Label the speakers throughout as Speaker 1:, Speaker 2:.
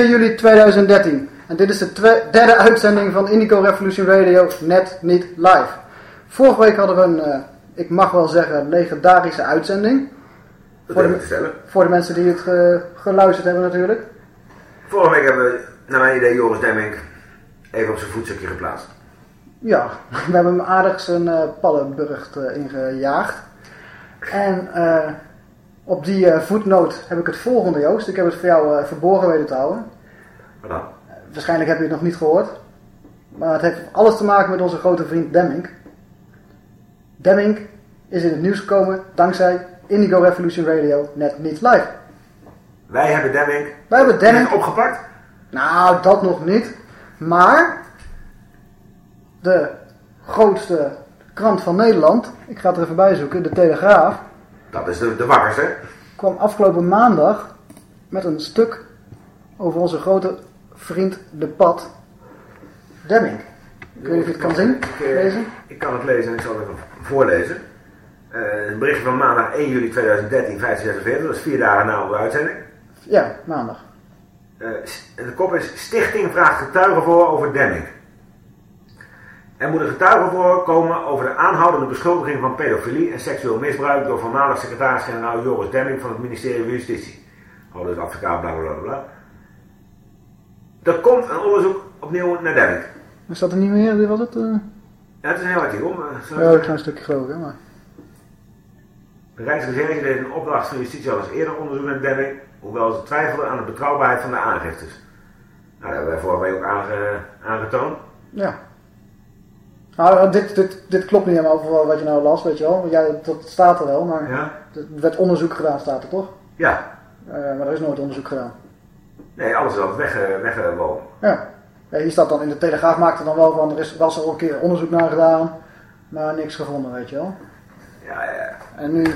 Speaker 1: is donderdag 4 juli 2013 en dit is de derde uitzending van Indigo Revolution Radio, net niet live. Vorige week hadden we een, eh, ik mag wel zeggen, legendarische uitzending.
Speaker 2: Dat
Speaker 1: Voor de-. Voor de mensen die het ge- geluisterd hebben natuurlijk.
Speaker 2: Vorige week hebben we, naar mijn idee, Joris Demming even op zijn voetstukje geplaatst.
Speaker 1: Ja, we hebben hem aardig zijn eh Pallenburg eh, ingejaagd. En eh, op die eh, voetnoot heb ik het volgende, Joost. Ik heb het voor jou eh, verborgen weten te houden.
Speaker 2: Dan?
Speaker 1: Waarschijnlijk heb je het nog niet gehoord. Maar het heeft alles te maken met onze grote vriend Demming. Demming is in het nieuws gekomen dankzij Indigo Revolution Radio, net niet live.
Speaker 2: Wij hebben Demming
Speaker 1: Wij hebben Demming
Speaker 2: opgepakt.
Speaker 1: Nou, dat nog niet. Maar de grootste krant van Nederland, ik ga het er even bij zoeken, de Telegraaf,
Speaker 2: Dat is de, de wakkerste.
Speaker 1: kwam afgelopen maandag met een stuk over onze grote vriend De Pad, Demming. Ik weet niet of je het kan zien,
Speaker 2: Ik, eh,
Speaker 1: lezen.
Speaker 2: Ik kan het lezen en ik zal het even voorlezen. Eh, een berichtje van maandag 1 juli 2013, 1546. Dat is vier dagen na onze uitzending.
Speaker 1: Ja, maandag.
Speaker 2: Eh, de kop is Stichting vraagt getuigen voor over Demming. Er moet een getuige voorkomen over de aanhoudende beschuldiging van pedofilie en seksueel misbruik door voormalig secretaris-generaal Joris Demming van het ministerie van Justitie. Oh, dat is advocaat, bla bla bla. Er komt een onderzoek opnieuw naar Demming.
Speaker 1: Is dat er niet meer? Dit was het? eh?
Speaker 2: Ja, het is een heel artikel. maar
Speaker 1: Ja, een klein stukje geloof ik, hè, maar...
Speaker 2: De Rijksrecherche deed een opdracht van justitie al eens eerder onderzoek naar Demming, hoewel ze twijfelden aan de betrouwbaarheid van de aangiftes. Nou, dat hebben wij vorige week ook aange- aangetoond.
Speaker 1: Ja. Nou, dit, dit, dit klopt niet helemaal over wat je nou las, weet je wel. Ja, dat staat er wel, maar
Speaker 2: Ja?
Speaker 1: er werd onderzoek gedaan, staat er toch?
Speaker 2: Ja.
Speaker 1: Eh, maar er is nooit onderzoek gedaan.
Speaker 2: Nee, alles is altijd weg, weggewogen.
Speaker 1: Ja. ja. Hier staat dan in de Telegraaf maakte dan wel van, er is, was er al een keer onderzoek naar gedaan, maar niks gevonden, weet je wel.
Speaker 2: Ja, ja.
Speaker 1: En nu...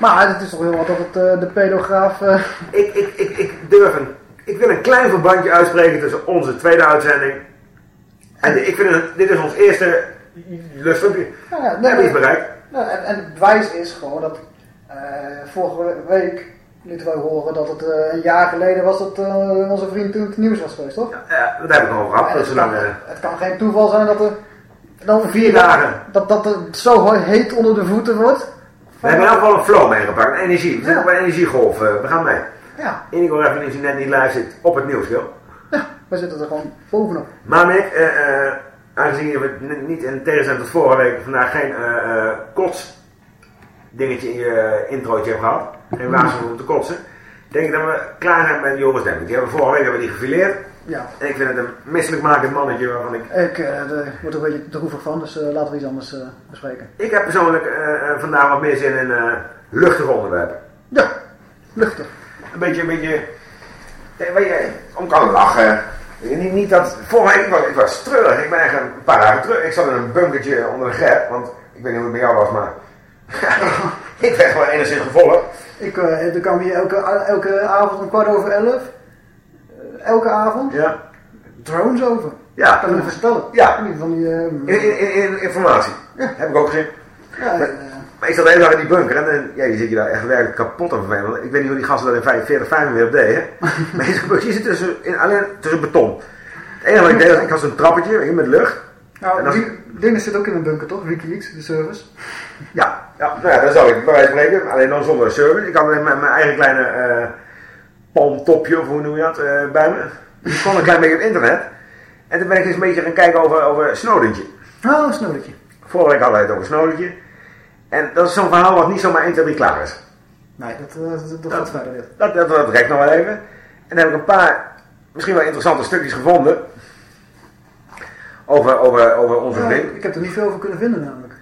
Speaker 1: Maar het is toch heel wat dat het eh, de pedograaf... eh,
Speaker 2: Ik, ik, ik, ik durf een... Ik wil een klein verbandje uitspreken tussen onze tweede uitzending. En ik vind het, dit is ons eerste lustfilmpje.
Speaker 1: ja, ja,
Speaker 2: We hebben iets bereikt.
Speaker 1: Nou, en, en het bewijs is gewoon dat eh, vorige week lieten wij horen dat het eh, een jaar geleden was dat eh, onze vriend toen het nieuws was geweest, toch?
Speaker 2: Ja, ja, daar heb ik over gehad. Dat
Speaker 1: het, kan, het kan geen toeval zijn dat er dan
Speaker 2: Vier dagen.
Speaker 1: Dat, dat het zo heet onder de voeten wordt.
Speaker 2: we hebben in elk geval een flow meegepakt. Een energie. We zijn
Speaker 1: Ja.
Speaker 2: op een energiegolf. we gaan mee.
Speaker 1: Ja,
Speaker 2: Indigo Revolution net niet live zit op het nieuws, joh.
Speaker 1: We zitten er gewoon bovenop.
Speaker 2: Maar Mick, eh, eh, aangezien we niet in tegenstelling tot vorige week vandaag geen eh, kots dingetje in je introotje hebben gehad, geen waarschuwing om te kotsen, denk ik dat we klaar zijn met Joris Demming. Die hebben we vorige week hebben we die gefileerd.
Speaker 1: Ja,
Speaker 2: En ik vind het een misselijkmakend mannetje waarvan ik...
Speaker 1: ik word er een beetje droevig van, dus laten we iets anders bespreken.
Speaker 2: Ik heb persoonlijk vandaag wat meer zin in luchtige onderwerpen.
Speaker 1: Ja, luchtig.
Speaker 2: Een beetje, een beetje... Weet je, om kan lachen. Niet, niet dat... Vorige week, ik was, ik was treurig. Ik ben echt een paar dagen terug. Ik zat in een bunkertje onder de grep. Want ik weet niet hoe het bij jou was, maar... ik werd gewoon enigszins gevolgd.
Speaker 1: Ik, eh er kwam hier elke, elke avond om kwart over elf, eh, elke avond,
Speaker 2: Ja.
Speaker 1: drones over.
Speaker 2: Ja.
Speaker 1: Kan je me vertellen?
Speaker 2: Ja.
Speaker 1: Van die, eh,
Speaker 2: In, in, in informatie. Heb ik ook gezien.
Speaker 1: ja, eh,
Speaker 2: Maar ik zat de hele dag in die bunker en ja, je zit je daar echt werkelijk kapot aan vervelend. Ik weet niet hoe die gasten dat in 45, 45 deden. Maar je, je zit tussen, in, alleen tussen beton. Het enige wat ik deed was, ik had zo'n trappetje met lucht.
Speaker 1: nou,
Speaker 2: als-
Speaker 1: die dingen zit ook in een bunker, toch? Wikileaks, de service.
Speaker 2: Ja, ja, nou ja, dan zou ik bij wijze van spreken, alleen dan zonder service. Ik had alleen mijn, mijn eigen kleine eh palmtopje, of hoe noem je dat, eh, bij me. Ik kon een klein beetje op internet. En toen ben ik eens een beetje gaan kijken over, over Snowdentje.
Speaker 1: Oh, snelletje.
Speaker 2: Vorige week hadden we het over Snowdentje. En dat is zo'n verhaal wat niet zomaar 1, 2, 3 klaar is.
Speaker 1: Nee, dat, eh, dat, dat gaat verder dit.
Speaker 2: Dat, dat, dat rekt nog wel even. En dan heb ik een paar, misschien wel interessante stukjes gevonden. Over, over, over onze
Speaker 1: Ja,
Speaker 2: vriend.
Speaker 1: ik heb er niet veel over kunnen vinden namelijk.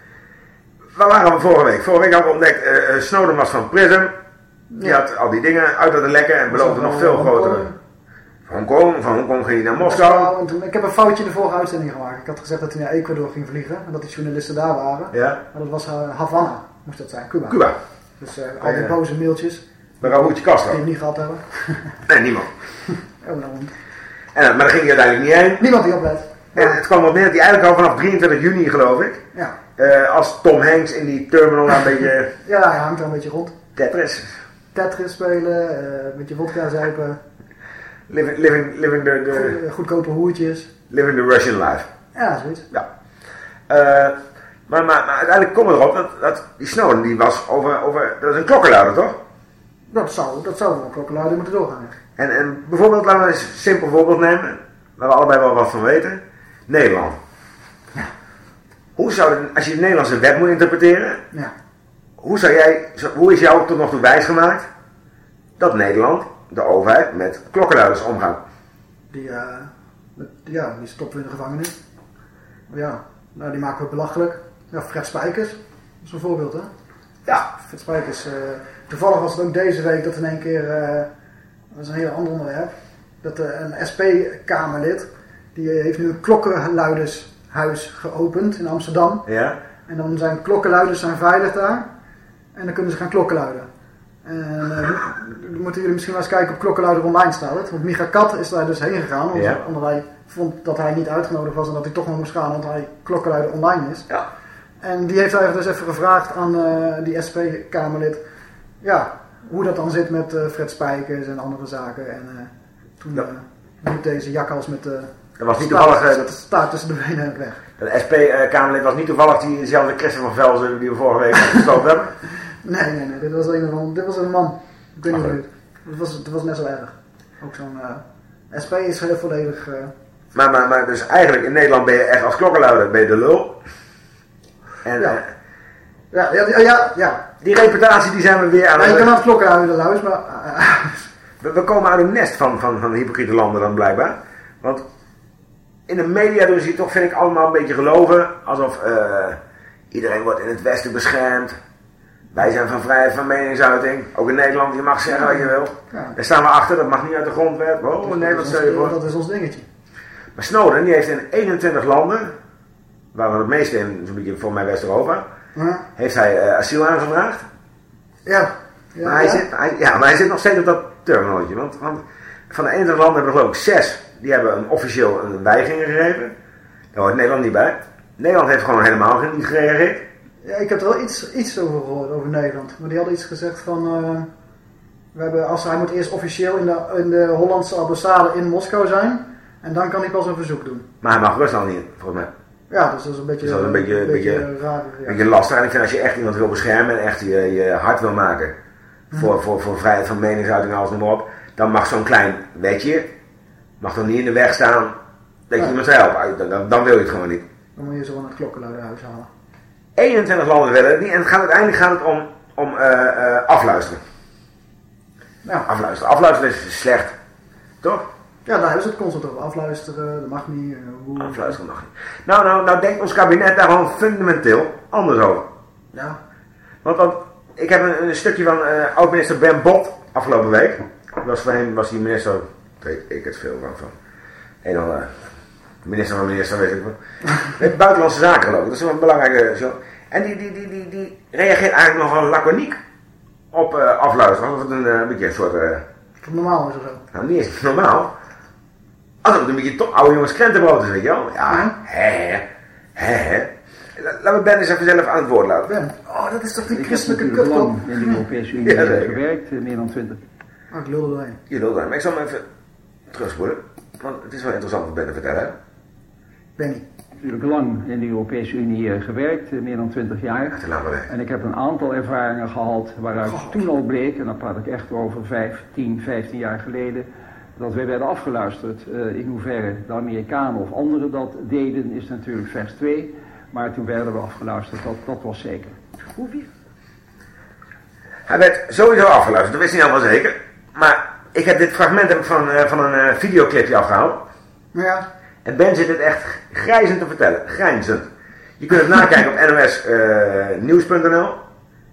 Speaker 2: Waar waren we vorige week? Vorige week hadden we ontdekt, eh, eh, Snowden was van Prism. Die
Speaker 1: Ja.
Speaker 2: had al die dingen uit te lekken en beloofde nog veel grotere. Hongkong, van Hongkong ging hij naar Moskou.
Speaker 1: Moskou. En toen, ik heb een foutje in de vorige uitzending gemaakt. Ik had gezegd dat hij naar Ecuador ging vliegen en dat die journalisten daar waren.
Speaker 2: Ja,
Speaker 1: Maar dat was eh, Havana, moest dat zijn, Cuba.
Speaker 2: Cuba.
Speaker 1: Dus eh, al die
Speaker 2: Ja.
Speaker 1: boze mailtjes
Speaker 2: Raoultje
Speaker 1: die
Speaker 2: Castro.
Speaker 1: we niet gehad hebben.
Speaker 2: Nee, niemand.
Speaker 1: Oh, nou,
Speaker 2: En, eh, maar daar ging hij uiteindelijk niet heen.
Speaker 1: niemand die oplet.
Speaker 2: En het kwam op neer dat hij eigenlijk al vanaf 23 juni, geloof ik,
Speaker 1: Ja.
Speaker 2: als Tom Hanks in die terminal een beetje
Speaker 1: ja, hij hangt er een beetje rond.
Speaker 2: Tetris.
Speaker 1: Tetris spelen, eh, met je vodka zuipen.
Speaker 2: Living, living, living the,
Speaker 1: Goedkope hoertjes.
Speaker 2: living the Russian life.
Speaker 1: Ja, zoiets.
Speaker 2: Ja. Eh, maar, maar, maar uiteindelijk komen we erop dat, dat die Snowden die was over, over... Dat is een klokkenluider, toch?
Speaker 1: Dat zou, dat zou wel een klokkenluider moeten doorgaan.
Speaker 2: En, en bijvoorbeeld, laten we een simpel voorbeeld nemen, waar we allebei wel wat van weten. Nederland. Hoe zou, als je de Nederlandse wet moet interpreteren,
Speaker 1: Ja.
Speaker 2: hoe, zou jij, hoe is jou tot nog toe wijsgemaakt dat Nederland, de overheid, met klokkenluiders omgaat?
Speaker 1: Die, eh, met- ja, die stoppen we in de gevangenis. Ja, nou, die maken we belachelijk. Ja, Fred Spijkers, is een voorbeeld, hè?
Speaker 2: Ja.
Speaker 1: Fred Spijkers, eh, toevallig was het ook deze week dat in één keer, eh, dat is een heel ander onderwerp, dat een SP-Kamerlid, die heeft nu een klokkenluidershuis geopend in Amsterdam.
Speaker 2: Ja?
Speaker 1: En dan zijn klokkenluiders zijn veilig daar. En dan kunnen ze gaan klokken luiden. En eh, dan moeten jullie misschien wel eens kijken op klokkenluider online staat het. Want Micha Kat is daar dus heen gegaan. Omdat,
Speaker 2: Ja.
Speaker 1: omdat hij vond dat hij niet uitgenodigd was en dat hij toch nog moest gaan. Want hij klokkenluider online is.
Speaker 2: Ja.
Speaker 1: En die heeft eigenlijk dus even gevraagd aan eh, die SP-Kamerlid. Ja, hoe dat dan zit met eh, Fred Spijkers en andere zaken. En toen
Speaker 2: Ja.
Speaker 1: liep deze jakkals met de
Speaker 2: Dat was niet toevallig, dat,
Speaker 1: staart tussen de benen weg.
Speaker 2: dat SP-Kamerlid was niet toevallig diezelfde Christen van Velzen die we vorige week gestopt hebben.
Speaker 1: Nee, nee, nee. Dit was een, van, dit was een man. Ik weet niet hoe het. Was, het was net zo erg. Ook zo'n... eh, SP is heel volledig... eh,
Speaker 2: Maar, maar, maar dus eigenlijk in Nederland ben je echt als klokkenluider ben je de lul. En
Speaker 1: Ja.
Speaker 2: eh,
Speaker 1: ja, ja, ja, ja. ja.
Speaker 2: die reputatie die zijn we weer aan
Speaker 1: je
Speaker 2: het...
Speaker 1: kan aan het klokken houden, luis, maar...
Speaker 2: We, we komen uit een nest van, van, van hypocriete landen dan blijkbaar. Want in de media doen ze toch, vind ik, allemaal een beetje geloven. Alsof iedereen wordt in het Westen beschermd. Wij zijn van vrijheid van meningsuiting. Ook in Nederland, je mag zeggen wat je wil. Daar staan we achter, dat mag niet uit de grondwet. Oh, wat
Speaker 1: is
Speaker 2: stel je voor.
Speaker 1: Dat is ons dingetje.
Speaker 2: Maar Snowden, die heeft in 21 landen, waar we het meeste in, zo'n beetje voor mij West-Europa,
Speaker 1: Ja.
Speaker 2: heeft hij eh, asiel aangevraagd.
Speaker 1: Ja. ja,
Speaker 2: maar, hij
Speaker 1: ja.
Speaker 2: Zit, hij, ja, maar hij zit nog steeds op dat terminaltje. Want, want van de 21 landen hebben er geloof ik 6, die hebben een officieel een weigering gegeven. Daar hoort Nederland niet bij. Nederland heeft gewoon helemaal geen- niet gereageerd.
Speaker 1: Ja, ik heb er wel iets, iets over gehoord, over Nederland. Maar die hadden iets gezegd van... eh, we hebben, als hij moet eerst officieel in de, in de Hollandse ambassade in Moskou zijn. En dan kan hij pas een verzoek doen.
Speaker 2: Maar hij mag Rusland niet, volgens mij.
Speaker 1: Ja, dus dat is een beetje,
Speaker 2: Dus dat is een beetje- beetje-
Speaker 1: raar.
Speaker 2: Een
Speaker 1: Ja.
Speaker 2: beetje lastig. En ik vind als je echt iemand wil beschermen en echt je, je hart wil maken voor, voor, voor vrijheid van meningsuiting en alles noem maar op, dan mag zo'n klein wetje, mag dan niet in de weg staan dat je
Speaker 1: Ja.
Speaker 2: iemand helpt. Dan, dan, dan wil je het gewoon niet.
Speaker 1: Dan moet je zo aan het klokkenluiderhuis halen.
Speaker 2: 21 landen willen het niet en het gaat, uiteindelijk gaat het om, om eh, eh, afluisteren.
Speaker 1: Ja.
Speaker 2: Afluisteren. Afluisteren is slecht. Toch?
Speaker 1: ja, daar hebben ze het constant over. Afluisteren, dat mag niet. eh, hoe-
Speaker 2: Afluisteren nog niet. Nou, nou, nou denkt ons kabinet daar gewoon fundamenteel anders over.
Speaker 1: Ja,
Speaker 2: Want, want ik heb een, een stukje van eh oud-minister Ben Bot afgelopen week. Dat was voor hem, was hij minister, weet ik het veel van. van een of minister van minister, weet ik wel. Nee, Buitenlandse zaken geloof ik, dat is wel een belangrijke show. En die, die, die, die, die reageert eigenlijk nogal laconiek op eh, afluisteren. Alsof het een, eh, beetje een soort, eh,
Speaker 1: of het normaal is of zo.
Speaker 2: nou niet eens normaal. Alsof het een beetje toch oude jongens krentenbrood is, weet je wel. Ja, hè, hè, hè, hè. La- Laten we Ben eens even zelf aan het woord laten.
Speaker 1: Ben, oh, dat is toch die
Speaker 3: Ik
Speaker 1: christelijke kutkop?
Speaker 3: lang in de Europese Unie
Speaker 2: Ja,
Speaker 3: gewerkt, eh, meer dan 20.
Speaker 1: Oh, ik lulde erheen.
Speaker 2: Je lult aan, maar ik zal hem even terugspoelen. Want het is wel interessant wat Ben te vertellen.
Speaker 1: Benny.
Speaker 3: Natuurlijk lang in de Europese Unie eh, gewerkt, eh, meer dan 20 jaar.
Speaker 2: Te lang weg.
Speaker 3: En ik heb een aantal ervaringen gehad waaruit toen al bleek, en dan praat ik echt over 5, 10, 15 jaar geleden, dat wij werden afgeluisterd. Eh, in hoeverre de Amerikanen of anderen dat deden, is natuurlijk vers 2. Maar toen werden we afgeluisterd, dat, dat was zeker.
Speaker 2: Hoe wie? Hij werd sowieso afgeluisterd, dat wist niet helemaal zeker. Maar ik heb dit fragment heb ik van, eh, van een eh, videoclipje afgehaald.
Speaker 1: Maar ja,
Speaker 2: En Ben zit het echt grijzend te vertellen. Grijnzend. Je kunt het nakijken op nosnieuws.nl.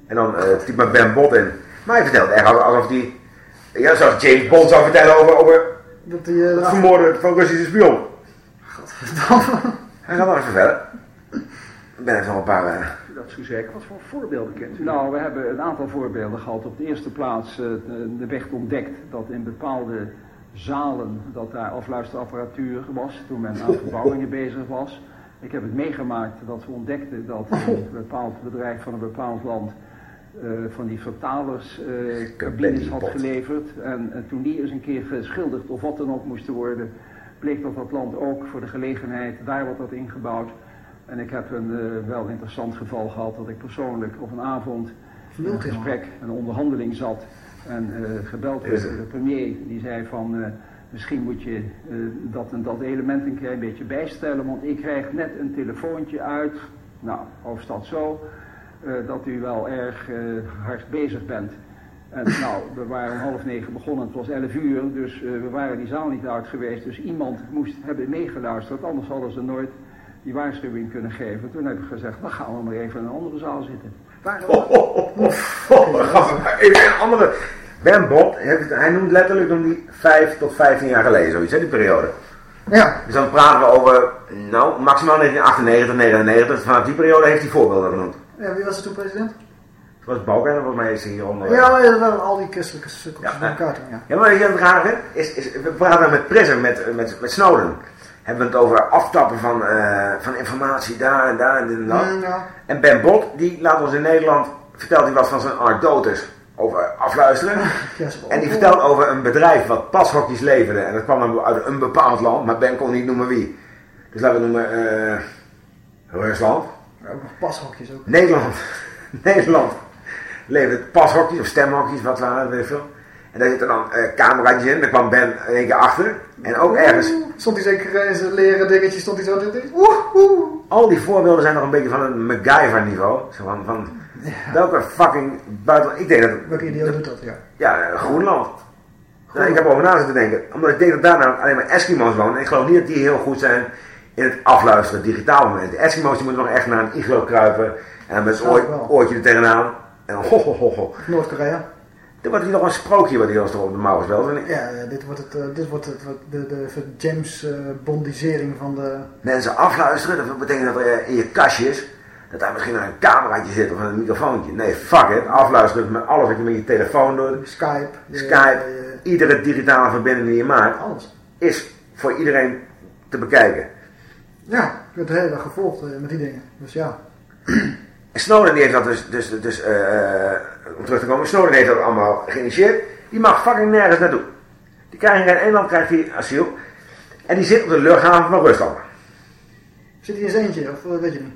Speaker 2: en dan eh typ maar Ben Bot in. Maar hij vertelt echt alsof hij... Ja, zoals James Bond zou vertellen over, over
Speaker 1: dat die... eh,
Speaker 2: het
Speaker 1: eraf-
Speaker 2: vermoorden van Russische spion.
Speaker 1: Godverdamme.
Speaker 2: Hij gaat nog even verder. Ben heeft nog een paar... eh,
Speaker 3: Dat gezegd, wat voor voorbeelden kent u? Nou, we hebben een aantal voorbeelden gehad. Op de eerste plaats eh, de weg ontdekt dat in bepaalde zalen dat daar afluisterapparatuur was toen men aan verbouwingen bezig was. Ik heb het meegemaakt dat we ontdekten dat een bepaald bedrijf van een bepaald land eh, van die vertalers eh, cabines had geleverd. En, en, toen die eens een keer geschilderd of wat dan ook moesten worden, bleek dat dat land ook voor de gelegenheid, daar wordt dat ingebouwd. En ik heb een uh, wel interessant geval gehad dat ik persoonlijk op een avond in een gesprek, een onderhandeling zat en gebeld werd door de premier. Die zei van, misschien moet je dat en dat element een klein beetje bijstellen, want ik krijg net een telefoontje uit, nou, hoofdstad zo, uh, dat u wel erg hard bezig bent. En nou, we waren om half negen begonnen, het was elf uur, dus we waren die zaal niet uit geweest. Dus iemand moest hebben meegeluisterd, anders hadden ze nooit die waarschuwing kunnen geven. Toen heb ik gezegd, dan gaan we maar even in een andere zaal zitten.
Speaker 2: Waar oh, oh, oh, oh, even een andere... Ben Bob, hij noemt letterlijk noemt die 5 tot 15 jaar geleden, zoiets, hè, die periode.
Speaker 1: Ja.
Speaker 2: Dus dan praten we over, nou, maximaal 1998, 99. Vanaf die periode heeft hij voorbeelden genoemd.
Speaker 1: Ja, wie was er toen president?
Speaker 2: Het was Balkenende, volgens mij is hij hieronder.
Speaker 1: Ja, maar dat waren al die christelijke sukkels ja, bij elkaar
Speaker 2: ja. ja, maar weet je wat het rare is, is, we praten met Prism, met, met, met Snowden. Hebben we het over aftappen van, uh, van informatie daar en daar en dit en dat. Mm, ja. En Ben Bot, die laat ons in Nederland, vertelt hij wat van zijn anekdotes over afluisteren. en die vertelt over een bedrijf wat pashokjes leverde. En dat kwam dan uit een bepaald land, maar Ben kon niet noemen wie. Dus laten we noemen uh, Rusland.
Speaker 1: Pashokjes ook.
Speaker 2: Nederland. Nederland. Leverde pashokjes of stemhokjes, wat waren weet ik veel. En daar zitten dan uh, camera's in. Daar kwam Ben in één keer achter. En ook ergens...
Speaker 1: Stond hij zeker in zijn leren dingetje, stond hij zo...
Speaker 2: Al die voorbeelden zijn nog een beetje van een MacGyver niveau. Zo van, van ja. welke fucking buitenland... Ik denk dat...
Speaker 1: Welke idioot doet dat, ja.
Speaker 2: Ja, Groenland. Nou, ik heb over na zitten denken. Omdat ik denk dat daar nou alleen maar Eskimo's wonen. En ik geloof niet dat die heel goed zijn in het afluisteren, digitaal moment. De Eskimo's die moeten nog echt naar een iglo kruipen. En dan met zijn oortje er tegenaan. En dan ho ho ho ho.
Speaker 1: Noord-Korea.
Speaker 2: Dit wordt hier nog een sprookje wat hier ons op de mouw speelt.
Speaker 1: Ja, dit wordt, het, uh, dit wordt het, de, de, de James uh, Bondisering van de...
Speaker 2: Mensen afluisteren, dat betekent dat er in je kastjes, dat daar misschien een cameraatje zit of een microfoontje. Nee, fuck it. Afluisteren met alles wat je met je telefoon doet.
Speaker 1: Skype.
Speaker 2: Skype. iedere digitale verbinding die je maakt.
Speaker 1: Alles.
Speaker 2: Is voor iedereen te bekijken.
Speaker 1: Ja, ik heb het hele dag gevolgd uh, met die dingen. Dus ja.
Speaker 2: Snowden heeft dat dus, dus, dus uh, om terug te komen, Snowden heeft dat allemaal geïnitieerd. Die mag fucking nergens naartoe. Die krijgt in geen land krijgt hij asiel. En die zit op de luchthaven van Rusland.
Speaker 1: Zit hij in zijn eentje of weet je niet?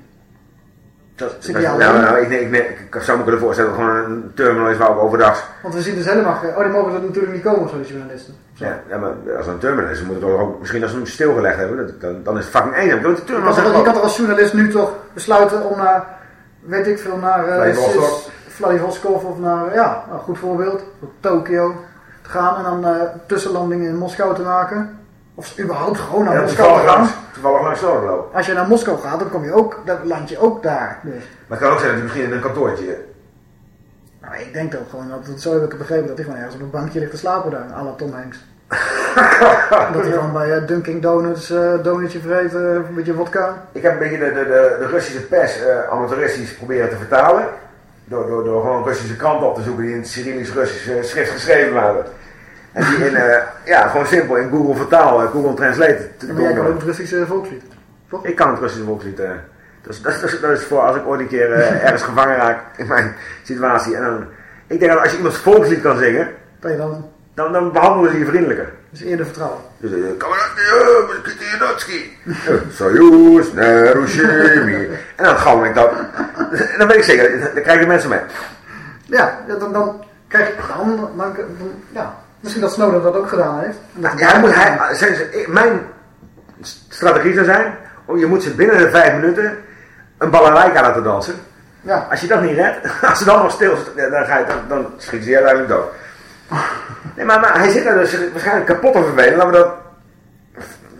Speaker 2: Dat, Zit hij nou, nou, ik, ik, ik, ik, zou me kunnen voorstellen dat gewoon een terminal is waar ook overdag.
Speaker 1: Want we zien dus helemaal. Oh, die mogen er natuurlijk niet komen, zoals journalisten.
Speaker 2: Ja, ja, maar als een terminal is, dan moeten we ook misschien als ze hem stilgelegd hebben, dan, dan is het fucking.
Speaker 1: Je, je kan toch als journalist nu toch besluiten om naar, weet ik veel, naar uh, Vladivostok of naar, ja, een goed voorbeeld, Tokio te gaan en dan uh, tussenlandingen in Moskou te maken. Of überhaupt gewoon naar ja, Moskou te gaan.
Speaker 2: Toevallig langs lopen.
Speaker 1: Als je naar Moskou gaat, dan kom je ook, dan land je ook daar. Dus.
Speaker 2: Maar het kan ook zijn dat hij misschien in een kantoortje
Speaker 1: nou, ik denk dat gewoon, dat, zo heb ik het begrepen, dat hij gewoon ergens op een bankje ligt te slapen daar, à la Tom Hanks. Dat hij gewoon bij uh, Dunkin' Donuts uh, donutje vreet, uh, een beetje vodka.
Speaker 2: Ik heb een beetje de, de, de, de Russische pers uh, amateuristisch proberen te vertalen. Door, door, door gewoon Russische kranten op te zoeken die in het Cyrillisch-Russisch schrift geschreven waren. En die in, ja, gewoon simpel in Google vertaal, Google Translate.
Speaker 1: En jij kan ook het Russische volkslied, toch?
Speaker 2: Ik kan het Russische volkslied. Dus dat, dat, dat, is voor als ik ooit een keer ergens gevangen raak in mijn situatie. En dan, ik denk dat als je iemand volkslied kan zingen,
Speaker 1: je dan
Speaker 2: dan, dan behandelen ze je vriendelijker.
Speaker 1: Dus eerder vertrouwen.
Speaker 2: Dus uh, Kameratje, Soyuz, Narushimi. En dan gewoon ik dat. Dan weet ik zeker, dan krijgen de mensen mee.
Speaker 1: Ja, dan, dan krijg je dan, dan, dan, ja. Misschien dat Snowden dat ook gedaan heeft.
Speaker 2: Ja, hij moet, hij, zijn, mijn strategie zou zijn, oh, je moet ze binnen de vijf minuten een balalaika laten dansen.
Speaker 1: Ja.
Speaker 2: Als je dat niet redt, als ze dan nog stil dan, ga je, dan, dan schiet ze je uiteindelijk dood. Nee, maar, maar hij zit daar dus waarschijnlijk kapot te vervelen. Laten we dat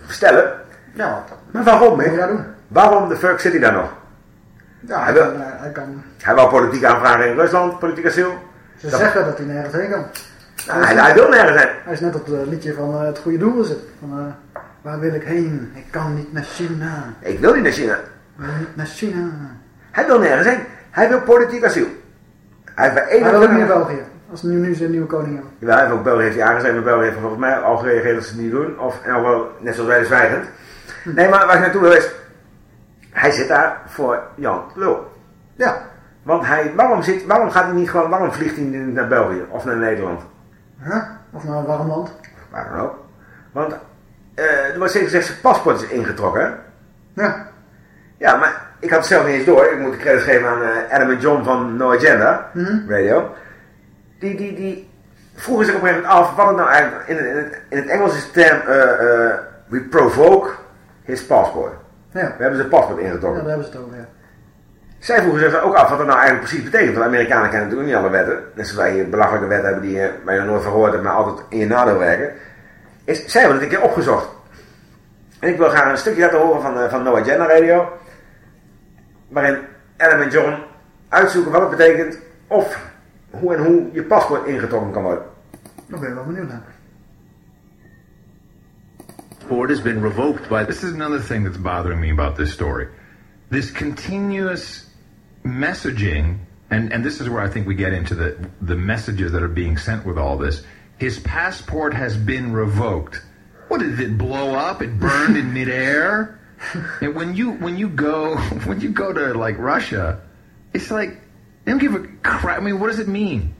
Speaker 2: stellen.
Speaker 1: Ja.
Speaker 2: Maar waarom,
Speaker 1: hè? Doen.
Speaker 2: Waarom de fuck zit hij daar nog?
Speaker 1: Ja, hij, wil, kan, hij kan...
Speaker 2: Hij wil politiek aanvragen in Rusland, politiek asiel.
Speaker 1: Ze zeggen dat hij nergens heen kan.
Speaker 2: Nou, hij, hij, wil nergens heen.
Speaker 1: Hij is net op het liedje van uh, het goede doel zit. Van, uh, waar wil ik heen? Ik kan niet naar China.
Speaker 2: Ik wil niet naar China. Ik
Speaker 1: wil niet naar China.
Speaker 2: Hij wil nergens heen. Hij wil politiek asiel.
Speaker 1: Hij, hij wil ook niet naar België. Als nu, nu een nieuwe koning hebben.
Speaker 2: Ja, heeft ook België heeft hij aangegeven, maar België heeft volgens mij al gereageerd dat ze het niet doen. Of geval, net zoals wij zwijgend. Nee, maar waar ik naartoe wil is, hij zit daar voor Jan Lul.
Speaker 1: Ja.
Speaker 2: Want hij, waarom, zit, waarom gaat hij niet gewoon, waarom vliegt hij niet naar België of naar Nederland?
Speaker 1: Huh? Of naar een warm land.
Speaker 2: Waar dan ook. Want eh er wordt zeker gezegd zijn paspoort is ingetrokken. hè?
Speaker 1: Ja.
Speaker 2: Ja, maar ik had het zelf niet eens door. Ik moet de credit geven aan eh, Adam en John van No Agenda
Speaker 1: Mhm.
Speaker 2: Radio. Die, die, die vroegen zich op een gegeven moment af wat het nou eigenlijk... In, in, het, in het Engels is de term... eh, eh, we provoke his passport.
Speaker 1: Ja.
Speaker 2: We hebben zijn paspoort
Speaker 1: ja,
Speaker 2: ingetrokken.
Speaker 1: daar hebben ze het over, ja.
Speaker 2: Zij vroegen zich ook af wat dat nou eigenlijk precies betekent. Want Amerikanen kennen natuurlijk niet alle wetten. Net zoals wij hier belachelijke wetten hebben die, eh, waar je nog nooit van gehoord hebt, maar altijd in je nadeel werken. Is, zij hebben het een keer opgezocht. En ik wil graag een stukje laten horen van, eh, van No Agenda Radio. Waarin Adam en John uitzoeken wat het betekent. Of hoe en hoe je paspoort ingetrokken kan worden.
Speaker 1: Daar ben ik wel benieuwd naar.
Speaker 4: passport has been revoked by
Speaker 5: This is another thing that's bothering me about this story. This continuous messaging, and, and this is where I think we get into the, the messages that are being sent with all this. His passport has been revoked. What did it blow up? It burned in midair? And when you when you go when you go to like Russia, it's like they don't give a crap. I mean, what does it mean?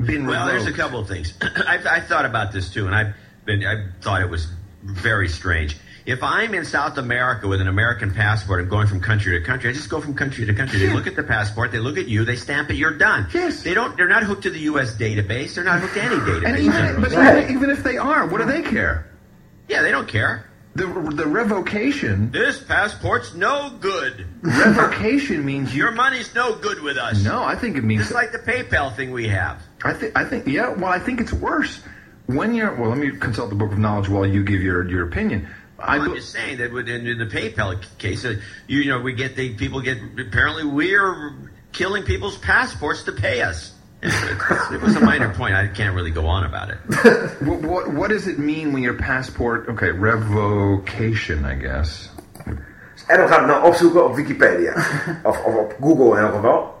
Speaker 5: Been
Speaker 6: Well, there's a couple of things. I've, I thought about this too, and I've been I thought it was very strange. If I'm in South America with an American passport, I'm going from country to country. I just go from country to country. They look at the passport, they look at you, they stamp it, you're done.
Speaker 5: Yes.
Speaker 6: They don't. They're not hooked to the U.S. database. They're not hooked to any database.
Speaker 5: And even, but
Speaker 1: Right.
Speaker 5: even, even if they are, what do they care?
Speaker 6: yeah, they don't care.
Speaker 5: The the revocation
Speaker 6: This passport's no good.
Speaker 5: revocation means you
Speaker 6: Your money's no good with us.
Speaker 5: No, I think it means.
Speaker 6: Just like the PayPal thing we have.
Speaker 5: I think. I think. Yeah. Well, I think it's worse when you're. Well, let me consult the book of knowledge while you give your your opinion. I
Speaker 6: I'm
Speaker 5: go-
Speaker 6: just saying that with- in, in the PayPal case, uh, you, you know, we get the people get apparently we're killing people's passports to pay us. It was a minor point. I can't really go on about it.
Speaker 5: what, what what does it mean when your passport? Okay, revocation, I guess.
Speaker 2: En dan gaan we het nou opzoeken op Wikipedia. of, of op Google in elk geval.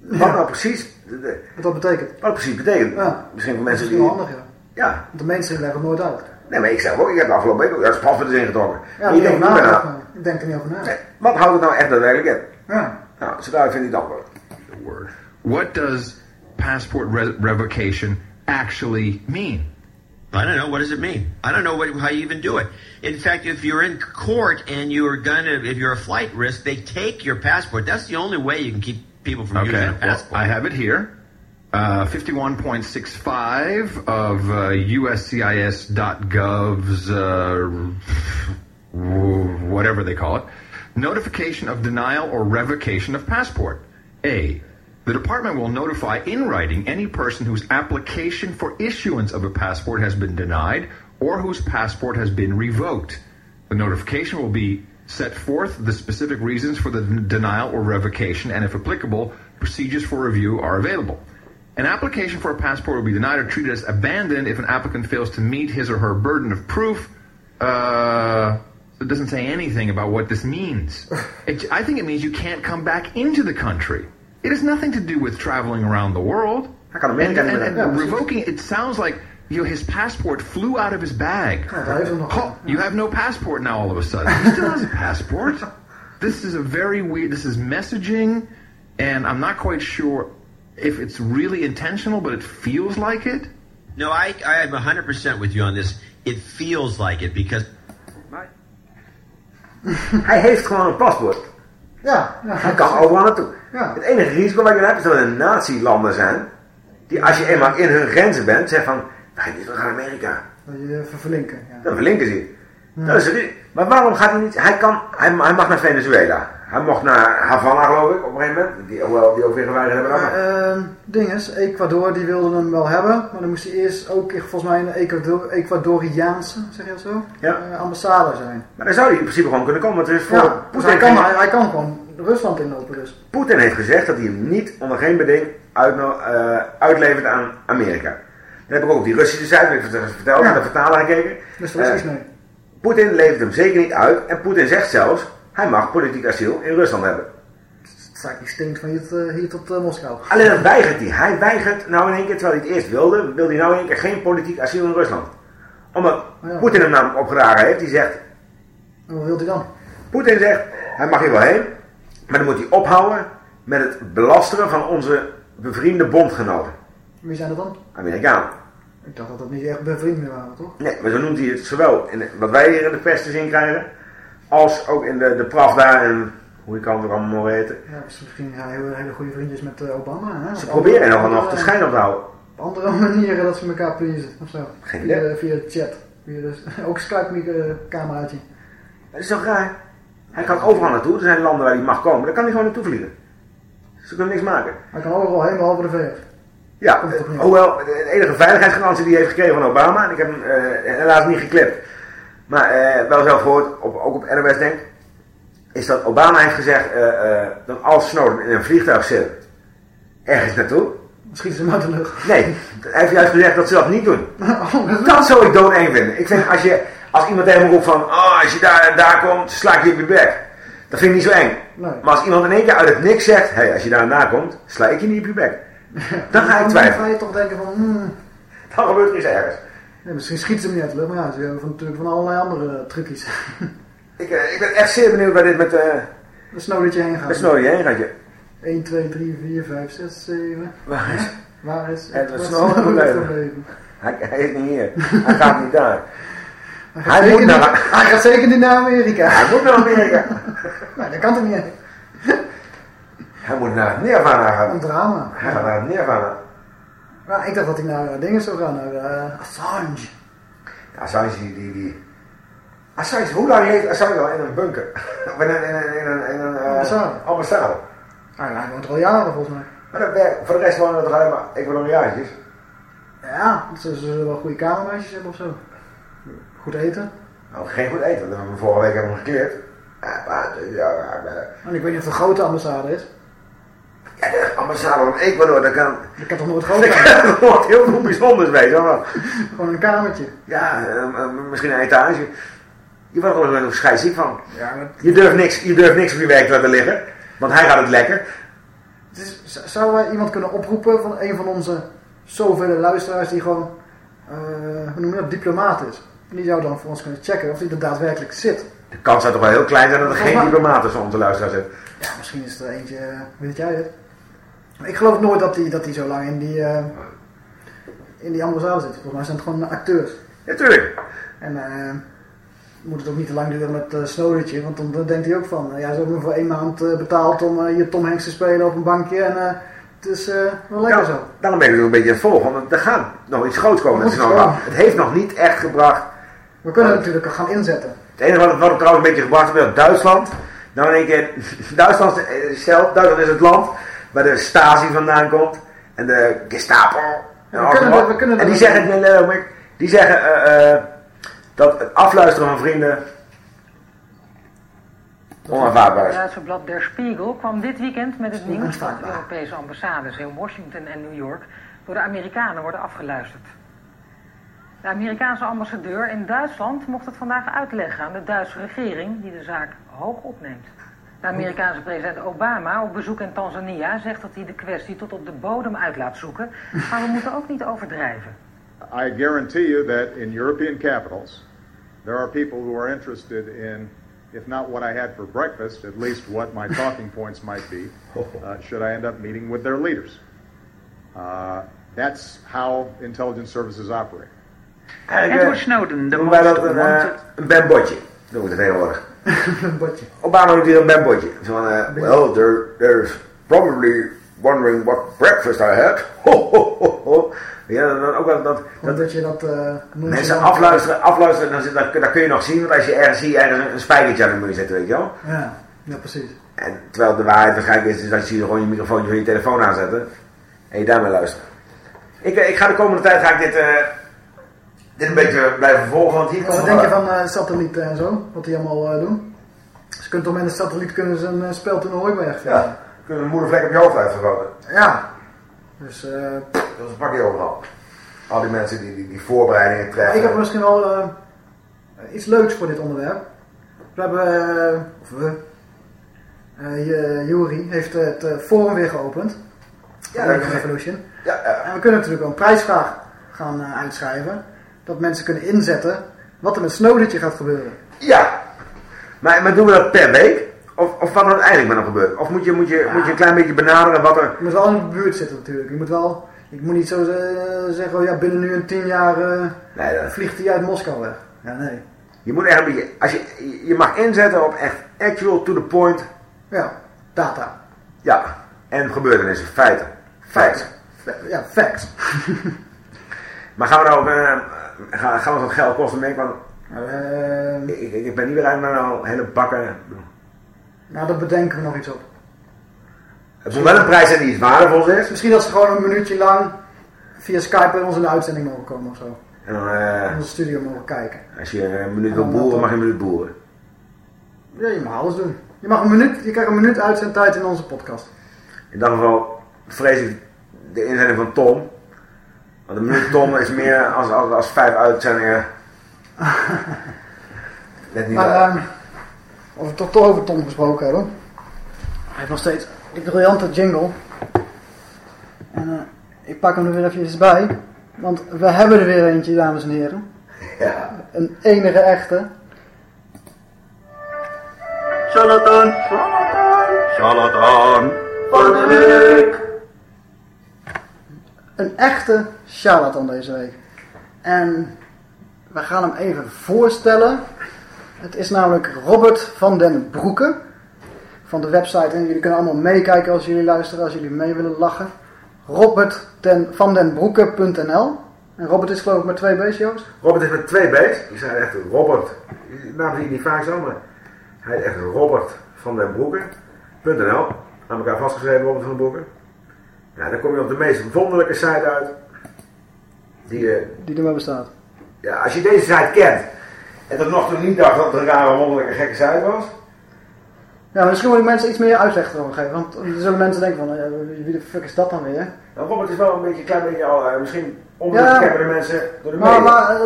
Speaker 2: Wat nou precies, de- de-
Speaker 1: Wat dat betekent.
Speaker 2: wat het precies betekent.
Speaker 1: Ja.
Speaker 2: Misschien voor
Speaker 1: Dat
Speaker 2: mensen
Speaker 1: is
Speaker 2: die...
Speaker 1: wel handig, ja.
Speaker 2: Ja,
Speaker 1: Want de mainstream leggen het nooit uit.
Speaker 2: nee, maar ik zeg ook, ik heb de afgelopen week ook, ja, het paspoort is ingetrokken.
Speaker 1: Ja,
Speaker 2: Maar je
Speaker 1: niet
Speaker 2: denkt
Speaker 1: over
Speaker 2: niet meer na.
Speaker 1: nagedacht, maar Ik denk er niet over na.
Speaker 2: Nee, Wat houdt het nou echt daadwerkelijk in?
Speaker 1: Ja.
Speaker 2: Nou, zodat vind ik dat wel.
Speaker 5: The word. What does passport re- revocation actually mean?
Speaker 6: I don't know. What does it mean? I don't know what, how you even do it. In fact, if you're in court and you're gonna, if you're a flight risk, they take your passport. That's the only way you can keep people from using
Speaker 5: Okay,
Speaker 6: a
Speaker 5: well,
Speaker 6: passport.
Speaker 5: I have it here. Uh, 51.65 of uh, USCIS.gov's, uh, whatever they call it, notification of denial or revocation of passport. A. The department will notify in writing any person whose application for issuance of a passport has been denied or whose passport has been revoked. The notification will be set forth the specific reasons for the denial or revocation, and if applicable, procedures for review are available. An application for a passport will be denied or treated as abandoned if an applicant fails to meet his or her burden of proof. Uh, it doesn't say anything about what this means. It, I think it means you can't come back into the country. It has nothing to do with traveling around the world.
Speaker 2: Hij kan
Speaker 5: And,
Speaker 2: Amerika
Speaker 5: and- and revoking it sounds like you know, his passport flew out of his bag.
Speaker 1: Ja, daar heeft hij nog.
Speaker 5: Oh, you have no passport now all of a sudden. He still has a passport. This is a very weird. This is messaging, and I'm not quite sure if it's really intentional, but it feels like it.
Speaker 6: No, I, I am 100% with you on this. It feels like it because
Speaker 2: I heeft gewoon een paspoort.
Speaker 1: Ja, ja.
Speaker 2: Hij kan overal naartoe.
Speaker 1: Ja.
Speaker 2: Het enige risico wat je hebt is dat er nazi-landen zijn. Die als je eenmaal in hun grenzen bent, zeggen van... Wij niet, naar Amerika.
Speaker 1: Je verlinken. Ja.
Speaker 2: Dan verlinken ze je. Dat is maar waarom gaat hij niet... Hij, kan, hij, hij mag naar Venezuela. Hij mocht naar Havana, geloof ik, op een gegeven moment. Die, hoewel, die ook weer geweigerd hebben. Dan.
Speaker 1: ehm, ding is, Ecuador die wilde hem wel hebben, maar dan moest hij eerst ook volgens mij een Ecuador, Ecuadoriaanse, zeg je dat zo?
Speaker 2: Ja.
Speaker 1: Eh, ambassade zijn.
Speaker 2: Maar dan zou hij in principe gewoon kunnen komen. Want er is voor...
Speaker 1: Ja, dus hij, kan, hij, hij kan gewoon Rusland inlopen dus.
Speaker 2: Poetin heeft gezegd dat hij hem niet onder geen beding uitno- eh, uitlevert aan Amerika. Dat heb ik ook die Russische vert- verteld,
Speaker 1: Ja.
Speaker 2: naar de vertaler gekeken.
Speaker 1: Dus daar is mee.
Speaker 2: Poetin levert hem zeker niet uit. En Poetin zegt zelfs, hij mag politiek asiel in Rusland hebben.
Speaker 1: Die stinkt van hier, tot, eh, hier tot eh, Moskou.
Speaker 2: Alleen dat weigert hij. Hij weigert nou in één keer, terwijl hij het eerst wilde, wil hij nou in één keer geen politiek asiel in Rusland. Omdat
Speaker 1: Ja.
Speaker 2: Poetin hem namelijk opgedragen heeft. Die zegt,
Speaker 1: En wat wil hij dan?
Speaker 2: Poetin zegt, hij mag hier wel heen. Maar dan moet hij ophouden met het belasteren van onze bevriende bondgenoten,
Speaker 1: Wie zijn dat dan?
Speaker 2: Amerikanen.
Speaker 1: Ik dacht dat dat niet echt bevrienden waren, toch?
Speaker 2: Nee, maar zo noemt hij het zowel in wat wij hier in de pers te zien krijgen, als ook in de, de Pravda en hoe je kan het ook allemaal weten.
Speaker 1: Ja, misschien ja, hele, hele goede vriendjes met eh, Obama. Hè?
Speaker 2: Ze proberen nog nog de schijn op te houden.
Speaker 1: Op andere manieren dat ze elkaar pleasen, of zo.
Speaker 2: Geen
Speaker 1: via,
Speaker 2: idee.
Speaker 1: via chat. Via de, ook Skype-cameraatje.
Speaker 2: Dat is toch raar? Hij kan overal naartoe. Er zijn landen waar hij mag komen. Daar kan hij gewoon naartoe vliegen. Ze kunnen niks maken.
Speaker 1: Hij kan overal heen, behalve de VS.
Speaker 2: Ja, eh, hoewel de enige veiligheidsgarantie die hij heeft gekregen van Obama, en ik heb hem eh, helaas niet geklipt, maar eh, wel zelf gehoord, op, ook op NOS denk, is dat Obama heeft gezegd eh, dat als Snowden in een vliegtuig zit, ergens naartoe.
Speaker 1: Schieten ze hem uit de lucht.
Speaker 2: Nee, hij heeft juist gezegd dat ze dat niet doen.
Speaker 1: Oh, dat is
Speaker 2: zou ik doodeng vinden. Ik vind als, je, als iemand tegen me roept van, oh, als je daar daar komt, sla ik je op je bek. Dat vind ik niet zo eng.
Speaker 1: Nee.
Speaker 2: Maar als iemand in één keer uit het niks zegt, hey, als je daar en daar komt, sla ik je niet op je bek. Dan ga ik
Speaker 1: Dan
Speaker 2: twijfelen.
Speaker 1: ga je toch denken van, hmm,
Speaker 2: Dan gebeurt er iets ergens.
Speaker 1: Ja, misschien schieten ze hem niet uit de lucht, maar ja, ze hebben natuurlijk van allerlei andere trucjes.
Speaker 2: Ik, eh, ik ben echt zeer benieuwd waar dit met, eh
Speaker 1: Een snowdetje heen gaat.
Speaker 2: met Snowden heen gaat. Je.
Speaker 1: 1, 2, 3, 4, 5, 6, 7.
Speaker 2: Waar is
Speaker 1: Waar is
Speaker 2: Snowden gebleven?
Speaker 1: gebleven?
Speaker 2: hij? Hij is niet hier. Hij gaat niet daar.
Speaker 1: Hij
Speaker 2: Hij
Speaker 1: gaat,
Speaker 2: moet
Speaker 1: zeker niet,
Speaker 2: naar-
Speaker 1: hij gaat zeker niet naar Amerika.
Speaker 2: Hij moet naar Amerika.
Speaker 1: Nee, dat kan toch niet?
Speaker 2: Hij moet naar Nirvana
Speaker 1: Een
Speaker 2: gaan.
Speaker 1: drama.
Speaker 2: Hij gaat naar Nirvana.
Speaker 1: Ja, ik dacht dat hij naar dingen zou gaan, naar eh, Assange.
Speaker 2: Ja, Assange, die, die, die... Assange, hoe lang heeft Assange al in een bunker? Of in een, in een, in een, in een eh,
Speaker 1: Ambassade.
Speaker 2: ambassade.
Speaker 1: Ah, hij woont er al jaren volgens mij.
Speaker 2: Maar dat werkt, voor de rest wonen er toch alleen maar Ecuadoriaantjes.
Speaker 1: Ja, ze ze zullen wel goede kamermeisjes hebben of zo. Goed eten.
Speaker 2: Nou, geen goed eten, we hebben hem vorige week hebben we hem gekleerd. Ja, maar, ja, ja,
Speaker 1: En ik weet niet of het een grote ambassade is.
Speaker 2: Ja, de ambassade van Ecuador, daar kan,
Speaker 1: Ik kan toch nooit groot
Speaker 2: nog wat heel veel bijzonders bij. Maar.
Speaker 1: Gewoon een kamertje.
Speaker 2: Ja, eh, eh, misschien een etage. Je wordt er gewoon scheidsziek van.
Speaker 1: Ja, maar
Speaker 2: Je durft, niks, je durft niks op je werk te laten liggen, want hij gaat het lekker.
Speaker 1: z- zou wij iemand kunnen oproepen van een van onze zoveel luisteraars die gewoon, eh, hoe noem je dat, diplomaat is. Die zou dan voor ons kunnen checken of die er daadwerkelijk zit.
Speaker 2: De kans zou toch wel heel klein zijn dat er geen diplomaat is van onze luisteraar zit.
Speaker 1: Ja, misschien is er eentje, eh, weet jij het? Ik geloof nooit dat hij dat die zo lang in die, eh, in die ambassade zit. Volgens mij zijn het gewoon acteurs.
Speaker 2: Ja, tuurlijk.
Speaker 1: En eh moet het ook niet te lang duren met uh, want dan, dan denkt hij ook van, ja, ze hebben me voor één maand betaald om hier Tom Hanks te spelen op een bankje en het is wel lekker
Speaker 2: Ja,
Speaker 1: zo.
Speaker 2: daarom ben ik het een beetje aan het volgen, want er gaat nog iets groots komen.
Speaker 1: Er.
Speaker 2: Het heeft nog niet echt gebracht.
Speaker 1: We kunnen het natuurlijk gaan inzetten.
Speaker 2: Het enige wat, wat het trouwens een beetje gebracht was Duitsland. Nou in één keer, Duitsland is zelf, Duitsland is het land waar de Stasi vandaan komt. En de Gestapo. En,
Speaker 1: we
Speaker 2: alles
Speaker 1: kunnen
Speaker 2: wat.
Speaker 1: dat- we kunnen
Speaker 2: en die zeggen, nee, die zeggen eh, eh, dat het afluisteren van vrienden onaanvaardbaar
Speaker 7: Het
Speaker 2: is.
Speaker 7: Duitse blad Der Spiegel kwam dit weekend met het nieuws dat
Speaker 1: onstaanbaar.
Speaker 7: Europese ambassades in Washington en New York door de Amerikanen worden afgeluisterd. De Amerikaanse ambassadeur in Duitsland mocht het vandaag uitleggen aan de Duitse regering die de zaak hoog opneemt. De Amerikaanse president Obama op bezoek in Tanzania zegt dat hij de kwestie tot op de bodem uit laat zoeken, maar we moeten ook niet overdrijven.
Speaker 8: I guarantee you that in European capitals, there are people who are interested in, if not what I had for breakfast, at least what my talking points might be, uh, should I end up meeting with their leaders. Uh, that's how intelligence services operate.
Speaker 9: Edward Snowden, the
Speaker 2: noemen wij dat een, eh,
Speaker 9: wanted.
Speaker 2: een bembotje. Noemen we het tegenwoordig. Obama doet hier een bembotje. Zo van, eh, well, there, there's probably wondering what breakfast I had. Ho, ho, ho, ho. Ja, dan ook wel dat, dat
Speaker 1: Omdat je dat... eh
Speaker 2: mensen afluisteren, afluisteren dan, zit- dan, dan kun je nog zien, want als je ergens ziet, ergens een, een spijkertje aan de muur zetten, weet je wel.
Speaker 1: Ja, ja, precies.
Speaker 2: En terwijl de waarheid waarschijnlijk is, is dat je gewoon je microfoon van je telefoon aanzetten en je daarmee luistert. Ik, eh, ik ga de komende tijd ga ik dit, eh, dit een beetje blijven volgen, want hier
Speaker 1: Wat denk je van eh, satellieten en zo? Wat die allemaal eh, doen? Ze kunnen toch met een satelliet kunnen ze een uh, speltoernooi weg.
Speaker 2: Ja, kunnen een moedervlek op je hoofd uitvergroten.
Speaker 1: Ja. Dus eh,
Speaker 2: Dat is een pakje overal. Al die mensen die die, die voorbereidingen treffen.
Speaker 1: ik heb misschien wel eh, iets leuks voor dit onderwerp. We hebben, eh, of we, eh, Jury heeft het eh, forum weer geopend.
Speaker 2: Ja,
Speaker 1: Revolution.
Speaker 2: Ja, ja.
Speaker 1: En we kunnen natuurlijk wel een prijsvraag gaan eh, uitschrijven. Dat mensen kunnen inzetten wat er met Snowdetje gaat gebeuren.
Speaker 2: ja. Maar, maar doen we dat per week? Of, of wat er uiteindelijk met hem gebeurt. Of moet je, moet, je, moet je een klein beetje benaderen wat er...
Speaker 1: Je moet wel in de buurt zitten natuurlijk. Je moet wel... Ik moet niet zo eh, zeggen, oh ja, binnen nu een tien jaar eh,
Speaker 2: Nee, dat,
Speaker 1: vliegt hij uit Moskou weg. Ja, nee.
Speaker 2: je moet echt een beetje... Als je, je mag inzetten op echt actual to the point.
Speaker 1: Ja, data.
Speaker 2: Ja. En gebeurtenissen, feiten. Feiten.
Speaker 1: Ja, facts.
Speaker 2: Maar gaan we nou ook... eh, gaan, gaan we dat geld kosten? ik, want
Speaker 1: Eh,
Speaker 2: ik, ik, ik ben niet bereid om nou hele bakken...
Speaker 1: nou, daar bedenken we nog iets op.
Speaker 2: Het moet wel een prijs zijn die iets waardevols is.
Speaker 1: Misschien dat ze gewoon een minuutje lang via Skype bij ons in de uitzending mogen komen of zo.
Speaker 2: En dan, eh,
Speaker 1: In onze studio mogen kijken.
Speaker 2: als je een minuut wil boeren, mag je een minuut boeren.
Speaker 1: Ja, je mag alles doen. Je, mag een minuut, je krijgt een minuut uitzendtijd in onze podcast.
Speaker 2: In dat geval vrees ik de inzending van Tom. Want een minuut is meer als, als, als vijf uitzendingen. Net niet
Speaker 1: Maar
Speaker 2: waar.
Speaker 1: ehm, als we toch, toch over Tom gesproken hebben. Hij heeft nog steeds die briljante jingle. En eh, ik pak hem er weer even bij. Want we hebben er weer eentje, dames en heren.
Speaker 2: Ja.
Speaker 1: Een enige echte.
Speaker 9: Charlatan, charlatan van de week.
Speaker 1: Een echte charlatan deze week. En we gaan hem even voorstellen. Het is namelijk Robert van den Broeke. Van de website. En jullie kunnen allemaal meekijken als jullie luisteren, als jullie mee willen lachen. Robert van den Broeke.nl. En Robert is geloof ik met twee B's, Joost.
Speaker 2: Robert is met twee B's. Die zijn echt Robert. Naam zie je niet vaak zo, maar hij is echt Robert van den Broeken.nl. Aan elkaar vastgeschreven, Robert van den Broeken. Ja, dan kom je op de meest wonderlijke site uit. Die, eh,
Speaker 1: Die er maar bestaat.
Speaker 2: ja, als je deze site kent en tot nog toe niet dacht dat het een rare, wonderlijke, gekke site was.
Speaker 1: Ja, misschien moet ik mensen iets meer uitleg erover geven. Want er zullen mensen denken van, eh, wie de fuck is dat dan weer?
Speaker 2: Nou, Robert is wel een beetje, een klein beetje al, eh, misschien onder
Speaker 1: Ja.
Speaker 2: mensen door de
Speaker 1: Maar, maar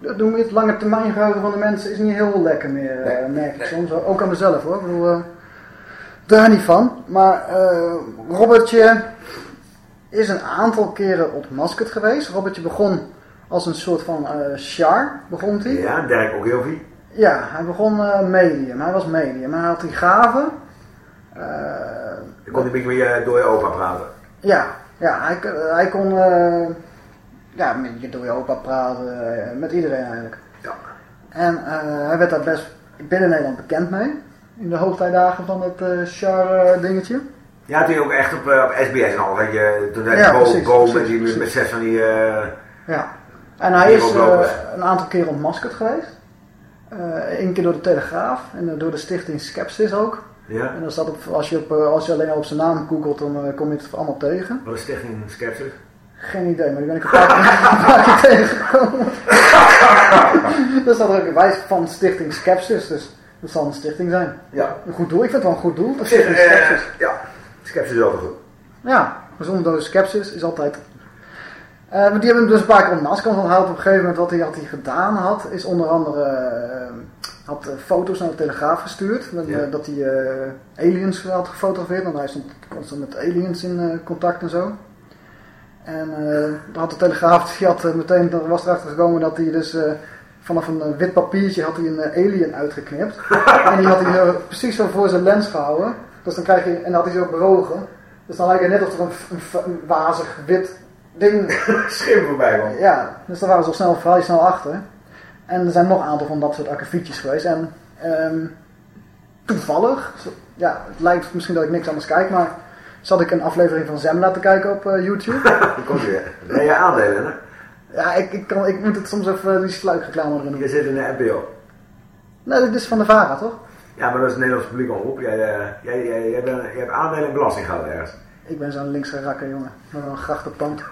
Speaker 1: het het lange termijn geheugen van de mensen is niet heel lekker meer,
Speaker 2: Nee,
Speaker 1: merk ik soms. Ook aan mezelf hoor. Ik bedoel, daar niet van. Maar eh, Robertje is een aantal keren ontmaskerd geweest. Robertje begon als een soort van eh char, begon hij.
Speaker 2: Ja, Dirk ook heel veel.
Speaker 1: Ja, hij begon eh, medium. Hij was medium. Hij had die gaven.
Speaker 2: Dan kon hij een beetje met je, door je opa praten.
Speaker 1: ja, ja hij, kon eh, ja, je door je opa praten. met iedereen eigenlijk.
Speaker 2: Ja.
Speaker 1: En hij werd daar best binnen Nederland bekend mee. In de hoogtijdagen van het char dingetje.
Speaker 2: Ja, toen ook echt op, eh, op SBS en al, weet je, toen Go met, die, met zes van die, eh,
Speaker 1: Ja. En hij is eh, een aantal keer ontmaskerd geweest. Eén keer door de Telegraaf en door de stichting Skepsis ook.
Speaker 2: ja,
Speaker 1: En dan staat op, als, je op, als je alleen al op zijn naam googelt, dan kom je het allemaal tegen.
Speaker 2: wat is Stichting Skepsis?
Speaker 1: Geen idee, maar die ben ik een paar keer, tegengekomen. er staat er ook wij van Stichting Skepsis, dus dat zal een stichting zijn.
Speaker 2: Ja.
Speaker 1: Een goed doel, ik vind het wel een goed doel. Stichting Skepsis.
Speaker 2: ja, Skepsis is altijd goed.
Speaker 1: Ja, gezonde dosis skepsis is altijd. Eh, maar die hebben hem dus een paar keer hij had op een gegeven moment wat hij, had hij gedaan had, is onder andere eh, had eh, foto's naar de Telegraaf gestuurd. Met,
Speaker 2: Ja.
Speaker 1: eh, dat hij aliens had gefotografeerd, want hij stond constant met aliens in contact en zo. En dan had de Telegraaf, die had meteen, er was erachter gekomen dat hij dus vanaf een wit papiertje had hij een alien uitgeknipt. en die had hij precies zo voor zijn lens gehouden. Dus dan krijg je, en had hij zo bewogen. Dus dan lijkt het net alsof er een, een, een wazig wit ding.
Speaker 2: Schim voorbij kwam.
Speaker 1: Ja, dus daar waren ze al snel, vrij snel achter. En er zijn nog een aantal van dat soort akkefietjes geweest. En ehm, toevallig, ja, het lijkt misschien dat ik niks anders kijk, maar zat ik een aflevering van Zembla te kijken op eh, YouTube.
Speaker 2: Dan komt weer. Ben je aandelen, hè?
Speaker 1: ja, ik, ik, kan, ik moet het soms even die sluikreclame erin doen.
Speaker 2: Je zit in de NPO.
Speaker 1: Nee, dit is van de VARA, toch?
Speaker 2: Ja, maar dat is het Nederlands publiek omroep. Jij, eh, jij, jij, jij, bent- jij hebt aandelen en belasting gehad ergens.
Speaker 1: Ik ben zo'n linkse rakker, jongen. Met een grachtenpand.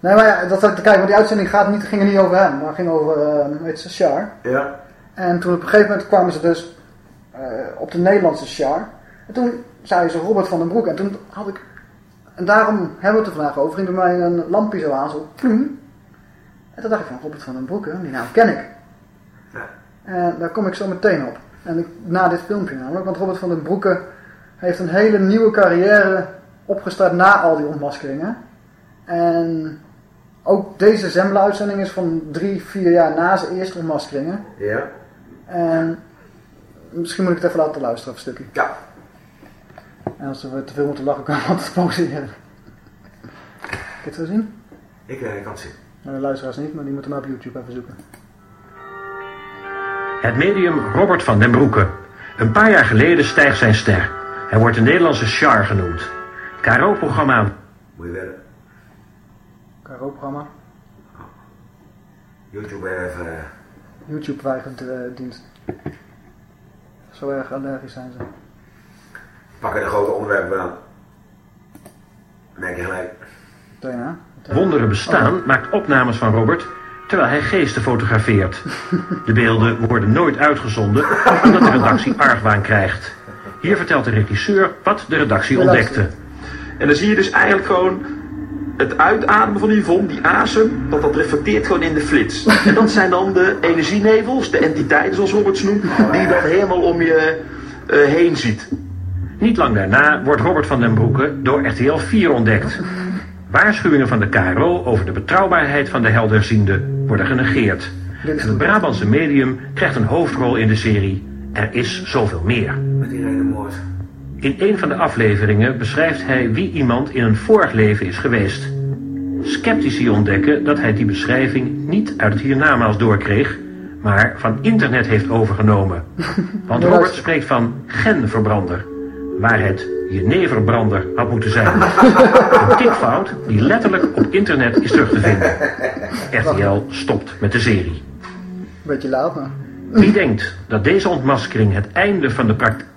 Speaker 1: Nee, maar ja, dat zat ik te kijken, want die uitzending gaat niet, ging er niet over hem, maar ging over, eh weet je, Char.
Speaker 2: Ja.
Speaker 1: En toen op een gegeven moment kwamen ze dus eh, op de Nederlandse Char. En toen zei ze Robert van den Broek. En toen had ik, en daarom hebben we het er vandaag over, ging er mij een lampje zo aan, zo ploem. En toen dacht ik van Robert van den Broek, hè, die naam ken ik.
Speaker 2: Ja.
Speaker 1: En daar kom ik zo meteen op. En ik, na dit filmpje namelijk, want Robert van den Broeke heeft een hele nieuwe carrière opgestart na al die ontmaskeringen. En ook deze Zembla-uitzending is van drie, vier jaar na zijn eerste ontmaskeringen.
Speaker 2: Ja.
Speaker 1: En misschien moet ik het even laten luisteren, een stukje.
Speaker 2: Ja.
Speaker 1: En als we te veel moeten lachen, kan we altijd pauzeren. Kun je het zo zien?
Speaker 2: Ik, eh, ik kan het zien.
Speaker 1: Nou, de luisteraars niet, maar die moeten maar op YouTube even zoeken.
Speaker 10: Het medium Robert van den Broeke. Een paar jaar geleden stijgt zijn ster. Hij wordt de Nederlandse Char genoemd. KRO-programma
Speaker 2: Moet je willen.
Speaker 1: KRO-programma.
Speaker 2: YouTube even... eh,
Speaker 1: YouTube weigert uh, dienst. Zo erg allergisch zijn ze.
Speaker 2: pakken de grote onderwerpen aan. Merk je gelijk.
Speaker 10: Wonderen bestaan maakt opnames van Robert terwijl hij geesten fotografeert. De beelden worden nooit uitgezonden omdat de redactie argwaan krijgt. Hier vertelt de regisseur wat de redactie ontdekte.
Speaker 11: En dan zie je dus eigenlijk gewoon het uitademen van Yvonne, die asem, dat dat reflecteert gewoon in de flits. En dat zijn dan de energienevels, de entiteiten zoals Robert ze noemt, die je dan helemaal om je eh, heen ziet.
Speaker 10: Niet lang daarna wordt Robert van den Broeke door RTL 4 ontdekt. Waarschuwingen van de KRO over de betrouwbaarheid van de helderziende worden genegeerd. En het Brabantse medium krijgt een hoofdrol in de serie Er is zoveel meer.
Speaker 2: Met die.
Speaker 10: In een van de afleveringen beschrijft hij wie iemand in een vorig leven is geweest. Sceptici ontdekken dat hij die beschrijving niet uit het hiernamaals doorkreeg, maar van internet heeft overgenomen. Want Robert spreekt van genverbrander, waar het jeneverbrander had moeten zijn. Een tikfout die letterlijk op internet is terug te vinden. RTL stopt met de serie.
Speaker 1: Beetje laat, maar...
Speaker 10: Wie denkt dat deze ontmaskering het einde van de praktijk...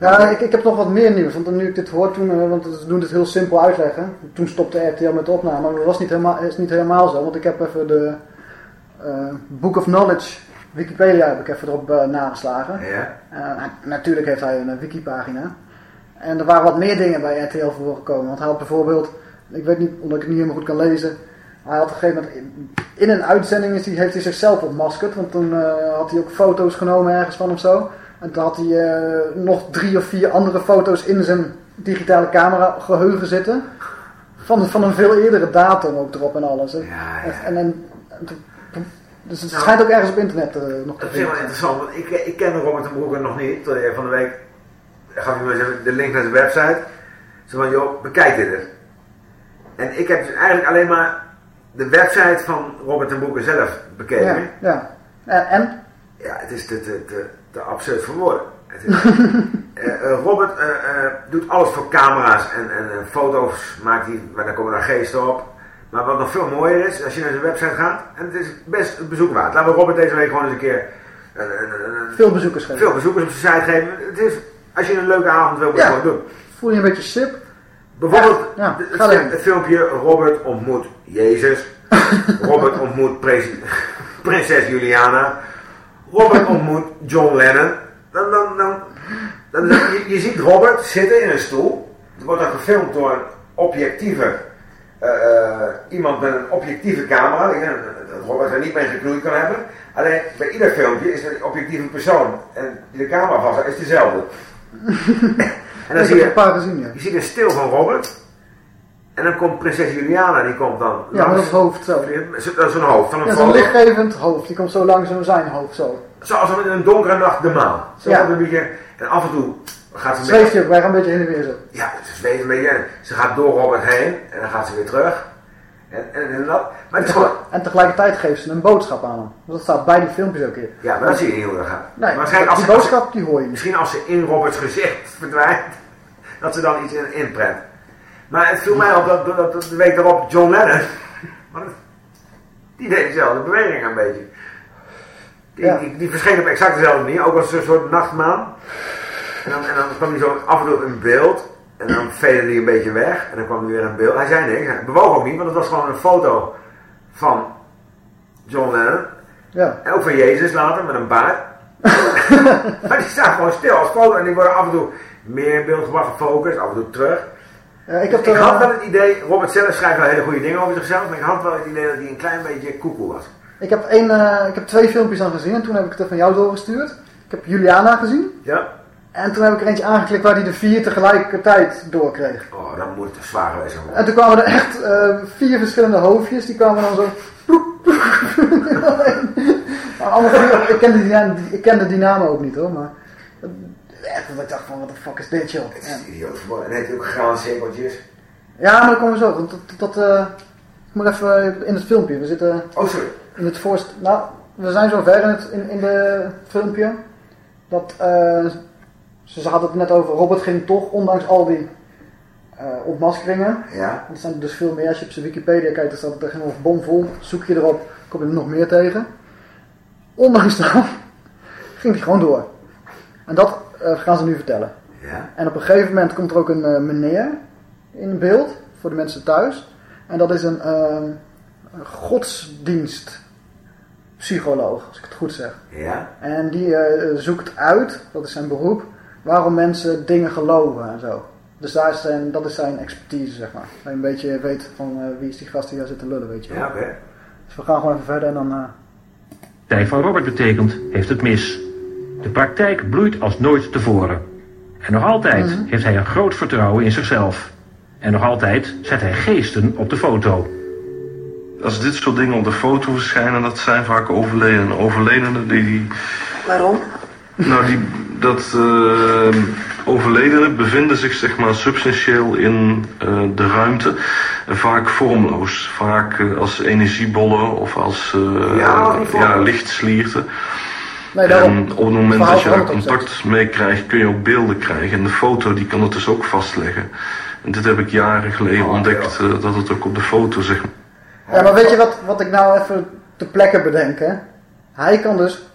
Speaker 1: Ja, ik, ik heb nog wat meer nieuws. Want nu ik dit hoor, toen, uh, want we doen het heel simpel uitleggen. Toen stopte RTL met de opname. Maar dat was niet helemaal, is niet helemaal zo. Want ik heb even de uh, Book of Knowledge, Wikipedia, heb ik even erop uh, nageslagen.
Speaker 2: Ja.
Speaker 1: natuurlijk heeft hij een wikipagina. En er waren wat meer dingen bij RTL voorgekomen. Want hij had bijvoorbeeld, ik weet niet, omdat ik het niet helemaal goed kan lezen. Hij had op een gegeven moment, in, in een uitzending is hij, heeft hij zichzelf ontmaskerd. Want toen had hij ook foto's genomen ergens van of zo. En toen had hij nog drie of vier andere foto's in zijn digitale camera geheugen zitten. Van, van een veel eerdere datum ook erop en alles.
Speaker 2: Ja, ja.
Speaker 1: En, en, en, dus het nou, schijnt ook ergens op internet uh, nog te
Speaker 2: Dat is wel interessant, want ik, ik ken Robert de Broeke nog niet. Van de week gaf hij me de link naar zijn website. Zo van, joh, bekijk dit eens. En ik heb dus eigenlijk alleen maar de website van Robert de Broeke zelf bekeken.
Speaker 1: Ja, ja. En?
Speaker 2: Ja, het is te, te, te, te absurd voor woorden. uh, uh, Robert uh, doet alles voor camera's en, en foto's maakt hij, maar dan komen daar geesten op. Maar wat nog veel mooier is, als je naar zijn website gaat, en het is best een bezoek waard. Laten we Robert deze week gewoon eens een keer...
Speaker 1: veel bezoekers geven.
Speaker 2: Veel bezoekers op zijn site geven. Het is, als je een leuke avond wil, moet je
Speaker 1: ja.
Speaker 2: gewoon doen.
Speaker 1: Voel je een beetje sip?
Speaker 2: Bijvoorbeeld
Speaker 1: ja,
Speaker 2: het, het, het, filmpje Robert ontmoet Jezus. Robert ontmoet prinses Juliana. Robert ontmoet John Lennon. Dan, dan, dan, dan je, je, ziet Robert zitten in een stoel. Het wordt dan gefilmd door een objectieve, uh, uh, iemand met een objectieve camera. Ik denk dat Robert er niet mee geknoeid kan hebben. Alleen bij ieder filmpje is er een objectieve persoon. En die de camera vast is dezelfde. en dan zie je,
Speaker 1: een paar gezien, ja.
Speaker 2: je ziet een stil van Robert. En dan komt prinses Juliana, die komt dan
Speaker 1: Ja, met het hoofd zo.
Speaker 2: Dat is een hoofd van een
Speaker 1: Ja, zo'n lichtgevend hoofd. Die komt zo langzaam zijn hoofd zo.
Speaker 2: Zoals in een donkere nacht de maan. Zo
Speaker 1: Ja.
Speaker 2: een beetje, en af en toe gaat ze
Speaker 1: je ook, wij gaan een beetje heen en weer zo.
Speaker 2: Ja, ze zweeft een beetje. Ze gaat door Robert heen en dan gaat ze weer terug. En, en, en dat. Maar het is gewoon,
Speaker 1: En tegelijkertijd geeft ze een boodschap aan hem. Want dat staat bij die filmpjes ook hier.
Speaker 2: ja, maar dat zie je niet hoe dat gaat.
Speaker 1: Nee,
Speaker 2: Maar waarschijnlijk als
Speaker 1: die
Speaker 2: als
Speaker 1: boodschap die hoor je niet.
Speaker 2: Misschien als ze in Roberts gezicht verdwijnt, dat ze dan iets in inprent. Maar het viel mij op dat, dat, dat de week daarop John Lennon, die deed dezelfde beweging een beetje. Die,
Speaker 1: Ja.
Speaker 2: die, die verscheen op exact dezelfde manier, ook als een soort nachtmaan. En dan, en dan kwam hij zo af en toe in beeld. En dan vede hij een beetje weg. En dan kwam hij weer in beeld. Hij zei niks. Hij bewoog ook niet, want het was gewoon een foto van John Lennon.
Speaker 1: Ja.
Speaker 2: En ook van Jezus later, met een baard. maar die staan gewoon stil als foto. En die worden af en toe meer in beeld gebracht, gefocust, af en toe terug.
Speaker 1: Ja, ik heb
Speaker 2: Ik had
Speaker 1: eh,
Speaker 2: wel het idee, Robert zelf schrijft wel hele goede dingen over zichzelf. Maar ik had wel het idee dat hij een klein beetje koekoe was.
Speaker 1: ik, heb één, eh, ik heb twee filmpjes dan gezien en toen heb ik het er van jou doorgestuurd. Ik heb Juliana gezien.
Speaker 2: Ja?
Speaker 1: En toen heb ik er eentje aangeklikt waar hij de vier tegelijkertijd doorkreeg.
Speaker 2: Oh, dat moet te zwaar zijn.
Speaker 1: En toen kwamen er echt eh, vier verschillende hoofdjes. Die kwamen dan zo... ik, kende die, naam- ik kende die namen ook niet hoor. Maar Echt, dat ik dacht van, wat de fuck is dit, joh?
Speaker 2: Het is
Speaker 1: En-
Speaker 2: idioot. En heb je ook graan cirkeltjes.
Speaker 1: Ja, maar dat komen we zo. Want dat, dat, eh, ik moet even in het filmpje. We zitten
Speaker 2: Oh, sorry.
Speaker 1: in het voorst... Nou, we zijn zo ver in het in, in de filmpje. Dat, eh, ze hadden het net over, Robert ging toch, ondanks al die eh, ontmaskeringen.
Speaker 2: Ja.
Speaker 1: Er zijn er dus veel meer. Als je op zijn Wikipedia kijkt, dan staat het er helemaal bomvol. Zoek je erop, kom je er nog meer tegen. Ondanks dat ging hij gewoon door. En dat eh, gaan ze nu vertellen.
Speaker 2: Ja.
Speaker 1: En op een gegeven moment komt er ook een eh, meneer in beeld voor de mensen thuis. En dat is een, eh, een godsdienstpsycholoog, als ik het goed zeg.
Speaker 2: Ja.
Speaker 1: En die zoekt uit, dat is zijn beroep, waarom mensen dingen geloven en zo. Dus daar is zijn, dat is zijn expertise, zeg maar. Dat je een beetje weet van eh, wie is die gast die daar zit te lullen, weet je wel.
Speaker 2: Ja, oké.
Speaker 1: Dus we gaan gewoon even verder en dan... eh,
Speaker 10: Tijd van Robert betekent, heeft het mis. De praktijk bloeit als nooit tevoren. En nog altijd heeft hij een groot vertrouwen in zichzelf. En nog altijd zet hij geesten op de foto.
Speaker 12: Als dit soort dingen op de foto verschijnen, dat zijn vaak overledenen. Overledenen die, die
Speaker 13: Waarom?
Speaker 12: nou die, dat eh, overledenen bevinden zich zeg maar substantieel in eh, de ruimte. En vaak vormloos. Vaak eh, als energiebollen of als eh,
Speaker 2: Ja,
Speaker 12: lichtslierten.
Speaker 1: Nee.
Speaker 12: En op het moment dat je daar contact mee krijgt, kun je ook beelden krijgen. En de foto die kan het dus ook vastleggen. En dit heb ik jaren geleden
Speaker 2: Oh,
Speaker 12: ontdekt, dat het ook op de foto zeg maar.
Speaker 1: Ja, maar weet je wat, wat ik nou even te plekke bedenk, hè? Hij kan dus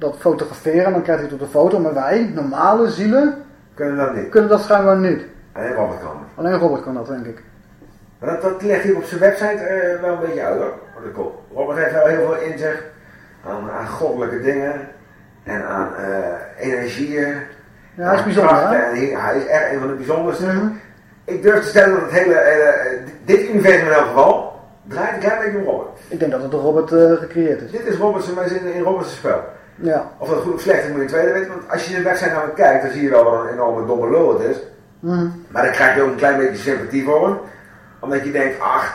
Speaker 1: dat fotograferen, dan krijgt hij het op de foto. Maar wij, normale zielen,
Speaker 2: Kunnen dat niet.
Speaker 1: kunnen dat schijnbaar niet.
Speaker 2: Alleen Robert kan het.
Speaker 1: Alleen Robert kan dat, denk ik.
Speaker 2: Dat, dat legt hij op zijn website eh, wel een beetje uit hoor. Robert heeft wel heel veel inzicht aan, aan goddelijke dingen en aan eh, energieën.
Speaker 1: Ja, hij is bijzonder, hè?
Speaker 2: Hij, is echt een van de bijzonderste.
Speaker 1: Mhm.
Speaker 2: Ik durf te stellen dat het hele, eh, dit universum in elk geval draait een klein beetje om Robert.
Speaker 1: Ik denk dat het door Robert gecreëerd is.
Speaker 2: Dit is Robert's, maar in, in Robert's spel.
Speaker 1: Ja.
Speaker 2: Of dat goed of slecht is, moet je tweede weten. Want als je de website naar kijkt, dan zie je wel wat een enorme domme lul het is.
Speaker 1: Mhm.
Speaker 2: Maar dan krijg je ook een klein beetje sympathie voor hem. Omdat je denkt, ach,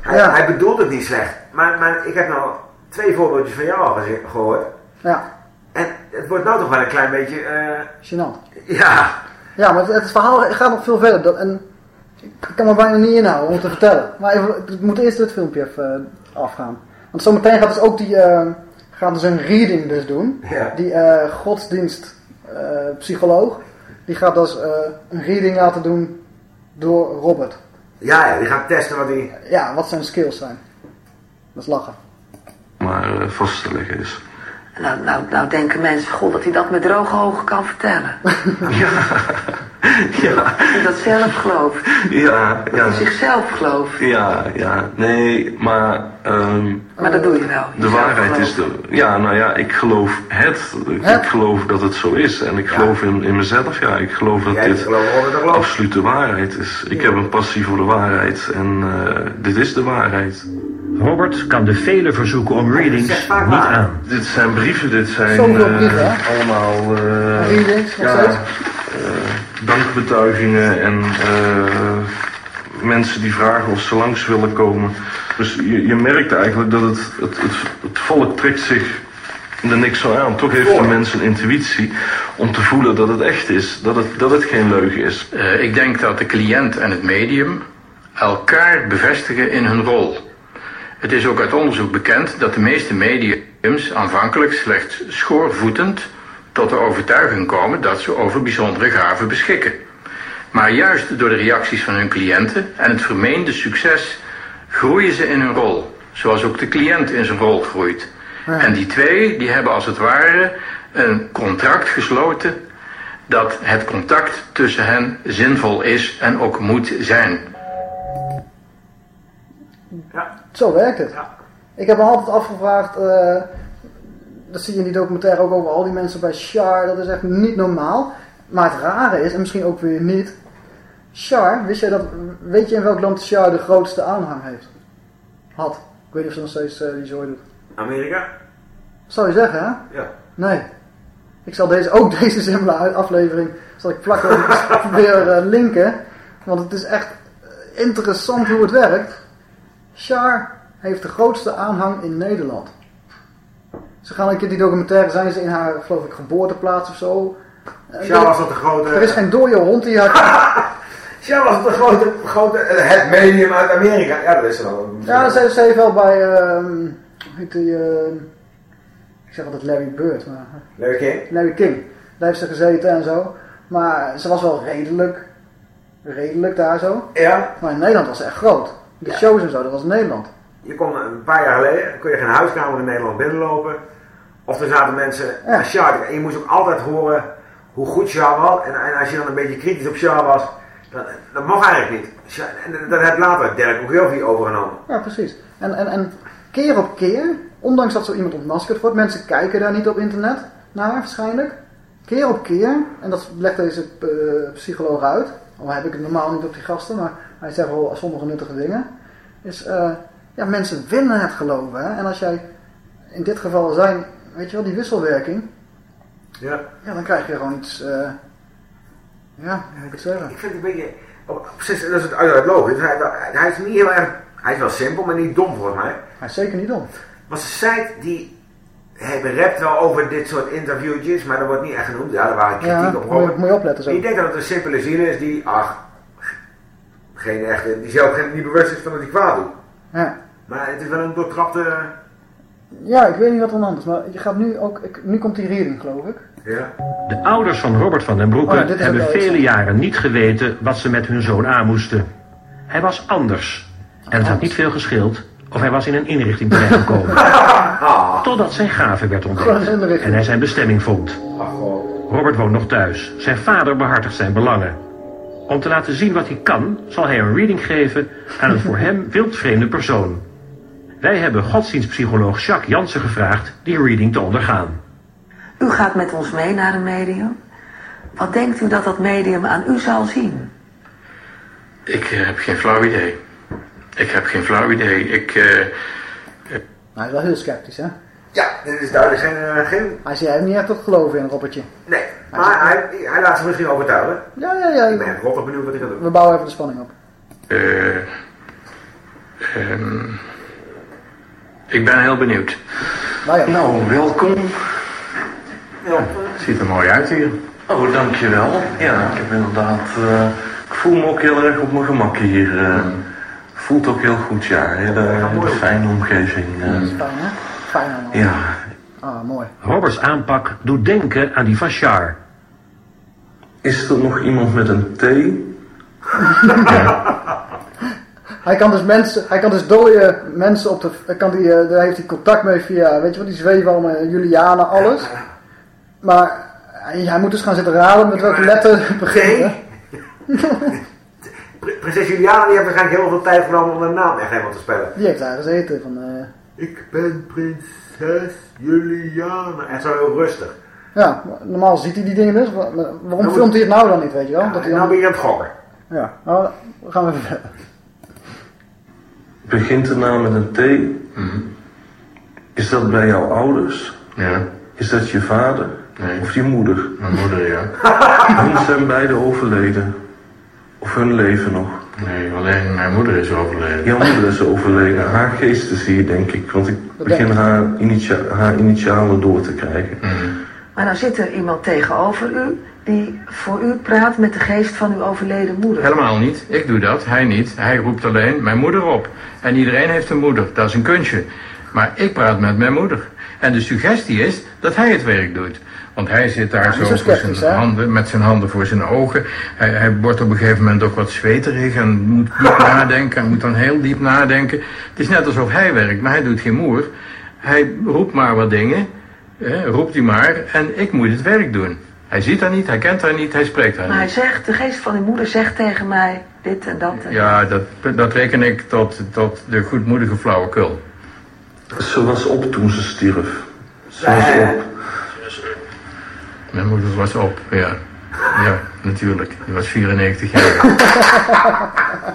Speaker 2: hij,
Speaker 1: Ja.
Speaker 2: hij bedoelt het niet slecht. Maar, maar ik heb nou twee voorbeeldjes van jou al gehoord.
Speaker 1: Ja,
Speaker 2: En het wordt nou toch wel een klein beetje, eh,
Speaker 1: gênant.
Speaker 2: ja,
Speaker 1: Ja, maar het, het verhaal gaat nog veel verder. Dat, en ik kan me bijna niet inhouden om te vertellen. Maar even, ik moet eerst dit filmpje even eh, afgaan. Want zometeen gaat dus ook die, eh, gaat dus een reading dus doen.
Speaker 2: Ja.
Speaker 1: Die eh, godsdienst eh, psycholoog, die gaat dus eh, een reading laten doen door Robert.
Speaker 2: ja, ja, die gaat testen wat hij...
Speaker 1: Ja, wat zijn skills zijn. Dat is lachen.
Speaker 12: maar vast te leggen is.
Speaker 13: Nou, nou, nou denken mensen, god, dat hij dat met droge ogen kan vertellen.
Speaker 12: Ja,
Speaker 13: Dat hij dat zelf gelooft.
Speaker 12: ja,
Speaker 13: Dat
Speaker 12: ja.
Speaker 13: hij zichzelf gelooft.
Speaker 12: Ja, ja, nee, maar ehm,
Speaker 13: Maar dat doe je wel.
Speaker 12: de waarheid is de. Ja, nou ja, ik geloof het. Ik,
Speaker 1: Het?
Speaker 12: ik geloof dat het zo is. En ik geloof in, in mezelf, ja. Ik geloof dat
Speaker 2: Jij
Speaker 12: dit
Speaker 2: gelooft.
Speaker 12: absolute waarheid is. Ik heb een passie voor de waarheid. En eh, dit is de waarheid.
Speaker 10: Robert kan de vele verzoeken om readings niet aan.
Speaker 12: Dit zijn brieven, dit zijn eh, allemaal eh,
Speaker 1: Readings,
Speaker 12: ja,
Speaker 1: steeds?
Speaker 12: eh, dankbetuigingen en eh, mensen die vragen of ze langs willen komen. Dus je, je merkt eigenlijk dat het, het, het, het volk trekt zich er niks zo aan. Toch heeft de mens een intuïtie om te voelen dat het echt is, dat het, dat het geen leugen is.
Speaker 14: Eh, ik denk dat de cliënt en het medium elkaar bevestigen in hun rol. Het is ook uit onderzoek bekend dat de meeste mediums aanvankelijk slechts schoorvoetend tot de overtuiging komen dat ze over bijzondere gaven beschikken. Maar juist door de reacties van hun cliënten en het vermeende succes groeien ze in hun rol, zoals ook de cliënt in zijn rol groeit. En die twee die hebben als het ware een contract gesloten dat het contact tussen hen zinvol is en ook moet zijn.
Speaker 2: Ja,
Speaker 1: Zo werkt het.
Speaker 2: Ja.
Speaker 1: Ik heb me altijd afgevraagd, eh, dat zie je in die documentaire ook over al die mensen bij Char, dat is echt niet normaal. Maar het rare is, en misschien ook weer niet, Char, wist jij dat, weet je in welk land Char de grootste aanhang heeft? Had. Ik weet niet of ze nog steeds eh, die zooi doet.
Speaker 2: Amerika?
Speaker 1: Zou je zeggen, hè?
Speaker 2: Ja.
Speaker 1: Nee. Ik zal deze, ook deze simpele aflevering zal ik plakken weer eh, linken. Want het is echt interessant hoe het werkt. Char heeft de grootste aanhang in Nederland. Ze gaan een keer die documentaire, zijn ze in haar, geloof ik, geboorteplaats of zo.
Speaker 2: Sjaal was dat de grote...
Speaker 1: Er is geen dode hond die had...
Speaker 2: Sjaal was de grote, grote, eh, het medium uit Amerika. Ja, dat is er wel.
Speaker 1: Ja, ze, ze heeft wel bij, hoe heet die, ehm, ik zeg altijd Larry Bird, maar...
Speaker 2: Larry King?
Speaker 1: Larry King. Daar heeft ze gezeten en zo. Maar ze was wel redelijk, redelijk daar zo.
Speaker 2: Ja.
Speaker 1: Maar in Nederland was ze echt groot. De shows en zo, dat was in Nederland.
Speaker 2: Je kon een paar jaar geleden, kon je geen huiskamer in Nederland binnenlopen. Of er zaten mensen naar Sjaal. En je moest ook altijd horen hoe goed Sjaal was. En, en als je dan een beetje kritisch op Sjaal was, dan, dat mocht eigenlijk niet. En dat heeft later Dirk Ogilvie overgenomen.
Speaker 1: Ja, precies. En, en, en keer op keer, ondanks dat zo iemand ontmaskerd wordt, mensen kijken daar niet op internet naar waarschijnlijk. Keer op keer, en dat legt deze eh, psycholoog uit, al heb ik het normaal niet op die gasten, maar hij zegt wel sommige nuttige dingen, is, eh, ja, mensen willen het geloven. Hè? En als jij in dit geval zijn, weet je wel, die wisselwerking,
Speaker 2: Ja.
Speaker 1: ja, dan krijg je gewoon iets, eh, ja, ik het zeggen?
Speaker 2: Ik vind het een beetje, op, op zich, dat is het uiteraard logisch. Hij, hij is niet heel erg, hij is wel simpel, maar niet dom volgens mij.
Speaker 1: Hij is zeker niet dom.
Speaker 2: Maar ze site die, hij berept wel over dit soort interviewtjes, maar dat wordt niet echt genoemd. Ja, er waren kritiek
Speaker 1: Ja,
Speaker 2: op
Speaker 1: moet moet je opletten zo.
Speaker 2: Ik denk dat het een simpele ziel is die, ach, geen echte, die zelf geen, niet bewust is van dat hij kwaad doet.
Speaker 1: Ja.
Speaker 2: Maar het is wel een doortrapte,
Speaker 1: Ja, ik weet niet wat er hand is, maar je gaat nu ook, ik, nu komt die reading geloof ik.
Speaker 2: ja.
Speaker 10: De ouders van Robert van den Broeke
Speaker 1: Oh
Speaker 10: hebben vele jaren niet geweten wat ze met hun zoon aan moesten. Hij was anders. En het had niet veel gescheeld of hij was in een inrichting terechtgekomen. Totdat zijn gave werd ontdekt en hij zijn bestemming vond. Robert woont nog thuis. Zijn vader behartigt zijn belangen. Om te laten zien wat hij kan, zal hij een reading geven aan een voor hem wildvreemde persoon. Wij hebben godsdienstpsycholoog Jacques Jansen gevraagd die reading te ondergaan.
Speaker 15: U gaat met ons mee naar een medium. Wat denkt u dat dat medium aan u zal zien?
Speaker 14: Ik eh, heb geen flauw idee. Ik heb geen flauw idee. Ik, eh,
Speaker 1: Hij is wel heel sceptisch, hè?
Speaker 2: Ja, dit is duidelijk geen, eh, geen
Speaker 1: Hij zei niet echt tot geloven in een robbertje.
Speaker 2: nee. Maar hij, hij laat zich misschien overtuigen.
Speaker 1: Ja, ja, ja.
Speaker 2: Ik ben rottig benieuwd wat hij gaat doen.
Speaker 1: We bouwen even de spanning op.
Speaker 14: eh, ehm, ik ben heel benieuwd.
Speaker 1: Nou ja.
Speaker 12: Nou, welkom.
Speaker 14: Ziet er mooi uit hier.
Speaker 12: Oh, dankjewel. Ja, ik heb inderdaad... eh, ik voel me ook heel erg op mijn gemak hier. eh. voelt ook heel goed, ja. Hele, hele fijne omgeving.
Speaker 1: is fijn, hè? Fijn allemaal.
Speaker 12: ja,
Speaker 1: Ah, mooi.
Speaker 10: Roberts aanpak doet denken aan die van Char.
Speaker 12: is er nog iemand met een T?
Speaker 1: Hij kan dus mensen, hij kan dus dode mensen op de, kan die, eh, daar heeft hij contact mee via, weet je wat, die zweven allemaal, eh, Julianen, alles. Maar hij, hij moet dus gaan zitten raden met welke letter het begint.
Speaker 2: Prinses Juliana die heeft waarschijnlijk heel veel tijd genomen om haar naam echt helemaal te spellen.
Speaker 1: Die heeft daar gezeten van, eh,
Speaker 2: Ik ben prinses Juliana. En zo heel rustig.
Speaker 1: ja, normaal ziet hij die dingen dus. Waarom
Speaker 2: Nou,
Speaker 1: filmt hij het nou dan niet, weet je wel?
Speaker 2: Ja,
Speaker 1: Dat hij dan-
Speaker 2: nou ben je aan het gokken.
Speaker 1: Ja, nou, dan gaan we even verder.
Speaker 12: Begint de naam met een T? Is dat bij jouw ouders?
Speaker 14: Ja,
Speaker 12: Is dat je vader?
Speaker 14: Nee.
Speaker 12: Of je moeder?
Speaker 14: mijn moeder, ja.
Speaker 12: Hun zijn beide overleden. Of hun leven nog.
Speaker 14: Nee, alleen mijn moeder is overleden.
Speaker 12: Jouw moeder is overleden. Haar geest is hier, denk ik. Want ik begin haar, initia haar initialen door te krijgen.
Speaker 15: Maar nou zit er iemand tegenover u die voor u praat met de geest van uw overleden moeder.
Speaker 14: Helemaal niet. Ik doe dat, hij niet. Hij roept alleen mijn moeder op. En iedereen heeft een moeder, dat is een kunstje. Maar ik praat met mijn moeder. En de suggestie is dat hij het werk doet. Want hij zit daar
Speaker 1: Ja,
Speaker 14: zo
Speaker 1: niet
Speaker 14: voor
Speaker 1: sceptisch,
Speaker 14: zijn handen, met zijn handen voor zijn ogen. Hij, hij wordt op een gegeven moment ook wat zweterig en moet diep nadenken. Hij moet dan heel diep nadenken. Het is net alsof hij werkt, maar hij doet geen moer. Hij roept maar wat dingen, hè, roept hij maar, en ik moet het werk doen. Hij ziet haar niet, hij kent haar niet, hij spreekt haar
Speaker 15: Maar hij
Speaker 14: niet.
Speaker 15: zegt, de geest van uw moeder zegt tegen mij dit en dat. En
Speaker 14: Ja, dat, dat reken ik tot, tot de goedmoedige flauwekul.
Speaker 12: Ze was op toen ze stierf. Ze was op.
Speaker 14: Mijn moeder was op, ja. Ja, natuurlijk. Die was 94 jaar.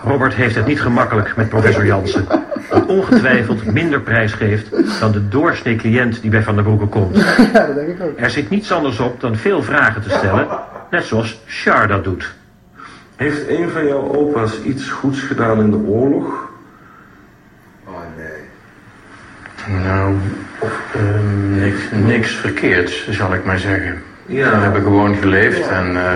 Speaker 10: Robert heeft het niet gemakkelijk met professor Jansen. Die ongetwijfeld minder prijs geeft dan de doorsnee cliënt die bij Van der Broeke komt.
Speaker 1: Ja, dat denk ik ook.
Speaker 10: Er zit niets anders op dan veel vragen te stellen, net zoals Char dat doet.
Speaker 12: Heeft een van jouw opa's iets goeds gedaan in de oorlog?
Speaker 2: Oh nee.
Speaker 14: Nou, ehm, niks, niks verkeerds, zal ik maar zeggen.
Speaker 12: Ja.
Speaker 14: We hebben gewoon geleefd en eh,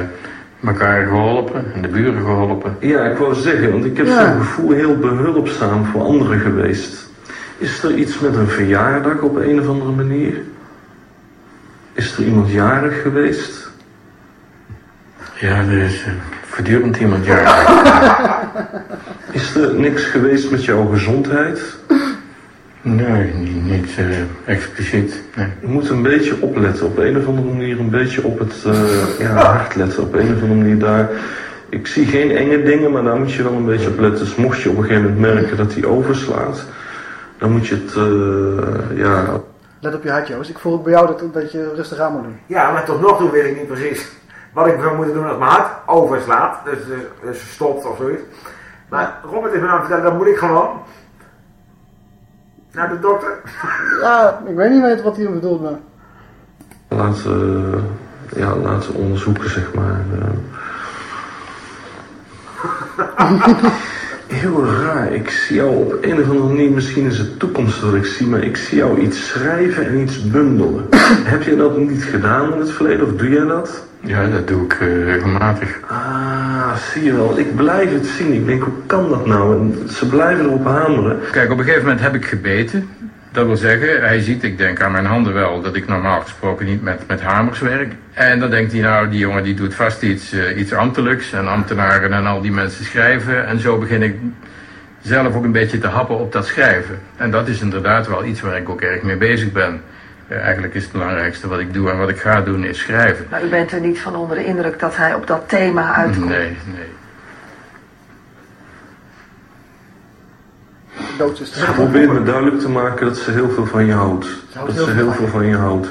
Speaker 14: elkaar geholpen en de buren geholpen.
Speaker 12: Ja, ik wou zeggen, want ik heb
Speaker 14: Ja.
Speaker 12: zo'n gevoel heel behulpzaam voor anderen geweest. Is er iets met een verjaardag op een of andere manier? Is er iemand jarig geweest?
Speaker 14: Ja, er is eh, voortdurend iemand jarig.
Speaker 12: Is er niks geweest met jouw gezondheid?
Speaker 14: Nee, niet, niet eh, expliciet. Nee.
Speaker 12: Je moet een beetje opletten, op een of andere manier een beetje op het eh, ja, hart letten. Op een of andere manier daar. Ik zie geen enge dingen, maar daar moet je wel een beetje op letten. Dus mocht je op een gegeven moment merken dat hij overslaat, dan moet je het, eh, ja,
Speaker 1: Let op je hart, Joost. Ik voel ook bij jou dat, dat je rustig aan moet doen.
Speaker 2: Ja, maar tot nog toe weet ik niet precies wat ik zou moeten doen als mijn hart overslaat. Dus, dus, dus stopt of zoiets. Maar Robert heeft me nou vertellen, dan moet ik gewoon naar de dokter.
Speaker 1: Ja, ik weet niet wat hij bedoelt, maar...
Speaker 12: laten, ja, laten onderzoeken, zeg maar. eh. Heel raar. Ik zie jou op een of andere manier, misschien is het toekomst dat ik zie, maar ik zie jou iets schrijven en iets bundelen. Heb je dat niet gedaan in het verleden of doe jij dat?
Speaker 14: Ja, dat doe ik eh, regelmatig.
Speaker 12: Ah, zie je wel. Ik blijf het zien. Ik denk, hoe kan dat nou? En ze blijven erop hameren.
Speaker 14: Kijk, op een gegeven moment heb ik gebeten. Dat wil zeggen, hij ziet, ik denk aan mijn handen wel, dat ik normaal gesproken niet met, met hamers werk. En dan denkt hij, nou, die jongen die doet vast iets, eh, iets ambtelijks. En ambtenaren en al die mensen schrijven. En zo begin ik zelf ook een beetje te happen op dat schrijven. En dat is inderdaad wel iets waar ik ook erg mee bezig ben. Eh, eigenlijk is het belangrijkste wat ik doe en wat ik ga doen is schrijven.
Speaker 13: Maar u bent er niet van onder de indruk dat hij op dat thema uitkomt?
Speaker 14: Nee, nee.
Speaker 12: Ze probeert me duidelijk te maken dat ze heel veel van je houdt.
Speaker 1: houdt
Speaker 12: Dat
Speaker 1: heel
Speaker 12: ze heel veel van je houdt.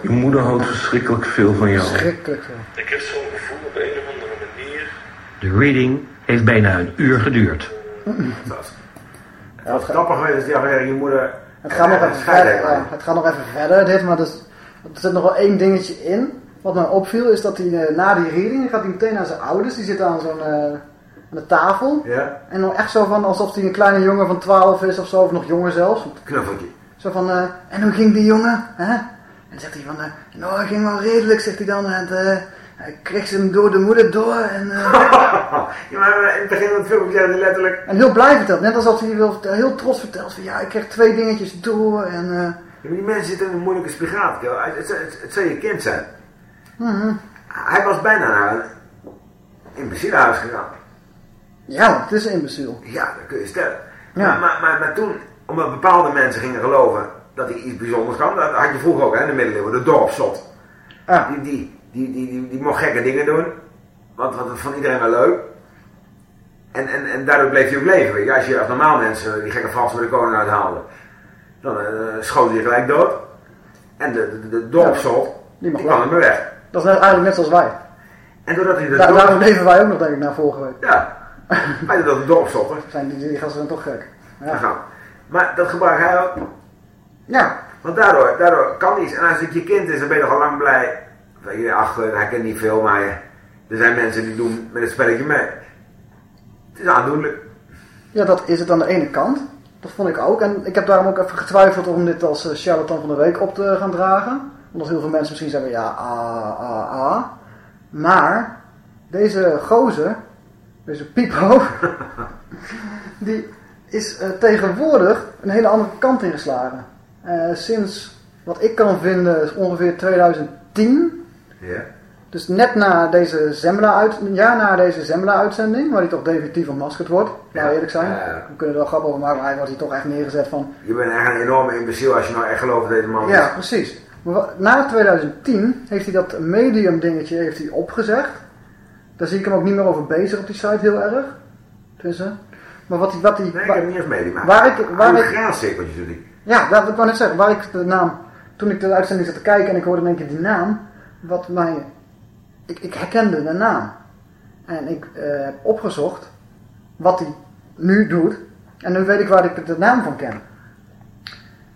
Speaker 12: Je moeder houdt verschrikkelijk veel van jou.
Speaker 1: Schrikkelijk veel.
Speaker 12: Ik heb zo'n gevoel op een of andere manier.
Speaker 10: De reading heeft bijna een uur geduurd.
Speaker 2: Ja, wat grappig geweest is die aflevering je moeder...
Speaker 1: Het gaat nog even verder. ja, het gaat nog even verder, dit, maar dus, er zit nog wel één dingetje in. Wat mij opviel is dat hij eh, na die reading gaat hij meteen naar zijn ouders. Die zitten aan zo'n eh, aan de tafel.
Speaker 2: Ja,
Speaker 1: En dan echt zo van alsof hij een kleine jongen van 12 is of zo, of nog jonger zelfs.
Speaker 2: knuffeltje.
Speaker 1: Zo van, eh, en hoe ging die jongen? Hè? En dan zegt hij van, nou, ging wel redelijk, zegt hij dan. En hij kreeg ze hem door de moeder door. En,
Speaker 2: ja, maar in het begin van het film zei hij letterlijk...
Speaker 1: en heel blij vertelt. Net alsof hij wil, heel trots vertelt van, ja, ik kreeg twee dingetjes door. En, eh,
Speaker 2: Ja, maar die mensen zitten in een moeilijke joh. Het, het, het, het zou je kind zijn.
Speaker 1: mhm.
Speaker 2: Hij was bijna naar een imbecielenhuis gegaan.
Speaker 1: Ja, het is een imbeciel.
Speaker 2: Ja, dat kun je stellen.
Speaker 1: Ja.
Speaker 2: Maar, maar, maar, maar toen, omdat bepaalde mensen gingen geloven dat hij iets bijzonders kan, dat had je vroeger ook hè, in de middeleeuwen, de dorpszot.
Speaker 1: Ja.
Speaker 2: Die, die, die, die, die, die mocht gekke dingen doen, want, want dat vond iedereen wel leuk. En, en, en daardoor bleef hij ook leven. je. Als je als normaal mensen die gekke Fransen met de koning uithaalde, dan uh, schoten die gelijk dood. En de, de, de
Speaker 1: die
Speaker 2: kwam er mee weg.
Speaker 1: Dat is net, eigenlijk net zoals wij.
Speaker 2: En doordat hij de dorp-
Speaker 1: daarom leven wij ook nog, denk ik, na vorige week.
Speaker 2: Ja, maar doordat de dorpszotter,
Speaker 1: Zijn die, die gasten zijn toch gek.
Speaker 2: Ja.
Speaker 1: Ja.
Speaker 2: Maar dat gebruikt hij ook.
Speaker 1: Ja.
Speaker 2: Want daardoor, daardoor kan iets. En als het je kind is, dan ben je toch al lang blij. Weet je, ach, eh, hij kent niet veel, maar er zijn mensen die doen met het spelletje mee. Het is aandoenlijk.
Speaker 1: Ja, dat is het aan de ene kant. Dat vond ik ook. En ik heb daarom ook even getwijfeld om dit als eh, charlatan van de week op te gaan dragen. Omdat heel veel mensen misschien zeggen, ja, ah, ah, ah. Maar, deze gozer, deze Pipo, die is eh, tegenwoordig een hele andere kant ingeslagen. Eh, sinds, wat ik kan vinden, is ongeveer 2010.
Speaker 2: Ja.
Speaker 1: Dus net na deze Zembla uit, jaar na deze Zembla-uitzending, waar hij toch definitief ontmaskerd wordt, nou eerlijk zijn.
Speaker 2: Ja, ja.
Speaker 1: We kunnen er wel grappig over maken, maar hij wordt hier toch echt neergezet van...
Speaker 2: Je bent echt een enorme imbeciel als je nou echt gelooft dat deze man
Speaker 1: Ja,
Speaker 2: is.
Speaker 1: precies. Maar na 2010 heeft hij dat medium dingetje heeft hij opgezegd. Daar zie ik hem ook niet meer over bezig op die site heel erg. Tenminste. Maar wat hij... Wat hij
Speaker 2: Nee, ik
Speaker 1: waar-
Speaker 2: heb niet eens meegemaakt.
Speaker 1: Waar ik... Waar ik
Speaker 2: graancirkeltjes doet hij.
Speaker 1: ja, dat ik wou net zeggen. Waar ik de naam... Toen ik de uitzending zat te kijken en ik hoorde in één keer die naam. Wat mij... Ik, ik herkende de naam. En ik eh, heb opgezocht wat hij nu doet. En nu weet ik waar ik de naam van ken.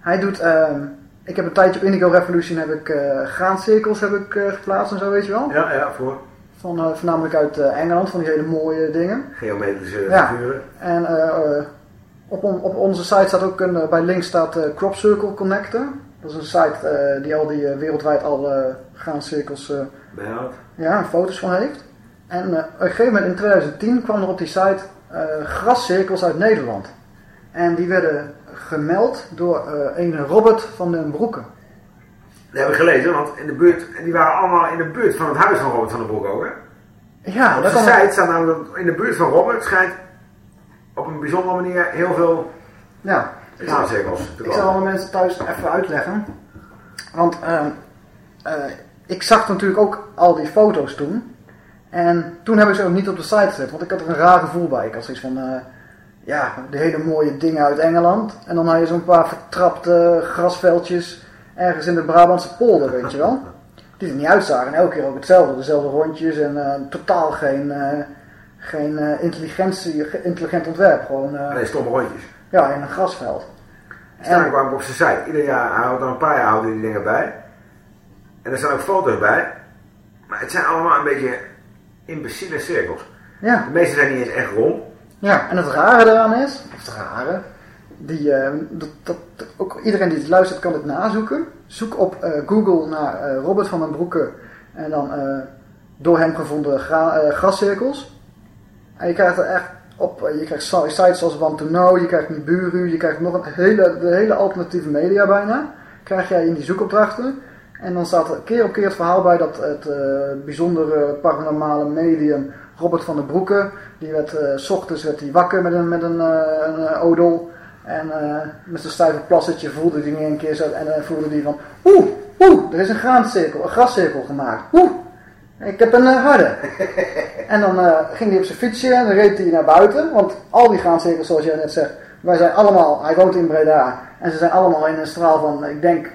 Speaker 1: Hij doet... ehm, ik heb een tijdje op Indigo Revolution heb ik eh graancirkels heb ik, eh, geplaatst en zo, weet je wel.
Speaker 2: Ja, ja, voor
Speaker 1: Van, voornamelijk uit Engeland, van die hele mooie dingen.
Speaker 2: geometrische
Speaker 1: Ja.
Speaker 2: figuren.
Speaker 1: En op, on- op onze site staat ook een, bij links staat Crop Circle Connector. Dat is een site die al die wereldwijd al graancirkels eh, ja, foto's van heeft. En eh, op een gegeven moment in 2010 kwam er op die site eh, grascirkels uit Nederland. En die werden gemeld door een Robert van den Broeke.
Speaker 2: Dat heb ik gelezen, want in de buurt, die waren allemaal in de buurt van het huis van Robert van den Broek ook, hè?
Speaker 1: Ja,
Speaker 2: op
Speaker 1: dat
Speaker 2: de site staat namelijk in de buurt van Robert schijnt op een bijzondere manier heel veel
Speaker 1: Ja.
Speaker 2: graancirkels te
Speaker 1: Ik zal alle mensen thuis even uitleggen. Want eh, eh, ik zag natuurlijk ook al die foto's toen. En toen heb ik ze ook niet op de site gezet. Want ik had er een raar gevoel bij. Ik had zoiets van... eh, ja, de hele mooie dingen uit Engeland. En dan had je zo'n paar vertrapte grasveldjes ergens in de Brabantse polder, weet je wel. Die er niet uitzagen. En elke keer ook hetzelfde. Dezelfde rondjes en eh, totaal geen, eh, geen intelligentie, ge- intelligent ontwerp. Gewoon
Speaker 2: Nee, stomme rondjes.
Speaker 1: ja, in een grasveld.
Speaker 2: Staan kwam ik op zijn site. Ieder jaar, hij houdt er een paar jaar houden die dingen bij. En er staan ook foto's bij. Maar het zijn allemaal een beetje imbeciele cirkels.
Speaker 1: Ja.
Speaker 2: De meeste zijn niet eens echt rond.
Speaker 1: Ja, en het rare eraan is, of het rare, die, eh, dat, dat, ook iedereen die het luistert kan het nazoeken. Zoek op eh, Google naar eh, Robert van den Broeke en dan eh, door hem gevonden gra- grascirkels. En je krijgt er echt op, je krijgt si- sites zoals Want to Know, je krijgt Nibiru, je krijgt nog een hele, de hele alternatieve media bijna. Krijg jij in die zoekopdrachten. En dan staat er keer op keer het verhaal bij dat het eh, bijzondere paranormale medium Robert van den Broeke, die werd s ochtends werd hij wakker met een, met een, eh, een odel. En met zijn stijve plassetje voelde hij een keer zo en dan voelde hij van oeh, oeh, er is een graancirkel, een grascirkel gemaakt. Oeh, ik heb een harde. en dan ging hij op zijn fietsje en dan reed hij naar buiten. Want al die graancirkels, zoals jij net zegt, wij zijn allemaal, hij woont in Breda. En ze zijn allemaal in een straal van, ik denk,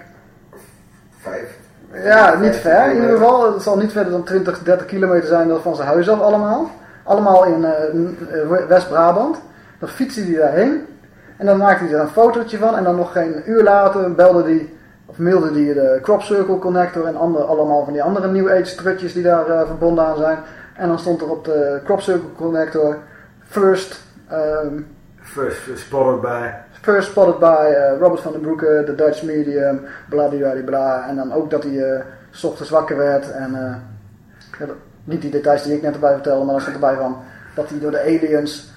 Speaker 2: Vijf.
Speaker 1: ja, niet ver in ieder geval. Het zal niet verder dan 20, 30 kilometer zijn van zijn huis af allemaal. Allemaal in eh, eh, West-Brabant. Dan fietste hij daarheen. En dan maakte hij er een fotootje van. En dan nog geen uur later belde hij, of mailde hij de Crop Circle Connector en andere, allemaal van die andere New Age trutjes die daar eh, verbonden aan zijn. En dan stond er op de Crop Circle Connector First, ehm,
Speaker 2: First spotted bij.
Speaker 1: First spotted by eh, Robert van den Broeke, the Dutch medium, bladibladibla. En dan ook dat hij s ochtends wakker werd. En eh, niet die details die ik net erbij vertelde, maar dan stond erbij van dat hij door de aliens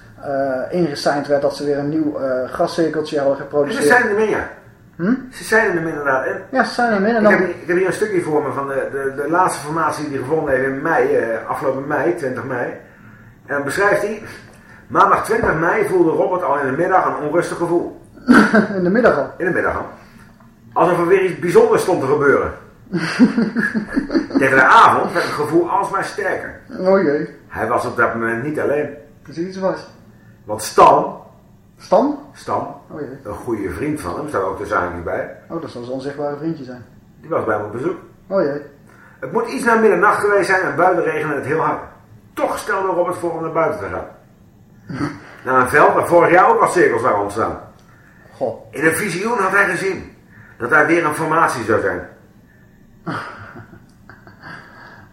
Speaker 1: ingesigned werd dat ze weer een nieuw gascirkeltje hadden
Speaker 2: Ze
Speaker 1: geproduceerd.
Speaker 2: zijn er meer.
Speaker 1: Hm?
Speaker 2: Ze zijn er inderdaad. En
Speaker 1: Ja, ze zijn er min. En
Speaker 2: ik,
Speaker 1: dan,
Speaker 2: heb, ik heb hier een stukje voor me van de, de, de laatste formatie die hij gevonden heeft in mei, afgelopen mei, 20 mei. En dan beschrijft hij, maandag 20 mei voelde Robert al in de middag een onrustig gevoel.
Speaker 1: In de middag al.
Speaker 2: In de middag al. Alsof er weer iets bijzonders stond te gebeuren. Tegen de avond werd het gevoel alsmaar sterker.
Speaker 1: Oh jee,
Speaker 2: Hij was op dat moment niet alleen.
Speaker 1: iets was.
Speaker 2: Want Stan,
Speaker 1: Stan?
Speaker 2: Stan,
Speaker 1: Oh jee.
Speaker 2: een goede vriend van hem, staat ook de zaak bij,
Speaker 1: Oh, dat zal zo'n onzichtbare vriendje zijn.
Speaker 2: die was bij hem op bezoek.
Speaker 1: Oh jee.
Speaker 2: Het moet iets na middernacht geweest zijn en buiten regende het heel hard. Toch stelde Robert voor om naar buiten te gaan. Naar een veld waar vorig jaar ook al cirkels waren ontstaan. In een visioen had hij gezien dat daar weer een formatie zou zijn.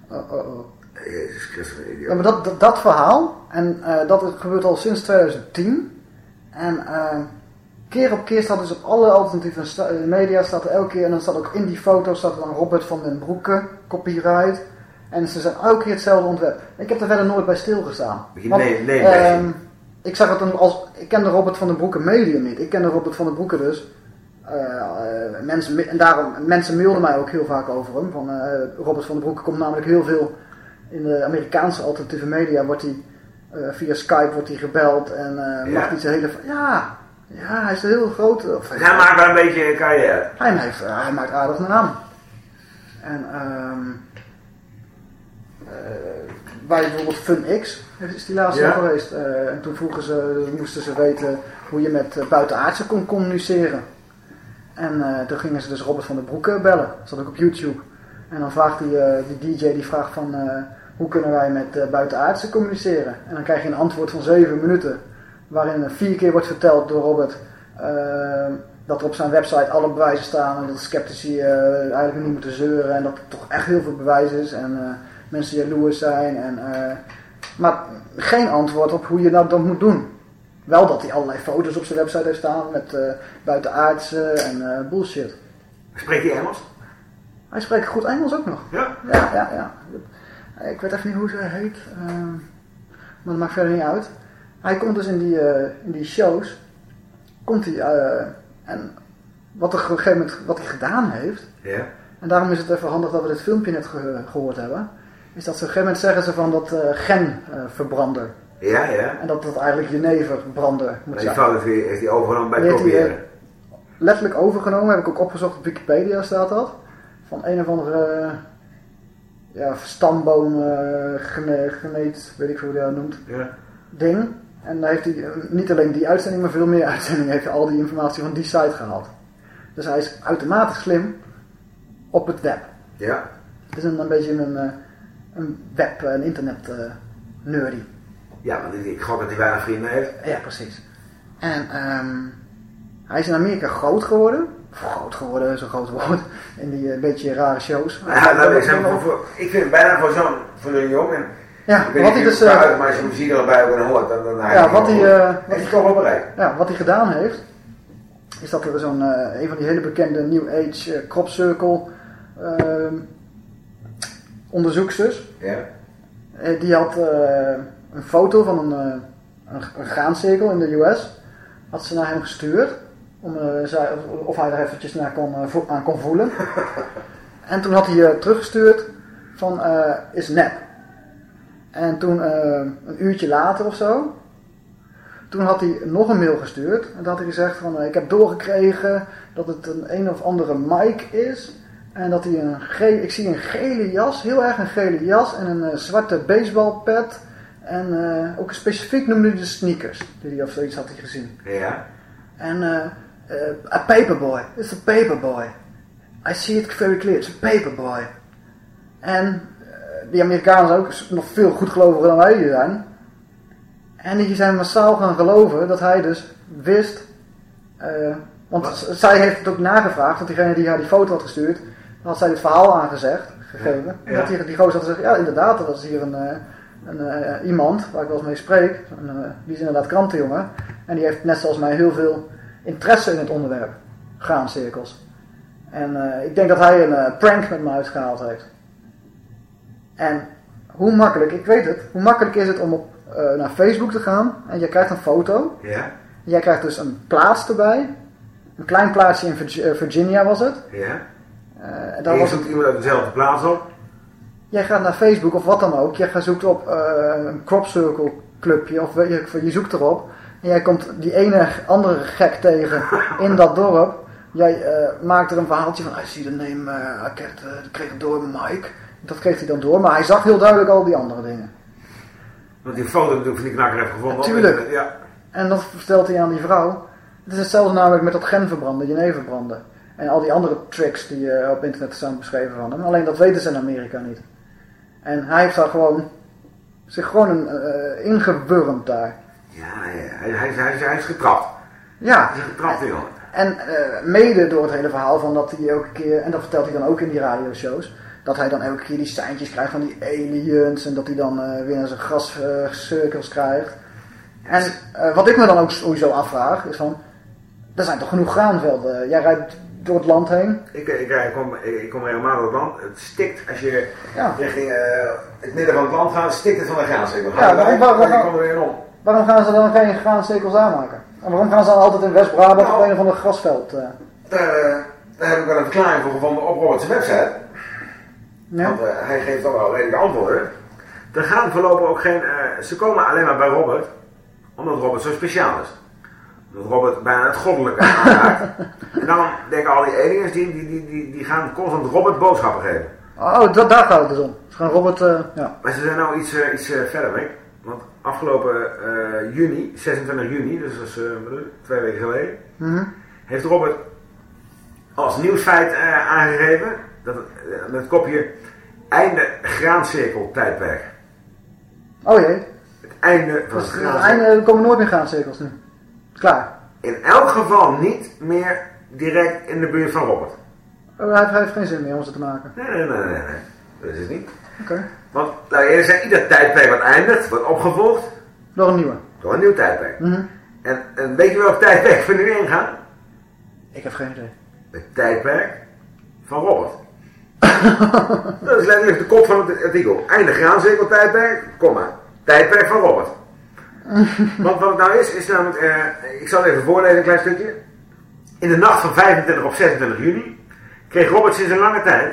Speaker 1: Oh, oh, oh.
Speaker 2: Jezus Christus, een
Speaker 1: Ja, maar dat, dat, dat verhaal, en eh, dat gebeurt al sinds 2010. En eh, keer op keer staat dus op alle alternatieve eh, media, staat er elke keer, en dan staat ook in die foto, staat er dan Robert van den Broeke, copyright. En ze zijn elke keer hetzelfde ontwerp. Ik heb er verder nooit bij stilgestaan. Want,
Speaker 2: nee- nee-
Speaker 1: ehm, ik zag het dan als, ik kende Robert van den Broeke medium niet. Ik kende Robert van den Broeke dus. Eh, eh, mensen, en daarom, mensen mailden mij ook heel vaak over hem. Van, eh, Robert van den Broeke komt namelijk heel veel in de Amerikaanse alternatieve media. Wordt hij via Skype wordt hij gebeld en
Speaker 2: Ja.
Speaker 1: mag hij zijn hele. Ja, ja, hij is een heel groot. Of,
Speaker 2: Hij maakt wel een beetje carrière.
Speaker 1: hij, heeft, hij maakt aardig naam. En ehm eh, bij bijvoorbeeld FunX is die laatst
Speaker 2: Ja.
Speaker 1: nog geweest. Eh, en toen vroegen ze, moesten ze weten hoe je met eh, buitenaardsen kon communiceren. En eh, toen gingen ze dus Robert van der Broeke bellen. Dat zat ook op YouTube. En dan vraagt die, die DJ die vraagt van hoe kunnen wij met buitenaardsen communiceren? En dan krijg je een antwoord van zeven minuten. Waarin er vier keer wordt verteld door Robert dat er op zijn website alle bewijzen staan. En dat sceptici eigenlijk niet moeten zeuren. En dat er toch echt heel veel bewijs is. En mensen jaloers zijn. En, eh, maar geen antwoord op hoe je dat dan moet doen. Wel dat hij allerlei foto's op zijn website heeft staan met eh buitenaardse en eh, bullshit.
Speaker 2: Spreekt hij Engels?
Speaker 1: Hij spreekt goed Engels ook nog.
Speaker 2: Ja?
Speaker 1: Ja, ja, ja. Ik weet even niet hoe ze heet. maar dat maakt verder niet uit. Hij komt dus in die, in die shows. Komt hij. eh, en wat, er op een gegeven moment, wat hij gedaan heeft.
Speaker 2: Ja.
Speaker 1: En daarom is het even handig dat we dit filmpje net ge- gehoord hebben. Is dat ze op een gegeven moment zeggen ze van dat eh genverbrander.
Speaker 2: Ja, ja.
Speaker 1: En dat dat eigenlijk jeneverbrander moet
Speaker 2: Maar die
Speaker 1: zijn.
Speaker 2: fout heeft hij, overgenomen bij het kopiëren.
Speaker 1: eh, letterlijk overgenomen, heb ik ook opgezocht op Wikipedia staat dat. Van een of andere eh, ja, stamboom eh, gene, geneet, weet ik veel hoe je dat noemt,
Speaker 2: Ja.
Speaker 1: ding. En daar heeft hij eh, niet alleen die uitzending, maar veel meer uitzendingen heeft hij al die informatie van die site gehaald. Dus hij is uitermate slim op het web.
Speaker 2: Ja.
Speaker 1: Het is een, een beetje een, eh, een web, een internet eh, nerdy.
Speaker 2: Ja, want ik, ik gok dat hij weinig vrienden heeft.
Speaker 1: Ja, precies. En ehm, hij is in Amerika groot geworden. Of groot geworden is een groot woord. In die eh, beetje rare shows.
Speaker 2: Ja, nou, ik, zeg, voor, voor- ik vind hem bijna voor zo'n voor een jong. En
Speaker 1: Ja,
Speaker 2: ik weet
Speaker 1: wat
Speaker 2: niet
Speaker 1: hij dus,
Speaker 2: hoe het
Speaker 1: eh,
Speaker 2: maar als je muziek erbij ook hoort, dan, dan
Speaker 1: Ja, wat hij, eh, wat
Speaker 2: hij toch wel bereikt.
Speaker 1: Ja, wat hij gedaan heeft, is dat er zo'n, eh, een van die hele bekende New Age eh, crop circle ehm, onderzoeksters,
Speaker 2: Ja.
Speaker 1: eh, die had eh, een foto van een, eh, een, een graancirkel in de US, had ze naar hem gestuurd, om, of- hij er eventjes naar kon, aan kon voelen. en toen had hij teruggestuurd van, is nep. En toen, een uurtje later of zo, toen had hij nog een mail gestuurd. En toen had hij gezegd van, ik heb doorgekregen dat het een een of andere Mike is. En dat hij een gele, ik zie een gele jas, heel erg een gele jas en een eh, zwarte baseballpet. En eh, ook specifiek noemde hij de sneakers, die hij of zoiets had hij gezien.
Speaker 2: Ja.
Speaker 1: En eh, a paperboy, it's a paperboy. I see it very clear, it's a paperboy. En die Amerikanen zijn ook nog veel goedgeloviger dan wij hier zijn. En die zijn massaal gaan geloven dat hij dus wist. want zij heeft het ook nagevraagd, want diegene die haar die foto had gestuurd, had zij het verhaal aangezegd, gegeven. En dat die, die gozer had gezegd, ja inderdaad, dat is hier een, eh, een, eh, iemand waar ik wel eens mee spreek. Een, eh, die is inderdaad krantenjongen. En die heeft net zoals mij heel veel interesse in het onderwerp. Graancirkels. En ik denk dat hij een prank met me uitgehaald heeft. En hoe makkelijk, ik weet het, hoe makkelijk is het om op, naar Facebook te gaan en je krijgt een foto.
Speaker 2: Ja.
Speaker 1: Jij krijgt dus een plaats erbij. Een klein plaatsje in Virgi- Virginia was het.
Speaker 2: Ja.
Speaker 1: En
Speaker 2: En
Speaker 1: daar
Speaker 2: je
Speaker 1: was
Speaker 2: zoekt
Speaker 1: het,
Speaker 2: iemand uit dezelfde plaats op.
Speaker 1: jij gaat naar Facebook of wat dan ook. Je gaat zoekt op eh, een crop circle clubje of weet je, je zoekt erop. En jij komt die ene andere gek tegen in dat dorp. Jij eh, maakt er een verhaaltje van, name, eh, I get, eh, ik kreeg het door Mike. Dat kreeg hij dan door, maar hij zag heel duidelijk al die andere dingen.
Speaker 2: Want die foto natuurlijk van die knakker heeft gevonden.
Speaker 1: Natuurlijk.
Speaker 2: Ja.
Speaker 1: En dat vertelt hij aan die vrouw. Het is hetzelfde namelijk met dat genverbranden, jeneverbranden. En al die andere tricks die eh, op internet staan beschreven van hem. Alleen dat weten ze in Amerika niet. En hij heeft daar gewoon zich gewoon een, eh, ingewurmd daar.
Speaker 2: Ja, ja. Hij, hij, is- hij, is- hij is getrapt.
Speaker 1: Ja.
Speaker 2: Hij is een getrapte jongen.
Speaker 1: En eh, mede door het hele verhaal van dat hij elke keer, en dat vertelt hij dan ook in die radioshows, dat hij dan elke keer die seintjes krijgt van die aliens en dat hij dan weer naar zijn grascirkels krijgt. En wat ik me dan ook sowieso afvraag is van, er zijn toch genoeg graanvelden. Jij rijdt door het land heen.
Speaker 2: Ik, ik, ik, kom, ik, ik kom regelmatig op het land. Het stikt als je
Speaker 1: Ja.
Speaker 2: richting eh, het midden van het land gaat, stikt het van de graancirkel.
Speaker 1: Ja, waarom- waarom-
Speaker 2: weer om.
Speaker 1: Gaan ze dan geen graancirkels aanmaken? En waarom gaan ze dan altijd in West-Brabant op een of ander grasveld? eh?
Speaker 2: Daar, eh, daar heb ik wel een verklaring voor gevonden op Robert's website.
Speaker 1: Ja.
Speaker 2: Want eh, hij geeft toch wel redelijke antwoorden. Er gaan voorlopig ook geen... eh, ze komen alleen maar bij Robert, omdat Robert zo speciaal is. Robert bijna het goddelijke aanraakt. en dan denken al die aliens, die, die, die, die, gaan constant Robert boodschappen geven.
Speaker 1: Oh, dat, daar gaat het dus om. Ze gaan Robert, eh, ja.
Speaker 2: Maar ze zijn nou iets, eh, iets eh, verder weg. Want afgelopen juni, 26 juni, dus dat is twee weken geleden,
Speaker 1: Mhm.
Speaker 2: heeft Robert als nieuwsfeit aangegeven dat het, met het kopje einde graancirkel tijdperk.
Speaker 1: Oh jee.
Speaker 2: Het einde van het graancirkel.
Speaker 1: einde, er komen nooit meer graancirkels nu. Klaar.
Speaker 2: In elk geval niet meer direct in de buurt van Robert.
Speaker 1: Oh, hij, heeft, geen zin meer om ze te maken.
Speaker 2: Nee, nee, nee, nee, nee. Dat is het niet.
Speaker 1: Oké.
Speaker 2: Want, we eerlijk zijn, ieder tijdperk wat eindigt, wordt opgevolgd
Speaker 1: Door een nieuwe.
Speaker 2: door een nieuw tijdperk.
Speaker 1: Mhm.
Speaker 2: En, en weet je welk tijdperk we nu ingaan?
Speaker 1: Ik heb geen idee.
Speaker 2: Het tijdperk van Robert. dat is letterlijk de kop van het artikel. Einde graanzegeltijdperk, komma, tijdperk van Robert. Want wat het nou is, is namelijk, eh, ik zal het even voorlezen, een klein stukje. In de nacht van 25 op 26 juni kreeg Robert sinds een lange tijd,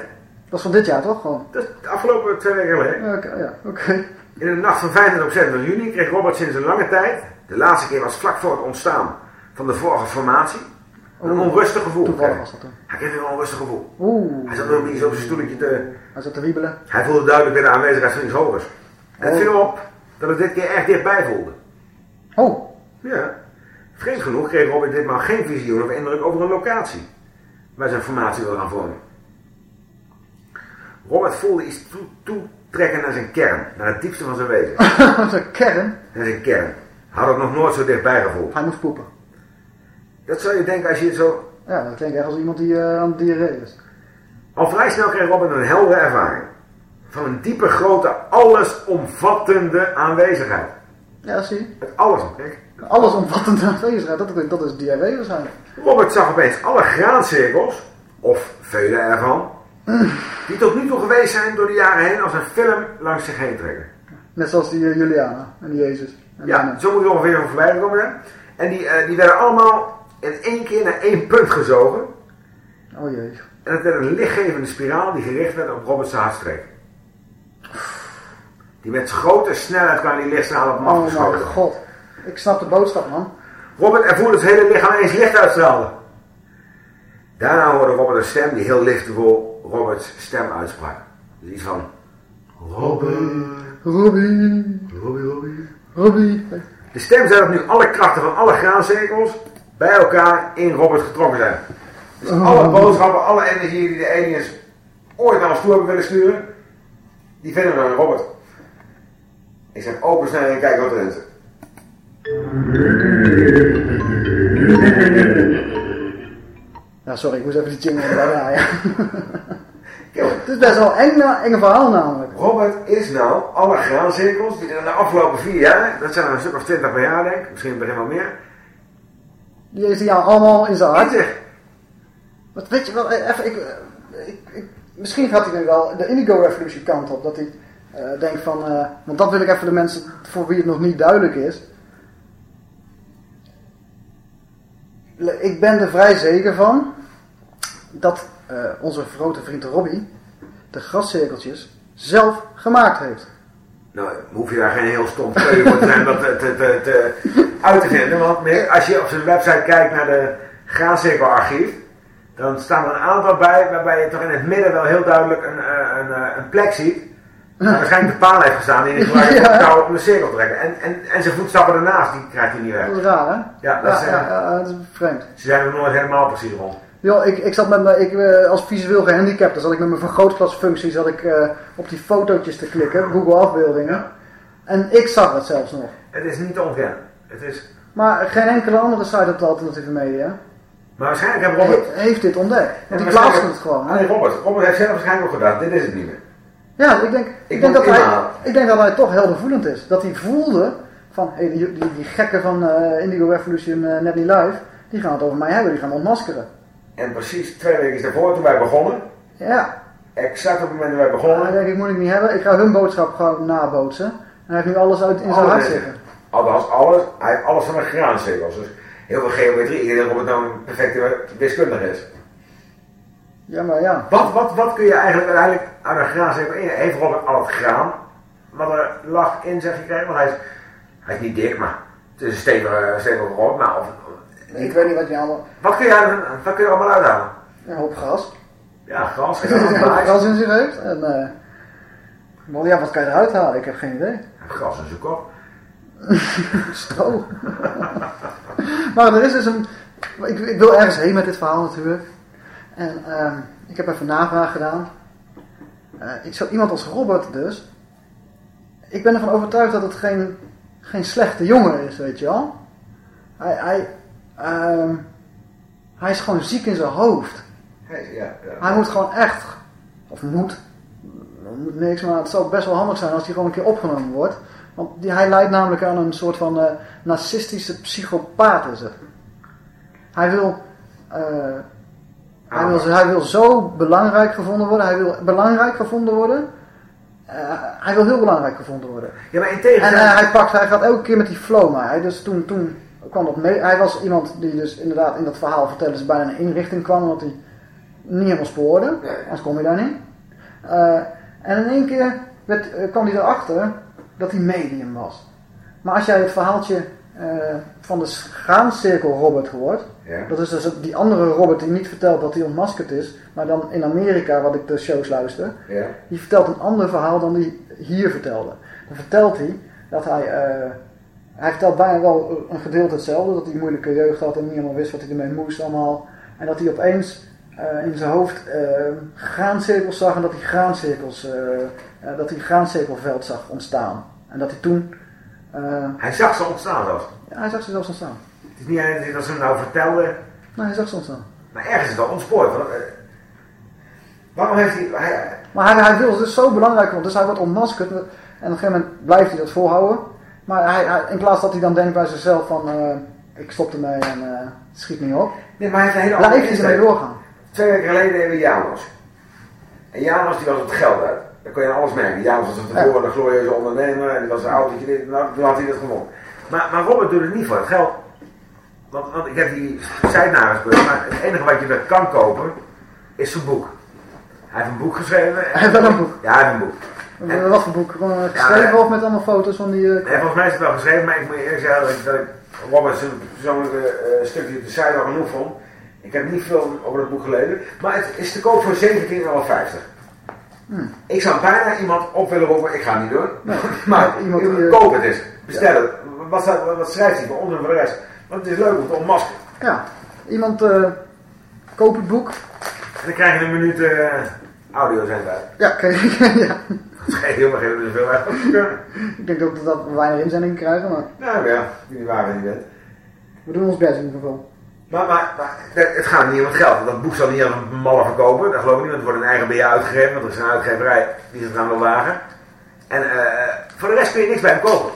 Speaker 1: Dat is van dit jaar toch gewoon?
Speaker 2: dat is de afgelopen twee weken geleden,
Speaker 1: Ja, oké. ja, oké.
Speaker 2: in de nacht van 25 op 26 juni kreeg Robert sinds een lange tijd, de laatste keer was vlak voor het ontstaan van de vorige formatie, een onrustig gevoel.
Speaker 1: Toevallig was dat.
Speaker 2: Hij kreeg een onrustig gevoel.
Speaker 1: Oeh.
Speaker 2: Hij zat nog niet zo op zijn stoeltje te...
Speaker 1: Hij zat te wiebelen.
Speaker 2: Hij voelde duidelijk weer de aanwezigheid van iets hogers. En het
Speaker 1: Oh.
Speaker 2: viel op dat het dit keer echt dichtbij voelde.
Speaker 1: Oh.
Speaker 2: Ja. Vreemd genoeg kreeg Robert ditmaal geen visioen of indruk over een locatie waar zijn formatie wil gaan vormen. Robert voelde iets toe- toetrekken naar zijn kern, naar het diepste van zijn wezen.
Speaker 1: Zijn kern.
Speaker 2: Naar zijn kern. Had het nog nooit zo dichtbij gevoeld.
Speaker 1: Hij moest poepen.
Speaker 2: Dat zou je denken als je het zo...
Speaker 1: Ja, dat klinkt echt als iemand die eh, aan het diarree is.
Speaker 2: Al vrij snel kreeg Robert een heldere ervaring. Van een diepe, grote, allesomvattende aanwezigheid.
Speaker 1: Ja, zie je.
Speaker 2: Het alles, kijk.
Speaker 1: Allesomvattend aanwezigheid, dat, dat is diarree waarschijnlijk.
Speaker 2: Robert zag opeens alle graancirkels, of vele ervan, die tot nu toe geweest zijn door de jaren heen als een film langs zich heen trekken.
Speaker 1: Net zoals die eh, Juliana en die Jezus. En
Speaker 2: Ja,
Speaker 1: Anna.
Speaker 2: zo moet je ongeveer van voorbij zijn. En die, eh, die werden allemaal in één keer naar één punt gezogen.
Speaker 1: Oh jee.
Speaker 2: En het werd een lichtgevende spiraal die gericht werd op Robert's hartstreek. Die met grote snelheid kwamen die lichtstralen op hem
Speaker 1: Oh mijn god. Ik snap de boodschap, man.
Speaker 2: Robert ervoerde het hele lichaam eens licht uitstralen. Daarna hoorde Robert een stem die heel liefdevol Roberts stem uitsprak. Dus iets van... Robert,
Speaker 1: Robbie.
Speaker 2: Robbie, Robbie.
Speaker 1: Robbie.
Speaker 2: De stem zei dat nu alle krachten van alle graancirkels bij elkaar in Robert getrokken zijn. Dus alle boodschappen, alle energieën die de aliens ooit naar ons toe hebben willen sturen, die vinden we in Robert. Ik zeg opensnijden en kijken wat erin zit.
Speaker 1: Ja, sorry, ik moest even die jingle draaien. Het is best wel eng, na- enge verhaal namelijk.
Speaker 2: Robert is nou alle graancirkels die er in de afgelopen vier jaar, dat zijn er een stuk of twintig per jaar denk ik, misschien begin wel meer,
Speaker 1: Die heeft hij jou allemaal in zijn hart. Wat weet je wel, eh, even, ik, eh, ik, ik, misschien gaat hij nu wel de Indigo Revolution kant op. Dat hij eh, denkt van, eh, want dat wil ik even de mensen voor wie het nog niet duidelijk is. Ik ben er vrij zeker van dat eh, onze grote vriend Robbie de grascirkeltjes zelf gemaakt heeft.
Speaker 2: Nou, hoef je daar geen heel stom te zijn dat uit te vinden. Want als je op zijn website kijkt naar de graancirkelarchief, dan staan er een aantal bij waarbij je toch in het midden wel heel duidelijk een, een, een plek ziet. Waar waarschijnlijk de paal heeft gestaan die hij gebruikt
Speaker 1: Ja.
Speaker 2: touw op een cirkel te trekken. En, en, en zijn voetstappen ernaast, die krijgt hij niet weg.
Speaker 1: Dat is raar, hè?
Speaker 2: Ja, dat is, eh,
Speaker 1: ja, dat is vreemd.
Speaker 2: Ze zijn er nooit helemaal precies rond.
Speaker 1: Joh, ik, ik zat met me, ik, eh, als visueel gehandicapt, dan zat ik met mijn vergrootglasfunctie zat ik, eh, op die fotootjes te klikken, Google afbeeldingen. En ik zag het zelfs nog.
Speaker 2: Het is niet te ontkennen. Het is,
Speaker 1: Maar geen enkele andere site op de alternatieve media
Speaker 2: maar waarschijnlijk heeft Robert...
Speaker 1: he- heeft dit ontdekt. Want die plaatste het gewoon.
Speaker 2: Nee, Robert. Robert heeft zelf waarschijnlijk ook gedacht, dit is het niet meer.
Speaker 1: Ja, ik denk, ik,
Speaker 2: Ik
Speaker 1: denk dat hij, ik denk dat hij toch heldervoelend is. Dat hij voelde van, hey, die, die, die gekken van eh, Indigo Revolution eh, net niet live, die gaan het over mij hebben, die gaan me ontmaskeren.
Speaker 2: En precies twee weken daarvoor, toen wij begonnen,
Speaker 1: Ja,
Speaker 2: exact op het moment dat wij begonnen,
Speaker 1: denk ik, moet ik niet hebben. Ik ga hun boodschap gewoon nabootsen. En hij heeft nu alles uit in zijn hart zitten.
Speaker 2: Althans, alles, hij heeft alles van een graancirkels. Dus heel veel geometrie. Ik denk dat Robert nou een perfecte wiskundige is.
Speaker 1: Ja, maar ja.
Speaker 2: Wat, wat, wat kun je eigenlijk uiteindelijk uit een graancirkel in? Heeft Robert al het graan wat er lag in zich gekregen? Want hij is, hij is niet dik, maar het is een stevige, stevige. Maar of,
Speaker 1: Ik weet niet wat je allemaal...
Speaker 2: wat, kun je, wat kun je allemaal uithalen?
Speaker 1: Een hoop gras.
Speaker 2: Ja, gras.
Speaker 1: Een hoop
Speaker 2: gras,
Speaker 1: gras in zich heeft. En, eh ja, wat kan je eruit halen? Ik heb geen idee.
Speaker 2: gras in zijn kop.
Speaker 1: Stro. maar er is dus een... Ik, ik wil ergens heen met dit verhaal natuurlijk. En ehm, ik heb even navraag gedaan. Eh, ik zou, iemand als Robert dus... Ik ben ervan overtuigd dat het geen, geen slechte jongen is, weet je wel. Hij, hij, ehm, hij is gewoon ziek in zijn hoofd.
Speaker 2: Hey, ja, ja.
Speaker 1: Hij moet gewoon echt, of moet, moet niks, maar het zou best wel handig zijn als hij gewoon een keer opgenomen wordt. Want die, hij leidt namelijk aan een soort van eh, narcistische psychopaat is het. Hij wil, eh, Hij wil, hij wil zo belangrijk gevonden worden. Hij wil belangrijk gevonden worden. Eh, hij wil heel belangrijk gevonden worden.
Speaker 2: Ja, maar in
Speaker 1: En
Speaker 2: tegenstelling...
Speaker 1: eh, hij, pakt, hij gaat elke keer met die flow maar. Hij, dus toen, toen kwam dat mee. Hij was iemand die dus inderdaad in dat verhaal vertelde ze bijna een inrichting kwam. Omdat hij niet helemaal spoorde. Anders kom je daar niet. Eh, en in één keer werd, kwam hij erachter dat hij medium was. Maar als jij het verhaaltje van de schaancirkel Robert hoort.
Speaker 2: Ja.
Speaker 1: Dat is dus die andere Robert die niet vertelt dat hij ontmaskerd is. Maar dan in Amerika, wat ik de shows luister.
Speaker 2: Ja.
Speaker 1: Die vertelt een ander verhaal dan die hier vertelde. Dan vertelt hij dat hij... eh, hij vertelt bijna wel een gedeelte hetzelfde. Dat hij moeilijke jeugd had en niet helemaal wist wat hij ermee moest allemaal. En dat hij opeens eh, in zijn hoofd eh, graancirkels zag. En dat hij graancirkels... dat hij graancirkelveld zag ontstaan. En dat hij toen...
Speaker 2: Hij zag ze ontstaan zelfs.
Speaker 1: ja, hij zag ze zelfs ontstaan.
Speaker 2: Het is niet alleen dat ze hem nou vertelden,
Speaker 1: Nee, hij zag ze ontstaan.
Speaker 2: maar ergens is het wel ontspoord. Want, eh, waarom heeft hij... hij
Speaker 1: Maar hij, hij wil dus zo belangrijk worden, dus hij wordt ontmaskerd. En op een gegeven moment blijft hij dat volhouden. Maar hij, hij- in plaats dat hij dan denkt bij zichzelf van... eh, ik stop ermee en eh, het schiet niet op.
Speaker 2: nee, maar hij heeft een hele andere
Speaker 1: Blijft hij ermee doorgaan.
Speaker 2: Twee weken geleden hebben we Janos. En Janos die was op het geld uit. Dan kon je alles merken. Janos was een tevoren een glorieuze ondernemer. En die was een autootje. dit, Nou, toen had hij dat gewonnen. Maar, maar Robert doet het niet voor het geld. Want, want ik heb die nagespeeld. Maar het enige wat je er kan kopen is zijn boek. Hij heeft een boek geschreven. en-
Speaker 1: Hij heeft wel een boek.
Speaker 2: Ja, hij heeft een boek.
Speaker 1: Eh, Wat voor boek? Gewoon, eh, geschreven
Speaker 2: Ja,
Speaker 1: of met allemaal foto's van die... eh,
Speaker 2: Nee, volgens mij is het wel geschreven, maar ik moet eerlijk zeggen dat ik, dat ik Robert zijn persoonlijke eh, stukje op de site al genoeg vond. Ik heb niet veel over dat boek gelezen, maar het is te koop voor 17,50 euro.
Speaker 1: Hmm.
Speaker 2: Ik zou bijna iemand op willen roepen, ik ga niet doen, maar
Speaker 1: iemand eh,
Speaker 2: koop het eens, bestel het. Wat, wat, schrijft hij onder en de rest? Want het is leuk om te ontmaskeren.
Speaker 1: Ja, iemand uh, koop het boek.
Speaker 2: En dan krijg je een minuut uh, audio zijn bij.
Speaker 1: Ja, oké. ja.
Speaker 2: Dat geeft helemaal geen veel uit.
Speaker 1: Ik denk ook dat, dat we weinig inzendingen krijgen, maar
Speaker 2: Nou ja, die waren niet bent.
Speaker 1: we doen ons best in ieder geval.
Speaker 2: Maar, maar, maar het gaat niet om het geld. want Dat boek zal niet aan een malle verkopen. Dat geloof ik niet, want het wordt een eigen BA uitgegeven. Want er is een uitgeverij die het aan wil wagen. En uh, voor de rest kun je niks bij hem kopen.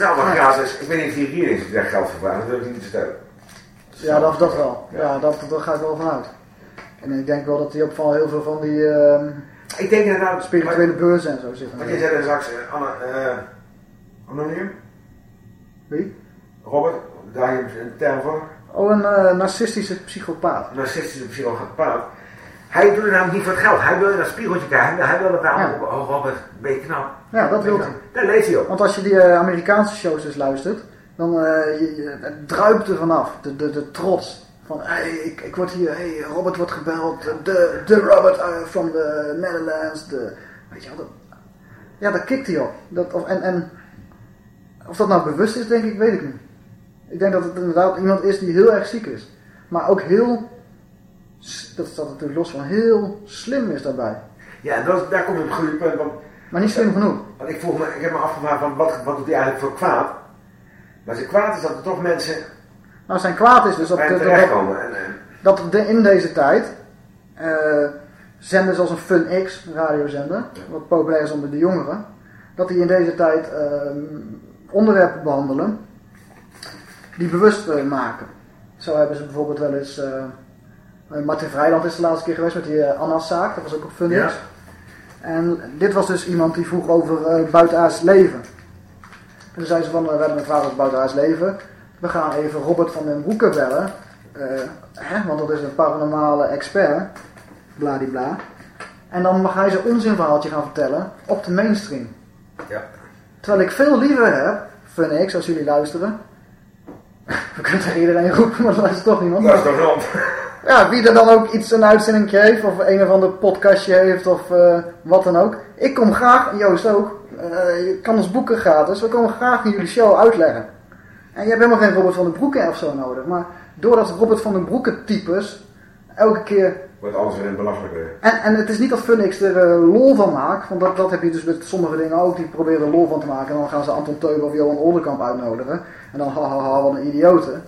Speaker 2: Is allemaal gratis. Ik weet niet of hij hier is daar geld voor vraagt. Dat durf ik niet te stellen.
Speaker 1: Ja, dat, dat wel. Ja, dat, dat ga ik wel vanuit. En ik denk wel dat hij ook van heel veel van die uh,
Speaker 2: ik denk inderdaad,
Speaker 1: spirituele beurzen en zo zitten.
Speaker 2: Want je zei er straks, uh, Anna, uh, anoniem?
Speaker 1: Wie?
Speaker 2: Robert, daar heb je een term voor.
Speaker 1: Oh, een uh, narcistische psychopaat.
Speaker 2: Narcistische psychopaat. Hij doet het namelijk niet voor het geld. Hij wil in dat spiegeltje kijken. Hij wil het daar ja. oh Robert, ben je knap.
Speaker 1: Ja, dat wil hij.
Speaker 2: Daar leest hij op.
Speaker 1: Want als je die uh, Amerikaanse shows dus luistert, dan uh, je, je, het druipt er vanaf. De, de, de trots. Van, hey, ik, ik word hier, hey, Robert wordt gebeld. De, de Robert uh, from the Netherlands. De, weet je wel, dat, ja, daar kikt hij op. Dat, of, en, en of dat nou bewust is, denk ik, weet ik niet. Ik denk dat het inderdaad iemand is die heel erg ziek is. Maar ook heel, dat staat natuurlijk los van, heel slim is daarbij.
Speaker 2: Ja, dat, daar komt het goede punt. Want,
Speaker 1: maar niet slim genoeg.
Speaker 2: Want ik, vroeg me, ik heb me afgevraagd van wat, wat doet hij eigenlijk voor kwaad? Maar zijn kwaad is dat er toch mensen...
Speaker 1: Nou, zijn kwaad is dus dat,
Speaker 2: dat,
Speaker 1: dat, dat de, in deze tijd uh, zenders als een FunX, radiozender, ja. wat populair is onder de jongeren, dat die in deze tijd uh, onderwerpen behandelen die bewust uh, maken. Zo hebben ze bijvoorbeeld wel eens. Uh, Martin Vrijland is de laatste keer geweest met die Anna's-zaak, dat was ook op Funix. Ja. En dit was dus iemand die vroeg over uh, buitenaards leven. En toen zei ze van: We hebben een vraag over buitenaards leven. We gaan even Robert van den Broeke bellen. Hè, want dat is een paranormale expert. Bladibla. En dan mag hij zijn onzinverhaaltje gaan vertellen op de mainstream.
Speaker 2: Ja.
Speaker 1: Terwijl ik veel liever heb, Funix, als jullie luisteren. We kunnen tegen iedereen roepen, maar dat is toch niemand.
Speaker 2: Dat is toch rond.
Speaker 1: Ja, wie er dan ook iets een uitzending heeft, of een of ander podcastje heeft, of uh, wat dan ook. Ik kom graag, en Joost ook, uh, je kan ons boeken gratis, we komen graag in jullie show uitleggen. En je hebt helemaal geen Robert van den Broeke of zo nodig, maar doordat Robert van den Broeke types elke keer...
Speaker 2: Wordt alles weer in belachelijk weer.
Speaker 1: En, en het is niet dat Funix er uh, lol van maakt, want dat, dat heb je dus met sommige dingen ook, die proberen er lol van te maken. En dan gaan ze Anton Teuber of Johan Olderkamp uitnodigen. En dan haha, ha, ha, wat een idioten.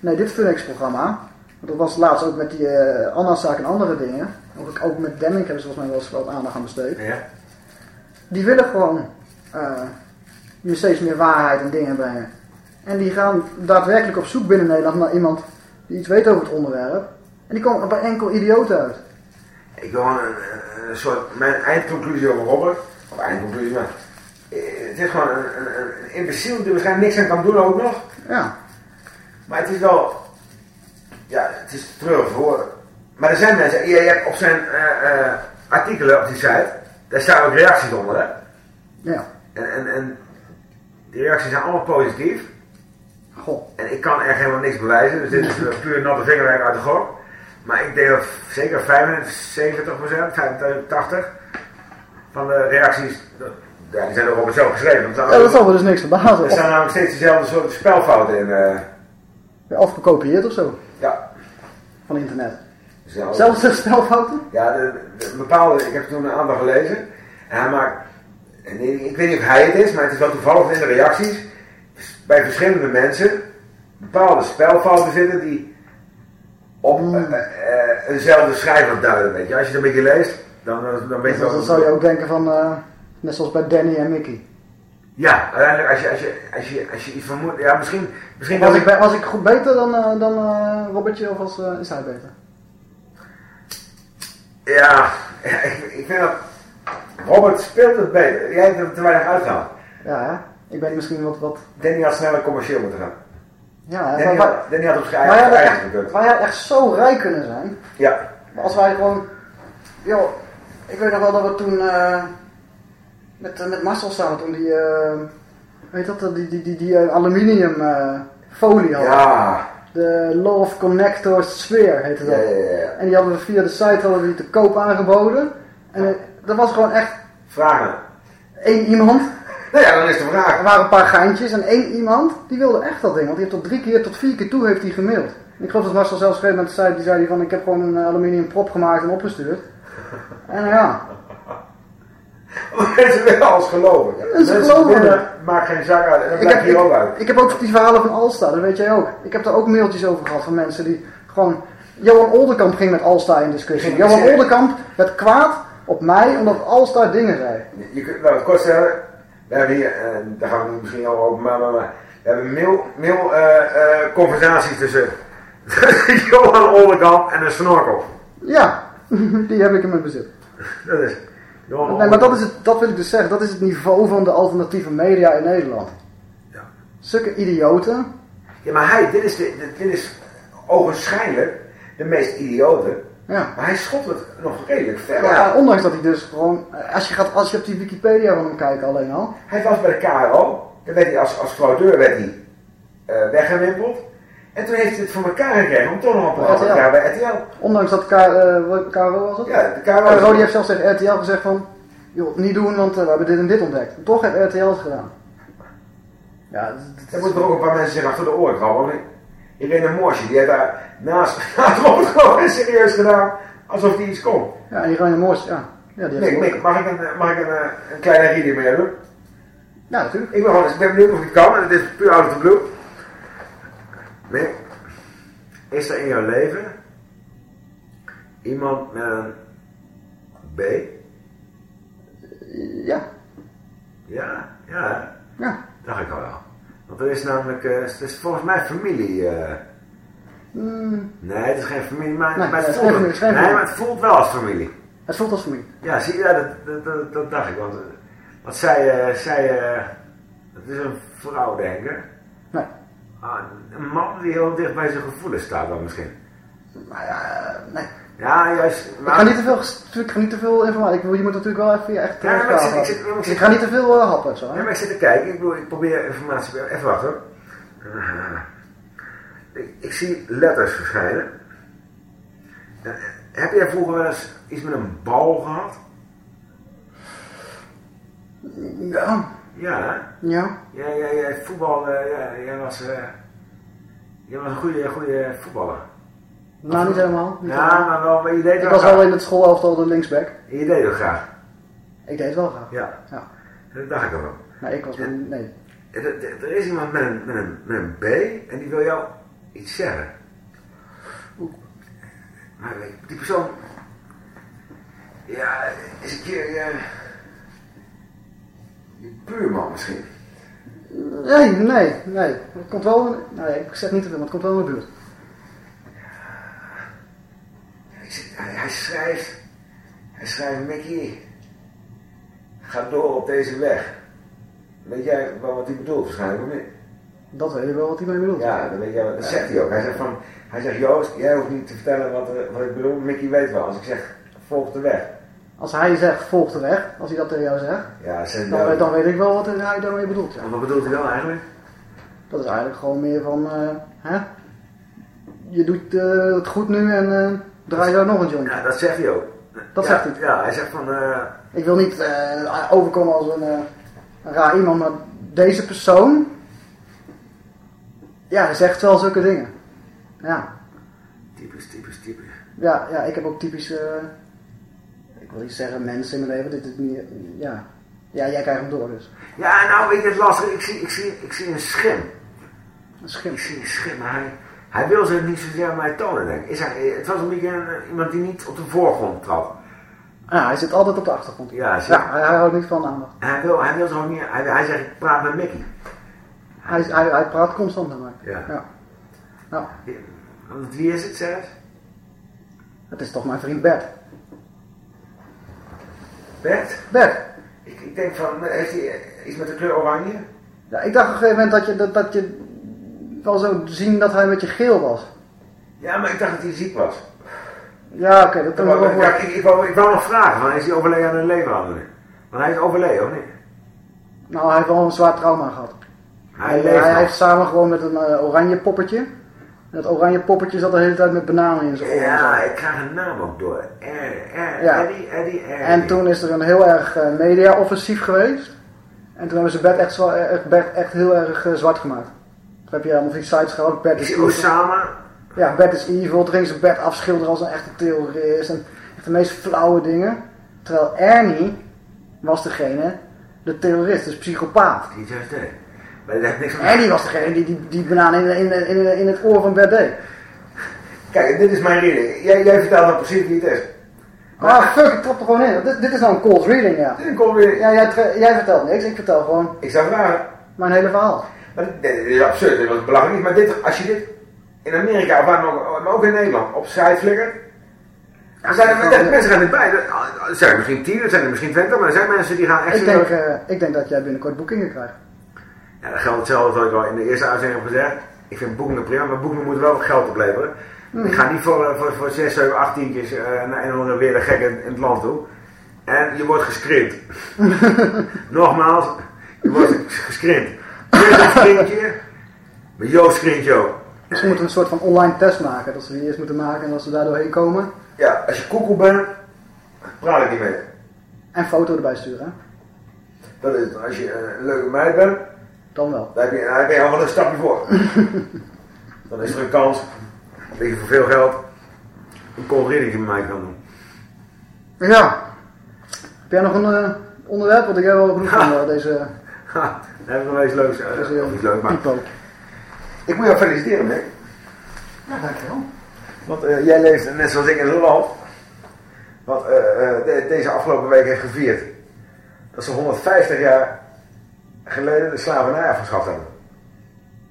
Speaker 1: Nee, dit Funix-programma, dat was laatst ook met die uh, Anna-zaak en andere dingen. Ook, ook met Demming hebben ze volgens mij wel eens wat aandacht aan besteed.
Speaker 2: Ja.
Speaker 1: Die willen gewoon uh, steeds meer waarheid en dingen brengen. En die gaan daadwerkelijk op zoek binnen Nederland naar iemand die iets weet over het onderwerp. En die komen bij enkel idioten uit.
Speaker 2: Ik wil gewoon een, een- een soort, mijn eindconclusie over Robert, of eindconclusie, maar eh, het is gewoon een, een, een imbeciel die er waarschijnlijk niks aan kan doen ook nog.
Speaker 1: Ja.
Speaker 2: Maar het is wel, ja, het is treurig voor. Maar er zijn mensen, je, hebt op zijn eh, artikelen op die site, daar staan ook reacties onder, hè?
Speaker 1: Ja.
Speaker 2: En, en, en die reacties zijn allemaal positief.
Speaker 1: Goh.
Speaker 2: En ik kan echt helemaal niks bewijzen, dus dit is eh, puur natte vingerwerk uit de gok. Maar ik denk dat zeker 75% 85 80 van de reacties, ja, die zijn er op zelf geschreven. Er
Speaker 1: Ja, dat zal me dus niks verbazen.
Speaker 2: Er staan namelijk steeds dezelfde soort spelfouten in.
Speaker 1: Of gekopieerd of zo. Van internet.
Speaker 2: zelf-
Speaker 1: Zelfde spelfouten?
Speaker 2: Ja, de, de- bepaalde, ik heb toen een aantal gelezen. En hij maakt, nee, ik weet niet of hij het is, maar het is wel toevallig in de reacties. Bij verschillende mensen bepaalde spelfouten zitten die op eh, eh, eenzelfde schrijver duiden. Weet je. Als je het een beetje leest, dan, dan, dan weet je wel.
Speaker 1: dan zou je ook denken van, eh, net zoals bij Danny en Mickey.
Speaker 2: Ja, uiteindelijk als je, als je, als je, als je iets vermoedt, ja misschien, misschien
Speaker 1: was, ik, was ik goed beter dan, eh, dan eh, Robertje of was, eh, is hij beter?
Speaker 2: Ja, ik, ik vind dat Robert speelt het beter. Jij hebt er te weinig uitgehaald.
Speaker 1: Ja, hè? ik ben misschien wat... wat...
Speaker 2: Danny had sneller commercieel moeten gaan.
Speaker 1: Ja,
Speaker 2: Danny
Speaker 1: maar-
Speaker 2: had, Danny had op zijn eigen,
Speaker 1: hadden,
Speaker 2: eigen
Speaker 1: echt, wij hadden echt zo rijk kunnen zijn.
Speaker 2: Ja.
Speaker 1: Maar als wij gewoon... Joh, ik weet nog wel dat we toen... met, eh, met Marcel toen die... eh, weet dat, die, die, die, die eh, aluminium folie hadden.
Speaker 2: Ja.
Speaker 1: De Love Connector Sphere heette dat.
Speaker 2: Ja, ja, ja.
Speaker 1: En die hadden we via de site hadden we die te koop aangeboden. En dat was gewoon echt
Speaker 2: Vragen.
Speaker 1: één iemand.
Speaker 2: Nou ja, dan is de vraag.
Speaker 1: Er waren een paar geintjes en één iemand die wilde echt dat ding. Want die heeft tot drie keer, tot vier keer toe heeft hij gemaild. Ik geloof dat Marcel zelfs op een gegeven moment zei, die zei van ik heb gewoon een aluminium prop gemaakt en opgestuurd. En ja,
Speaker 2: Mensen willen alles geloven.
Speaker 1: Mensen geloven.
Speaker 2: Maakt geen zak uit. En dat
Speaker 1: ik
Speaker 2: blijkt
Speaker 1: heb,
Speaker 2: hier ook
Speaker 1: ik,
Speaker 2: uit.
Speaker 1: ik heb ook die verhalen van Alsta, dat weet jij ook. Ik heb daar ook mailtjes over gehad van mensen die gewoon... Johan Oldenkamp ging met Alsta in discussie. Johan? Oldenkamp werd kwaad op mij omdat Alsta dingen zei.
Speaker 2: Je kunt nou, het kort stellen. We hebben hier, eh, daar gaan we misschien al over, maar, maar, maar we hebben mail, mail eh, conversaties tussen Johan Oldenkamp en een snorkel.
Speaker 1: Ja, die heb ik in mijn bezit.
Speaker 2: Dat is
Speaker 1: Nee, maar dat, is het, dat wil ik dus zeggen. Dat is het niveau van de alternatieve media in Nederland.
Speaker 2: Ja.
Speaker 1: Zulke idioten.
Speaker 2: Ja, maar hij, dit is, de, dit is ogenschijnlijk de meest idiote.
Speaker 1: Ja.
Speaker 2: Maar hij schopt het nog redelijk ver.
Speaker 1: Ja, ondanks dat hij dus gewoon... Als je, gaat, als je op die Wikipedia van hem kijkt alleen al.
Speaker 2: Hij was bij de KRO. Daar werd hij als, als fraudeur werd hij, eh, weggewimpeld. En toen heeft hij het voor elkaar gekregen om toch nog een programma te bij RTL.
Speaker 1: Ondanks dat K, eh, KRO was het?
Speaker 2: Ja, de KRO.
Speaker 1: KRO die heeft zelfs tegen RTL gezegd van... Joh, niet doen, want eh, we hebben dit en dit ontdekt. Toch heeft RTL het gedaan. Ja, dat-
Speaker 2: Er moeten er ook een paar mensen zich achter de oren krabben. Irene Morsje, die heeft daar naast, naast Robert gewoon serieus gedaan. Alsof hij iets kon.
Speaker 1: ja en die Ryan Moors, ja. ja die ook-
Speaker 2: Mick, mag ik een, mag ik een, eh, een kleine reading met jou doen?
Speaker 1: Ja, natuurlijk.
Speaker 2: Ik ben, gewoon, ik ben benieuwd of het kan en het is puur out of the blue. Is er in jouw leven iemand met een B?
Speaker 1: Ja.
Speaker 2: Ja, ja?
Speaker 1: Ja.
Speaker 2: dacht ik al wel. Want er is namelijk, eh, het is volgens mij familie. eh,
Speaker 1: Mm,
Speaker 2: nee, het is geen familie, maar,
Speaker 1: Nee,
Speaker 2: maar,
Speaker 1: het
Speaker 2: voelt,
Speaker 1: familie,
Speaker 2: nee, maar het voelt wel als familie.
Speaker 1: het voelt als familie.
Speaker 2: Ja, zie je, ja, dat, dat, dat, dat dacht ik. Want, eh, want zij, zij het is een vrouw, denk ik. Ah, een man die heel dicht bij zijn gevoelens staat dan misschien.
Speaker 1: Maar ja, nee.
Speaker 2: Ja, juist.
Speaker 1: Ik ga niet te veel, ik ga niet te veel informatie. Ik je moet natuurlijk wel even echt
Speaker 2: Ja, maar ik
Speaker 1: teruggaan.
Speaker 2: zit- ik zit- ik zit-
Speaker 1: ik ga niet te veel uh, happen, zo. hè?
Speaker 2: Ja, maar ik zit te kijken. Ik, bedoel, ik probeer informatie... Even wachten. Ik, ik zie letters verschijnen. Eh, heb jij vroeger wel eens iets met een bal gehad?
Speaker 1: Ja.
Speaker 2: Ja, hè?
Speaker 1: Ja.
Speaker 2: Jij, jij, jij voetbalde... ja, jij was... eh, jij was een goede, goede voetballer.
Speaker 1: Nou, niet helemaal. Niet
Speaker 2: Ja,
Speaker 1: helemaal.
Speaker 2: maar wel... Maar je deed
Speaker 1: Ik
Speaker 2: wel
Speaker 1: was
Speaker 2: graag.
Speaker 1: wel in het schoolelftal de linksback.
Speaker 2: Je deed het graag.
Speaker 1: Ik deed het wel graag.
Speaker 2: Ja.
Speaker 1: Ja.
Speaker 2: Dat dacht ik al wel.
Speaker 1: Nee, ik was... Nee.
Speaker 2: Er, is iemand met een, met, een, met een B en die wil jou iets zeggen. Maar die persoon... Ja, is een keer. Buurman misschien.
Speaker 1: Nee, nee, nee. Het komt wel... Nee, ik zeg niet te veel, maar het komt wel in de buurt.
Speaker 2: hij schrijft, hij schrijft, Mickey, ga door op deze weg. Weet jij wel wat hij bedoelt waarschijnlijk of niet?
Speaker 1: Dat weet je wel wat hij mee bedoelt.
Speaker 2: Ja, dat, weet jij, dat zegt hij ook. Hij zegt van, hij zegt Joost, jij hoeft niet te vertellen wat, eh, wat ik bedoel, Mickey weet wel. Als ik zeg, volg de weg.
Speaker 1: Als hij zegt, volg de weg, als hij dat tegen jou zegt,
Speaker 2: Ja,
Speaker 1: dan, dan weet ik wel wat hij daarmee bedoelt. Ja.
Speaker 2: Wat bedoelt hij dan eigenlijk?
Speaker 1: Dat is eigenlijk gewoon meer van, eh, hè? Je doet eh, het goed nu en eh, draai daar nog een joint.
Speaker 2: Ja, dat zegt hij ook.
Speaker 1: Dat
Speaker 2: Ja,
Speaker 1: zegt hij.
Speaker 2: Ja, hij zegt van, eh,
Speaker 1: Ik wil niet overkomen als een, een raar iemand, maar deze persoon, ja, hij zegt wel zulke dingen. Ja,
Speaker 2: typisch, typisch, typisch.
Speaker 1: ja, ja ik heb ook typisch, ik wil niet zeggen mensen in mijn leven, dit is niet, ja. Ja, jij krijgt hem door dus.
Speaker 2: Ja, nou weet je, het lastig. Ik zie, ik zie, ik zie een schim.
Speaker 1: Een schim?
Speaker 2: Ik zie een schim, maar hij, hij wil zich niet zozeer aan mij tonen, denk ik. Is hij, het was een beetje een, iemand die niet op de voorgrond trad.
Speaker 1: Ja, hij zit altijd op de achtergrond.
Speaker 2: Ja,
Speaker 1: hij, hij houdt niet van aandacht.
Speaker 2: Hij wil, hij wil ook niet, hij, hij zegt, ik praat met Mickey.
Speaker 1: Hij, hij, hij praat constant met mij.
Speaker 2: Ja.
Speaker 1: ja. Nou,
Speaker 2: wie is het, eens?
Speaker 1: het is toch mijn vriend Bert.
Speaker 2: Bert?
Speaker 1: Bert.
Speaker 2: Ik, ik denk van, heeft hij iets met de kleur oranje?
Speaker 1: Ja, ik dacht op een gegeven moment dat je, dat, dat je wel zou zien dat hij een beetje geel was.
Speaker 2: Ja, maar ik dacht dat hij ziek was.
Speaker 1: Ja, oké, dat kan ik wel
Speaker 2: Ja,
Speaker 1: voor.
Speaker 2: ik, ik, wou, ik wou nog vragen, van, is hij overleden aan een leverafdeling? Want hij is overleden, of niet?
Speaker 1: Nou, hij heeft wel een zwaar trauma gehad.
Speaker 2: Hij
Speaker 1: Hij, heeft samen gewoon met een eh, oranje poppetje. Dat oranje poppetje zat de hele tijd met bananen in zijn oren. en zo.
Speaker 2: Ja, ik krijg een naam ook door. Eddie, Eddie, Eddie.
Speaker 1: En toen is er een heel erg eh, media-offensief geweest. En toen hebben ze Bert echt, zwa- echt, echt heel erg eh, zwart gemaakt. Toen heb je allemaal van die sites gehad. Bert is
Speaker 2: Is
Speaker 1: evil.
Speaker 2: Osama?
Speaker 1: Ja, Bert is evil. Toen gingen ze Bert afschilderen als een echte terrorist. En echt de meest flauwe dingen. Terwijl Ernie was degene, de terrorist, dus psychopaat.
Speaker 2: Die deed. Maar van...
Speaker 1: Ernie was degene die die, die banaan in, in, in, in het oor van Bert deed.
Speaker 2: Kijk, dit is mijn reading. Jij, jij vertelt nou precies wie het is.
Speaker 1: Maar fuck, ik trap er gewoon in. Dit, dit is nou een cold reading, ja.
Speaker 2: Dit is een cold reading.
Speaker 1: Ja, jij, jij vertelt niks, ik vertel gewoon
Speaker 2: Ik zou vragen.
Speaker 1: mijn hele verhaal.
Speaker 2: Maar dit, dit is absurd, dit was belangrijk. Maar dit, als je dit in Amerika, of waar ook, maar ook in Nederland, op site flikkert. Dan zijn er, mensen gaan erbij. Er zijn er misschien tien, er zijn er misschien twintig, maar er zijn mensen die gaan echt...
Speaker 1: Ik denk, eh, ik denk dat jij binnenkort boekingen krijgt.
Speaker 2: Ja, dat geldt hetzelfde wat ik al in de eerste uitzending heb gezegd. Ik vind boekingen prima, maar boekingen moeten wel geld opleveren.
Speaker 1: Mhm.
Speaker 2: Ik ga niet voor, eh, voor, voor 6, 7, 8 tientjes uh, naar een of andere weer de gek in, in het land toe. En je wordt gescreend. Nogmaals, je wordt gescreend. Eerst een screentje, maar Joost.
Speaker 1: Dus ze moeten een soort van online test maken. Dat ze die eerst moeten maken en als ze daar doorheen komen.
Speaker 2: Ja, als je koekoe bent, praat ik niet mee.
Speaker 1: En foto erbij sturen.
Speaker 2: Dat is het. Als je eh, een leuke meid bent,
Speaker 1: Dan wel.
Speaker 2: dan heb je, heb al wel een stapje voor. dan is er een kans dat je voor veel geld een cold reading met mij kan doen.
Speaker 1: Ja. Heb jij nog een eh, onderwerp wat ik jij wel genoeg van eh, deze...
Speaker 2: Ha, dan hebben we nog iets leuks.
Speaker 1: deze
Speaker 2: of iets leuks, maar
Speaker 1: typo.
Speaker 2: ik moet jou feliciteren, Mick.
Speaker 1: Ja, dankjewel.
Speaker 2: Want eh, jij leeft net zoals ik in land wat de- deze afgelopen week heeft gevierd. Dat ze 150 jaar geleden de slavernij afgeschaft hebben.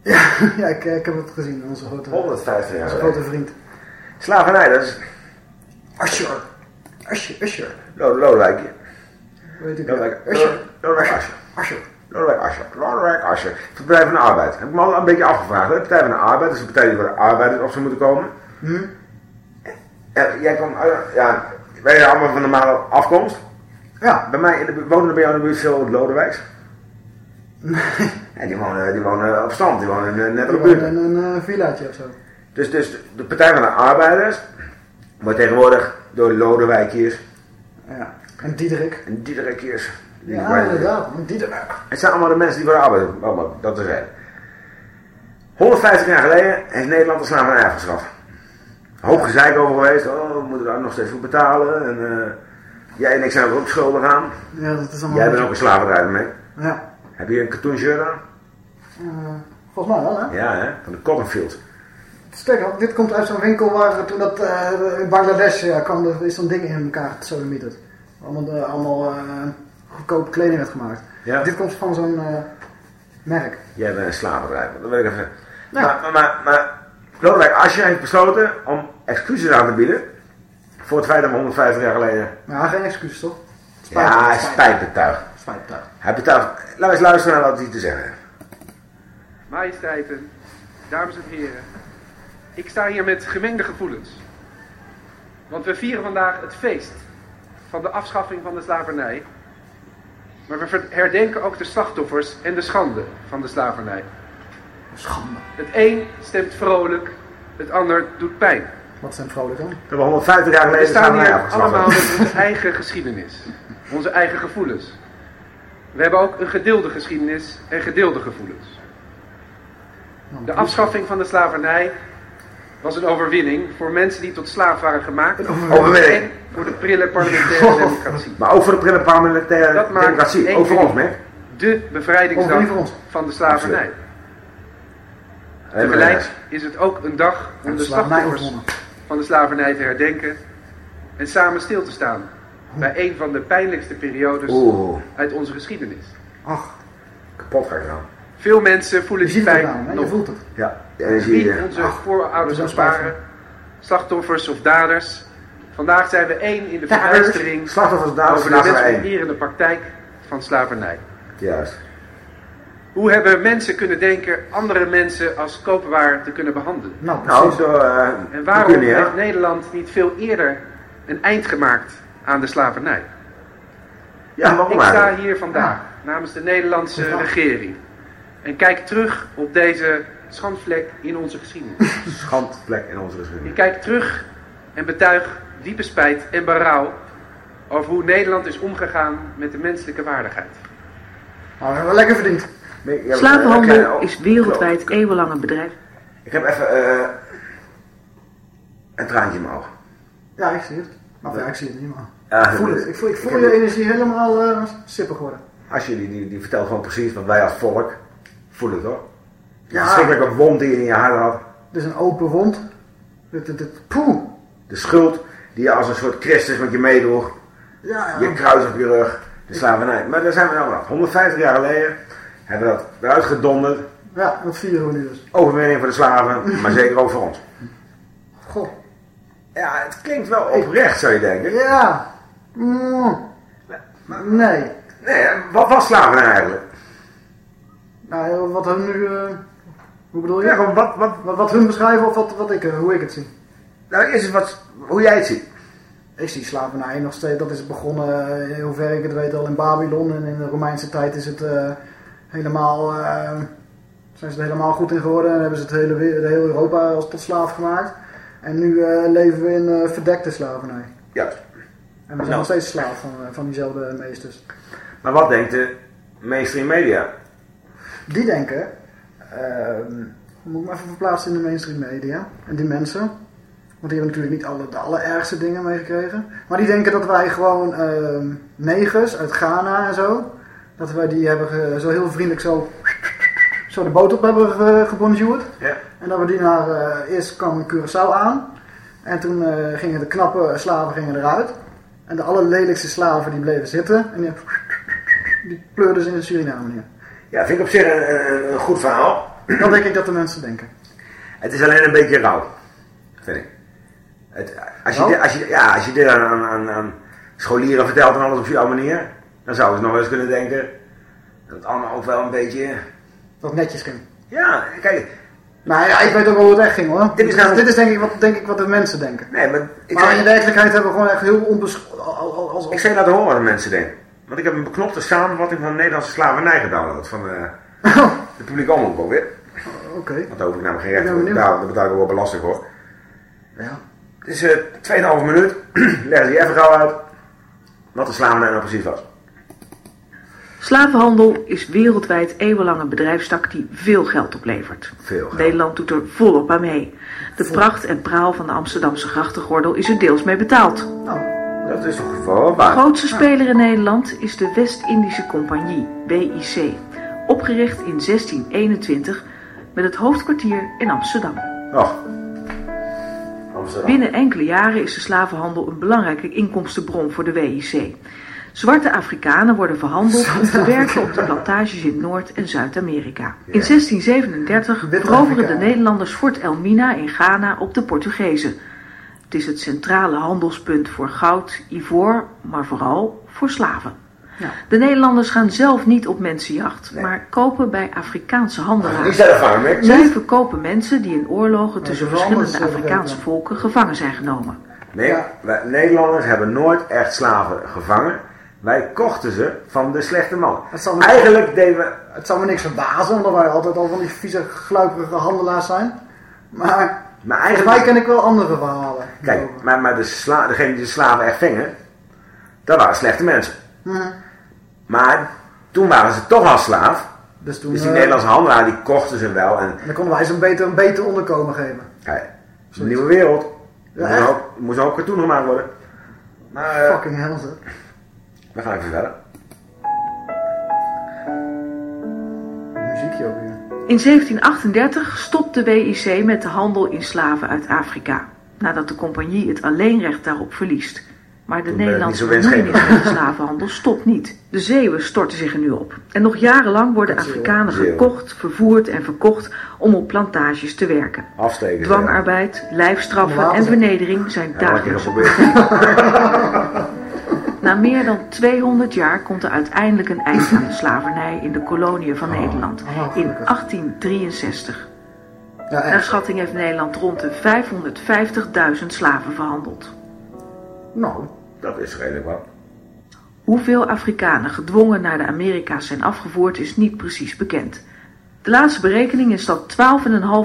Speaker 1: ja, ik, eh, ik heb het gezien. Onze grote,
Speaker 2: 150 jaar
Speaker 1: onze grote vriend.
Speaker 2: Slavernij, dat is
Speaker 1: Usher. Usher, Usher.
Speaker 2: Lo- Lodewijkje.
Speaker 1: Weet ik
Speaker 2: Lodewijk.
Speaker 1: Usher.
Speaker 2: Lodewijk Asscher.
Speaker 1: Usher.
Speaker 2: Lodewijk Asscher. Lodewijk Asscher. De Partij van de Arbeid. Heb ik me al een beetje afgevraagd. De Partij van de Arbeid is een partij die voor de arbeiders op zou moeten komen.
Speaker 1: Hm?
Speaker 2: Ja, jij komt uit, ja, wij zijn allemaal van normale afkomst.
Speaker 1: Ja.
Speaker 2: Bij mij, in de, wonen bij jou in de buurt veel Lodewijks? Nee. die wonen, die wonen op stand, die wonen net op de buurt.
Speaker 1: in een eh, villaatje of zo.
Speaker 2: Dus, dus de- Partij van de Arbeiders wordt tegenwoordig door Lodewijkjes
Speaker 1: Ja. En Diederik.
Speaker 2: en Diederikjes. die
Speaker 1: Ja, inderdaad. Diederik.
Speaker 2: Het zijn allemaal de mensen die voor de arbeid doen. Oh, dat is het. 150 jaar geleden heeft Nederland de slavernij afgeschaft. Hoop gezeik over geweest. Oh, we moeten daar nog steeds voor betalen. En, eh, jij en ik zijn er ook schuldig aan.
Speaker 1: Ja, dat is allemaal...
Speaker 2: Jij bent ook een slavenrijder mee.
Speaker 1: Ja.
Speaker 2: Heb je een katoen shirt aan?
Speaker 1: Eh, volgens mij wel, hè?
Speaker 2: Ja, hè? Van de Cottonfield.
Speaker 1: Sterker, dit komt uit zo'n winkel waar toen dat eh, in Bangladesh ja, kwam, er is zo'n ding in elkaar gesodemieterd. Allemaal, eh, allemaal goedkope kleding werd gemaakt.
Speaker 2: Ja.
Speaker 1: Dit komt van zo'n merk.
Speaker 2: Jij bent een slavenrijder. Dat wil ik even zeggen.
Speaker 1: Ja.
Speaker 2: Maar, maar, maar, maar Lodewijk Asscher heeft besloten om excuses aan te bieden Voor het feit dat we 150 jaar geleden...
Speaker 1: Ja, geen excuus toch?
Speaker 2: ja, hij Hij betuigt... Laten we eens luisteren naar wat hij te zeggen heeft.
Speaker 16: Majesteiten, dames en heren. Ik sta hier met gemengde gevoelens. Want we vieren vandaag het feest van de afschaffing van de slavernij. Maar we herdenken ook de slachtoffers en de schande van de slavernij.
Speaker 1: Schande.
Speaker 16: Het een stemt vrolijk, het ander doet pijn.
Speaker 1: Wat zijn vrolijk dan?
Speaker 2: We 150 jaar
Speaker 16: We
Speaker 2: geleden
Speaker 16: staan
Speaker 2: slavernij
Speaker 16: hier allemaal
Speaker 2: hebben.
Speaker 16: met onze eigen geschiedenis. Onze eigen gevoelens. We hebben ook een gedeelde geschiedenis en gedeelde gevoelens. De afschaffing van de slavernij was een overwinning voor mensen die tot slaaf waren gemaakt.
Speaker 2: overwinning.
Speaker 16: En voor de prille parlementaire democratie.
Speaker 2: Maar ook voor de prille parlementaire
Speaker 16: Dat
Speaker 2: democratie.
Speaker 16: ding.
Speaker 2: ons, Mick.
Speaker 16: De bevrijdingsdag
Speaker 2: Overwinning
Speaker 16: van de slavernij. Tegelijk is het ook een dag om
Speaker 1: de
Speaker 16: slachtoffers van de slavernij te herdenken en samen stil te staan bij een van de pijnlijkste periodes
Speaker 2: Oeh.
Speaker 16: uit onze geschiedenis.
Speaker 1: Ach.
Speaker 2: Kapot gegaan.
Speaker 16: Veel mensen voelen die
Speaker 1: het
Speaker 16: pijn
Speaker 1: hè? Je
Speaker 16: nog.
Speaker 1: voelt het.
Speaker 2: Ja.
Speaker 16: Wie onze
Speaker 1: Ach,
Speaker 16: voorouders
Speaker 1: er
Speaker 16: ook
Speaker 1: spijt
Speaker 16: waren, slachtoffers of daders. Vandaag zijn we één in de verbijstering
Speaker 2: Slachtoffers, daders,
Speaker 16: over de praktijk van slavernij.
Speaker 2: Juist.
Speaker 16: Hoe hebben mensen kunnen denken andere mensen als koopwaar te kunnen behandelen?
Speaker 1: Nou,
Speaker 2: Nou,
Speaker 1: precies.
Speaker 2: zo, eh,
Speaker 16: En waarom heeft Nederland niet veel eerder een eind gemaakt aan de slavernij?
Speaker 2: Ja, waarom
Speaker 16: Ik sta
Speaker 2: eigenlijk?
Speaker 16: hier vandaag namens de Nederlandse regering en kijk terug op deze schandvlek in onze geschiedenis.
Speaker 2: Schandvlek in onze
Speaker 16: Ik
Speaker 2: geschiedenis.
Speaker 16: kijk terug en betuig diepe spijt en berouw over hoe Nederland is omgegaan met de menselijke waardigheid.
Speaker 1: Nou, we hebben lekker verdiend.
Speaker 13: Slavenhandel is wereldwijd eeuwenlang een bedrijf.
Speaker 2: Ik heb even eh, een traantje in mijn oog.
Speaker 1: Ja, ik zie het. Maar ja, ik zie het niet, man.
Speaker 2: Ja,
Speaker 1: ik voel het. Ik voel, ik je energie helemaal eh sippig worden.
Speaker 2: Als je die, die, vertelt gewoon precies wat wij als volk voelen, toch? De
Speaker 1: Ja.
Speaker 2: verschrikkelijke wond die je in je hart had.
Speaker 1: Het is een open wond. Poeh.
Speaker 2: De schuld die je als een soort Christus met je meedroeg.
Speaker 1: Ja, ja.
Speaker 2: Je kruis op je rug. De slavernij. Maar daar zijn we nou vanaf. 150 jaar geleden hebben we dat eruit gedonderd.
Speaker 1: Ja, dat vieren we nu dus.
Speaker 2: Overwinning voor de slaven, maar zeker ook voor ons.
Speaker 1: Goh.
Speaker 2: Ja, het klinkt wel oprecht, zou je denken.
Speaker 1: Ja. Mm. Nee.
Speaker 2: Nee, wat was slavernij eigenlijk?
Speaker 1: Nou, wat hun nu... eh, hoe bedoel je?
Speaker 2: Ja, gewoon wat, wat,
Speaker 1: wat, wat hun beschrijven of wat, wat ik, eh, hoe ik het zie.
Speaker 2: Nou, eerst eens wat, hoe jij het ziet.
Speaker 1: Ik zie slavernij nog steeds, dat is begonnen, eh, in hoever ik het weet, al in Babylon. En in de Romeinse tijd is het eh, helemaal, eh, zijn ze er helemaal goed in geworden. En hebben ze het hele, de hele Europa als tot slaaf gemaakt. En nu eh, leven we in eh, verdekte slavernij.
Speaker 2: Ja.
Speaker 1: En we zijn
Speaker 2: Nou.
Speaker 1: nog steeds slaaf van, eh, van diezelfde meesters.
Speaker 2: Maar wat denkt de mainstream media?
Speaker 1: Die denken, ehm, moet ik me even verplaatsen in de mainstream media. En die mensen, want die hebben natuurlijk niet alle, de allerergste dingen meegekregen. Maar die denken dat wij gewoon ehm, negers uit Ghana en zo, dat wij die hebben zo heel vriendelijk zo, zo de boot op hebben ge, gebonjourd.
Speaker 2: Ja.
Speaker 1: En dat we die naar, eh, eerst kwam Curaçao aan. En toen eh, gingen de knappe slaven gingen eruit. En de allerlelijkste slaven die bleven zitten. En die, die pleurden ze in Suriname neer.
Speaker 2: Ja, vind ik op zich een, een, een goed verhaal.
Speaker 1: Dan denk ik dat de mensen denken.
Speaker 2: Het is alleen een beetje rauw, vind ik. Het, als, je, als, je, ja, als je dit aan, aan, scholieren vertelt en alles op jouw manier, dan zouden ze nog wel eens kunnen denken dat het allemaal ook wel een beetje...
Speaker 1: Dat netjes ging.
Speaker 2: Ja, kijk,
Speaker 1: Nou ja, ik weet ook wel hoe het echt ging hoor.
Speaker 2: Dit is
Speaker 1: dit is denk ik, wat, denk ik wat de mensen denken.
Speaker 2: nee, maar ik,
Speaker 1: maar in werkelijkheid hebben we gewoon echt heel onbesch... Als,
Speaker 2: ik zei laten horen wat de mensen denken. Want ik heb een beknopte samenvatting van de Nederlandse slavernij gedownload van eh, de publieke omroep ook weer.
Speaker 1: Oké.
Speaker 2: Want daar hoef ik namelijk geen recht voor daar betaal ik wel belasting voor.
Speaker 1: Ja.
Speaker 2: Het is eh 2,5 minuut. Ze je even gauw uit wat de slavernij nou precies was.
Speaker 13: Slavenhandel is wereldwijd eeuwenlang een bedrijfstak die veel geld oplevert.
Speaker 2: Veel geld.
Speaker 13: Nederland doet er volop aan mee. De pracht en praal van de Amsterdamse grachtengordel is er deels mee betaald.
Speaker 1: Nou,
Speaker 2: Dat is toch gewoon
Speaker 13: De
Speaker 2: waar.
Speaker 13: grootste speler in Nederland is de West-Indische Compagnie, WIC, opgericht in 1621 met het hoofdkwartier in Amsterdam.
Speaker 2: Och. Amsterdam.
Speaker 13: Binnen enkele jaren is de slavenhandel een belangrijke inkomstenbron voor de WIC. Zwarte Afrikanen worden verhandeld om te werken op de plantages in Noord- en Zuid-Amerika. In 1637
Speaker 1: Witte
Speaker 13: veroveren de. Nederlanders Fort Elmina in Ghana op de Portugezen. Het is het centrale handelspunt voor goud, ivoor, maar vooral voor slaven.
Speaker 1: Ja.
Speaker 13: De Nederlanders gaan zelf niet op mensenjacht, maar kopen bij Afrikaanse handelaars.
Speaker 2: Is dat een vangen?
Speaker 13: Zij verkopen mensen die in oorlogen tussen verschillende Afrikaanse volken gevangen zijn genomen.
Speaker 2: Nee, wij Nederlanders hebben nooit echt slaven gevangen. Wij kochten ze van de slechte man.
Speaker 1: Me,
Speaker 2: Eigenlijk deden we...
Speaker 1: het zal me niks verbazen, omdat wij altijd al van die vieze, gluiperige handelaars zijn. Maar
Speaker 2: Maar eigenlijk...
Speaker 1: mij ken ik wel andere verhalen.
Speaker 2: Kijk, maar, maar de sla, degene die de slaven echt vingen, dat waren slechte mensen.
Speaker 1: Mhm.
Speaker 2: Maar toen waren ze toch al slaaf.
Speaker 1: Dus toen
Speaker 2: Dus die
Speaker 1: eh,
Speaker 2: Nederlandse handelaar, die kochten ze wel. En
Speaker 1: dan konden wij ze een beter, een beter onderkomen geven.
Speaker 2: ja, het is een nieuwe wereld. Er
Speaker 1: Ja,
Speaker 2: moest ook, moest ook katoen gemaakt worden. Maar
Speaker 1: Fucking hell.
Speaker 2: We gaan even verder.
Speaker 1: Muziekje ook weer.
Speaker 13: In 1738 stopt de WIC met de handel in slaven uit Afrika, nadat de compagnie het alleenrecht daarop verliest. Maar de
Speaker 2: Toen
Speaker 13: Nederlandse bemoeienis met de slavenhandel stopt niet. De Zeeuwen storten zich er nu op. En nog jarenlang worden Afrikanen gekocht, vervoerd en verkocht om op plantages te werken.
Speaker 2: Afsteken.
Speaker 13: Dwangarbeid, lijfstraffen en vernedering zijn
Speaker 2: Ja,
Speaker 13: Na meer dan 200 jaar komt er uiteindelijk een eind aan de slavernij in de koloniën van Nederland
Speaker 1: oh,
Speaker 13: in
Speaker 1: gelukkig.
Speaker 13: 1863.
Speaker 1: Ja,
Speaker 13: Naar schatting heeft Nederland rond de 550.000 slaven verhandeld.
Speaker 1: Nou,
Speaker 2: Dat is redelijk wat.
Speaker 13: Hoeveel Afrikanen gedwongen naar de Amerika's zijn afgevoerd is niet precies bekend. De laatste berekening is dat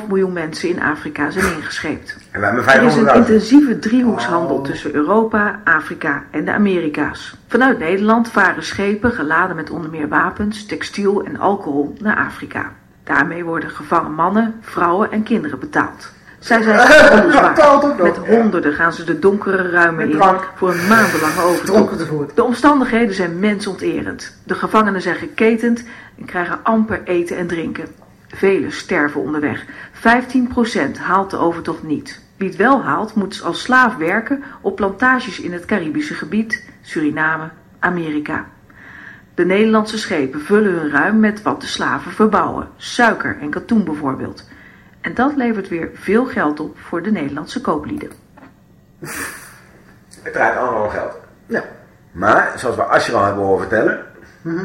Speaker 13: 12,5 miljoen mensen in Afrika zijn ingescheept.
Speaker 2: En hebben
Speaker 13: Er is een
Speaker 2: 500.000.
Speaker 13: intensieve driehoekshandel tussen Europa, Afrika en de Amerika's. Vanuit Nederland varen schepen geladen met onder meer wapens, textiel en alcohol naar Afrika. Daarmee worden gevangen mannen, vrouwen en kinderen betaald. Zij zijn. Met honderden gaan ze de donkere ruimen in voor een maandenlange overtocht. De omstandigheden zijn mensonterend. De gevangenen zijn geketend en krijgen amper eten en drinken. Velen sterven onderweg. 15% haalt de overtocht niet. Wie het wel haalt, moet als slaaf werken op plantages in het Caribische gebied, Suriname, Amerika. De Nederlandse schepen vullen hun ruim met wat de slaven verbouwen, suiker en katoen bijvoorbeeld. En dat levert weer veel geld op voor de Nederlandse kooplieden.
Speaker 2: Het draait allemaal om geld.
Speaker 1: Ja.
Speaker 2: Maar, zoals we Ascher al hebben horen vertellen,
Speaker 1: Mhm.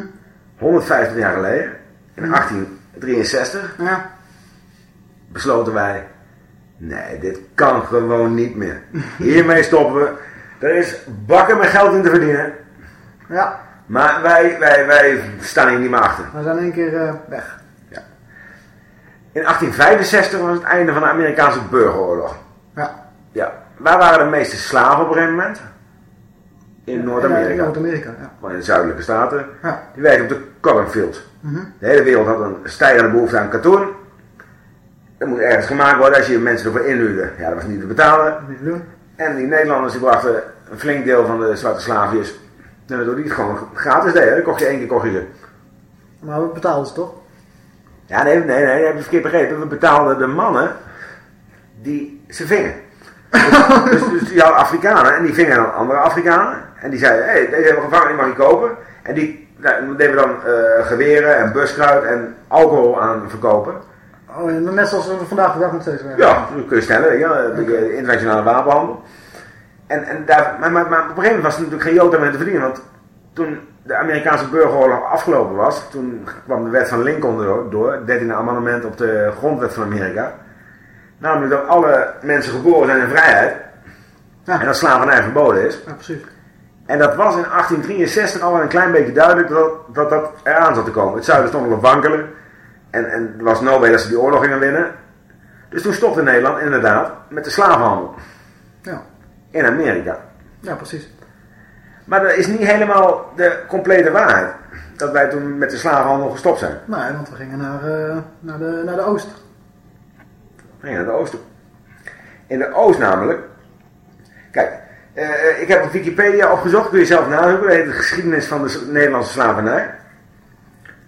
Speaker 2: 150 jaar geleden, in 1863,
Speaker 1: Ja.
Speaker 2: besloten wij, nee, dit kan gewoon niet meer. Hiermee stoppen we. Er is bakken met geld in te verdienen.
Speaker 1: Ja.
Speaker 2: Maar wij, wij, wij staan hier niet meer achter.
Speaker 1: We zijn één keer eh, weg.
Speaker 2: In 1865 was het einde van de Amerikaanse burgeroorlog.
Speaker 1: Ja.
Speaker 2: Ja. Waar waren de meeste slaven op een gegeven moment? In
Speaker 1: Ja, in
Speaker 2: Noord-Amerika.
Speaker 1: Noord-Amerika, ja.
Speaker 2: In de zuidelijke staten.
Speaker 1: Ja.
Speaker 2: Die werkten op de cotton field.
Speaker 1: Mhm.
Speaker 2: De hele wereld had een stijgende behoefte aan katoen. Dat moest ergens gemaakt worden. Als je mensen ervoor inhuurde, ja, dat was niet te betalen.
Speaker 1: Niet te doen.
Speaker 2: En die Nederlanders die brachten een flink deel van de zwarte slaafjes. En dat die het gewoon gratis deden. Dan kocht je één keer kocht je ze.
Speaker 1: Maar we betalen ze toch?
Speaker 2: Ja, nee, nee, nee, dat heb je verkeerd begrepen. We betaalden de mannen die ze vingen. dus, dus, dus die hadden Afrikanen en die vingen dan andere Afrikanen. En die zeiden, hé, hey, deze hebben we gevangen, die mag je kopen. En die nou, deden we dan eh, geweren en buskruid en alcohol aan verkopen.
Speaker 1: Oh, ja, net zoals we vandaag de dag nog steeds werken.
Speaker 2: Ja, dat kun je stellen, wel, de, de internationale wapenhandel. En, en daar, maar, maar, maar op een gegeven moment was er natuurlijk geen jota meer te verdienen. Want toen de Amerikaanse burgeroorlog afgelopen was, toen kwam de wet van Lincoln door, door 13e amendement op de grondwet van Amerika. Namelijk dat alle mensen geboren zijn in vrijheid.
Speaker 1: Ja.
Speaker 2: En dat slavernij verboden is.
Speaker 1: Ja, precies.
Speaker 2: En dat was in 1863 al een klein beetje duidelijk dat dat, dat eraan zat te komen. Het zuiden stond nog op wankelen. En, en er was no way dat ze die oorlog gingen winnen. Dus toen stopte Nederland inderdaad met de slavenhandel.
Speaker 1: Ja.
Speaker 2: In Amerika.
Speaker 1: Ja, precies.
Speaker 2: Maar dat is niet helemaal de complete waarheid. Dat wij toen met de slavenhandel gestopt zijn.
Speaker 1: Nee, want we gingen naar, eh, naar, de, naar de oost.
Speaker 2: We gingen naar de oosten. In de oost namelijk. Kijk, eh, ik heb op Wikipedia opgezocht. Kun je zelf nazoeken. Dat heet de geschiedenis van de Nederlandse slavernij.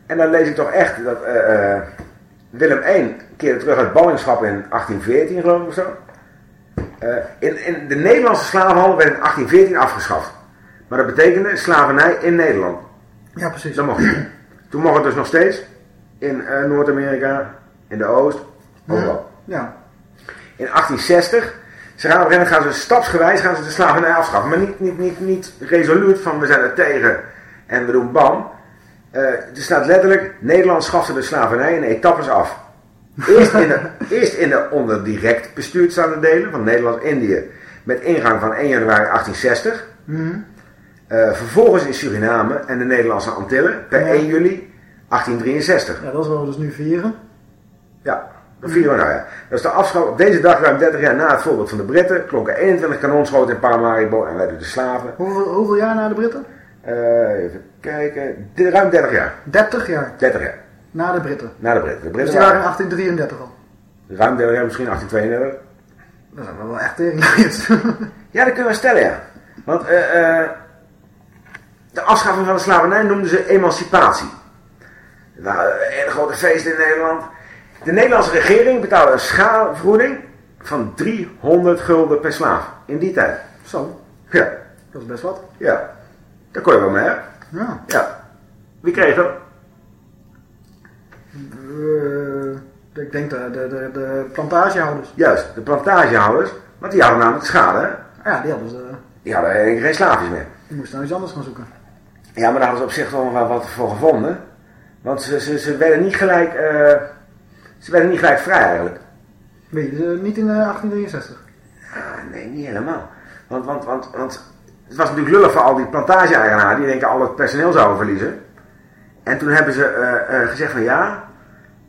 Speaker 2: En dan lees ik toch echt dat eh, Willem I keerde terug uit ballingschap in 1814 geloof ik of zo. In, in de Nederlandse slavenhandel werd in 1814 afgeschaft. Maar dat betekende slavernij in Nederland.
Speaker 1: Ja, precies.
Speaker 2: Dat mocht niet. Toen mocht het dus nog steeds in eh, Noord-Amerika, in de Oost, overal.
Speaker 1: Ja.
Speaker 2: In 1860 Ze gaan op een gaan ze stapsgewijs gaan ze de slavernij afschaffen. Maar niet, niet, niet, niet resoluut van we zijn er tegen en we doen bam. Eh, er staat letterlijk, Nederland schafte de slavernij in etappes af. Eerst in de, eerst in de onder direct bestuurd staande delen van Nederland-Indië. Met ingang van 1 januari 1860.
Speaker 1: Mhm.
Speaker 2: Eh, vervolgens in Suriname en de Nederlandse Antillen per
Speaker 1: Ja.
Speaker 2: 1 juli 1863.
Speaker 1: Ja, dat is wat we dus nu vieren.
Speaker 2: Ja, dat vieren we nou ja. Dat is de afschaffing. Op deze dag, ruim 30 jaar na het voorbeeld van de Britten, klonken 21 kanonschoten in Paramaribo en werden de slaven.
Speaker 1: Hoeveel, hoeveel jaar na de Britten?
Speaker 2: Eh, even kijken. Ruim 30 jaar.
Speaker 1: 30 jaar
Speaker 2: 30 jaar.
Speaker 1: na de Britten.
Speaker 2: Na de Britten. De
Speaker 1: Dus
Speaker 2: Britten
Speaker 1: die waren in
Speaker 2: waren
Speaker 1: 1833 al.
Speaker 2: ruim 30 jaar, misschien 1832.
Speaker 1: Dat zijn wel echt teringlijst.
Speaker 2: Ja, dat kunnen we stellen, ja. Want eh, eh, de afschaffing van de slavernij noemden ze emancipatie. Nou, een hele grote feest in Nederland. De Nederlandse regering betaalde een schaalvergoeding van 300 gulden per slaaf. In die tijd.
Speaker 1: Zo,
Speaker 2: Ja,
Speaker 1: dat is best wat.
Speaker 2: ja. Daar kon je wel mee, hè?
Speaker 1: Ja.
Speaker 2: Ja. Wie kreeg dat?
Speaker 1: Eh, ik denk de, de, de, de plantagehouders.
Speaker 2: Juist, de plantagehouders. Want die hadden namelijk schade, hè?
Speaker 1: Ja, die hadden ze.
Speaker 2: Die hadden geen slaafjes meer.
Speaker 1: Die moesten nou iets anders gaan zoeken.
Speaker 2: Ja, maar daar hadden ze op zich toch wel wat voor gevonden. Want ze, ze, ze werden niet gelijk... eh, ze werden niet gelijk vrij eigenlijk.
Speaker 1: Weet je, eh, niet in eh, 1863.
Speaker 2: Ah, nee, niet helemaal. Want, want, want, want het was natuurlijk lullig voor al die plantage-eigenaren die denken al het personeel zouden verliezen. En toen hebben ze eh, eh, gezegd van ja,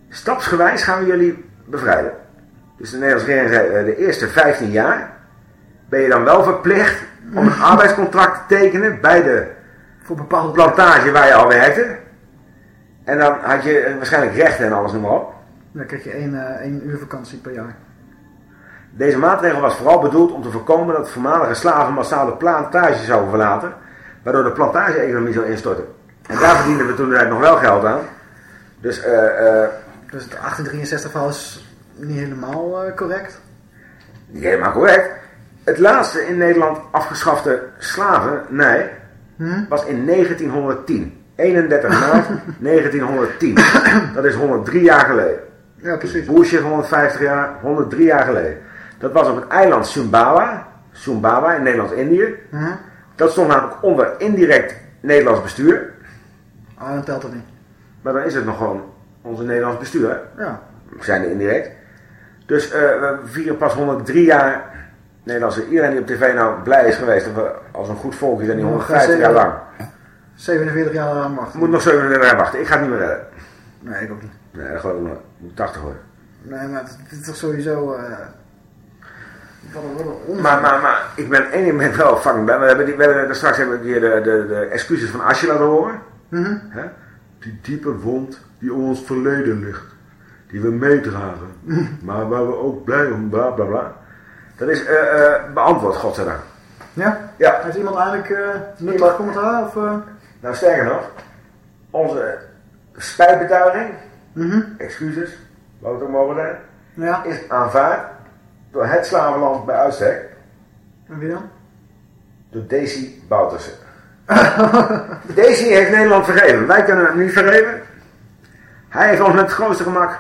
Speaker 2: stapsgewijs gaan we jullie bevrijden. Dus de Nederlandse regering zei, eh, de eerste 15 jaar ben je dan wel verplicht om een arbeidscontract te tekenen bij de
Speaker 1: Voor bepaalde
Speaker 2: plantage waar je al werkte. En dan had je eh, waarschijnlijk rechten en alles noem maar op.
Speaker 1: Dan krijg je één, eh, één uur vakantie per jaar.
Speaker 2: Deze maatregel was vooral bedoeld om te voorkomen dat voormalige slaven massaal de plantage zouden verlaten, waardoor de plantage-economie zou instorten. En daar verdienden we toen nog wel geld aan. Dus, eh, eh,
Speaker 1: Dus het 1863 verhaal is niet helemaal correct.
Speaker 2: niet helemaal correct. Het laatste in Nederland afgeschafte slavernij
Speaker 1: Hm?
Speaker 2: was in 1910. 31 maart 1910. Dat is 103 jaar geleden.
Speaker 1: Ja, precies.
Speaker 2: Bullshit 150 jaar, 103 jaar geleden. Dat was op het eiland Sumbawa, Sumbawa in Nederlands-Indië.
Speaker 1: Hm?
Speaker 2: Dat stond namelijk onder indirect Nederlands bestuur.
Speaker 1: Ah, dan telt het niet.
Speaker 2: Maar dan is het nog gewoon onze Nederlands bestuur. hè?
Speaker 1: Ja.
Speaker 2: We zijn er indirect. Dus eh, we vieren pas 103 jaar Nederlandse. Iedereen die op tv nou blij is geweest dat we als een goed volk zijn die
Speaker 1: Nog
Speaker 2: 150 jaar lang.
Speaker 1: 47 jaar aan wachten.
Speaker 2: Moet nog 37 jaar wachten. Ik ga het niet meer redden.
Speaker 1: Nee, ik ook niet.
Speaker 2: Nee, dat geloof ik nog. Moet 80 worden.
Speaker 1: Nee, maar het is toch sowieso... eh wat een, wat een onzin.
Speaker 2: Maar, maar, maar ik ben één met wel fucking blij. We hebben, die, we hebben straks hebben we hier de, de, de excuses van Asje laten horen.
Speaker 1: Mhm.
Speaker 2: Hè? Die diepe wond die om ons verleden ligt. Die we meedragen. maar waar we ook blij om, bla bla bla. Dat is eh, eh, beantwoord, godzijdank.
Speaker 1: Ja?
Speaker 2: Ja.
Speaker 1: Heeft iemand eigenlijk eh nuttig commentaar? Of?
Speaker 2: Nou, sterker nog. Onze spijtbetuiging,
Speaker 1: Mhm.
Speaker 2: excuses, zijn,
Speaker 1: Ja.
Speaker 2: is aanvaard door het slavenland bij uitstek.
Speaker 1: En wie dan?
Speaker 2: Door Daisy Boutersen. Daisy heeft Nederland vergeven. Wij kunnen hem niet vergeven. Hij heeft ons met het grootste gemak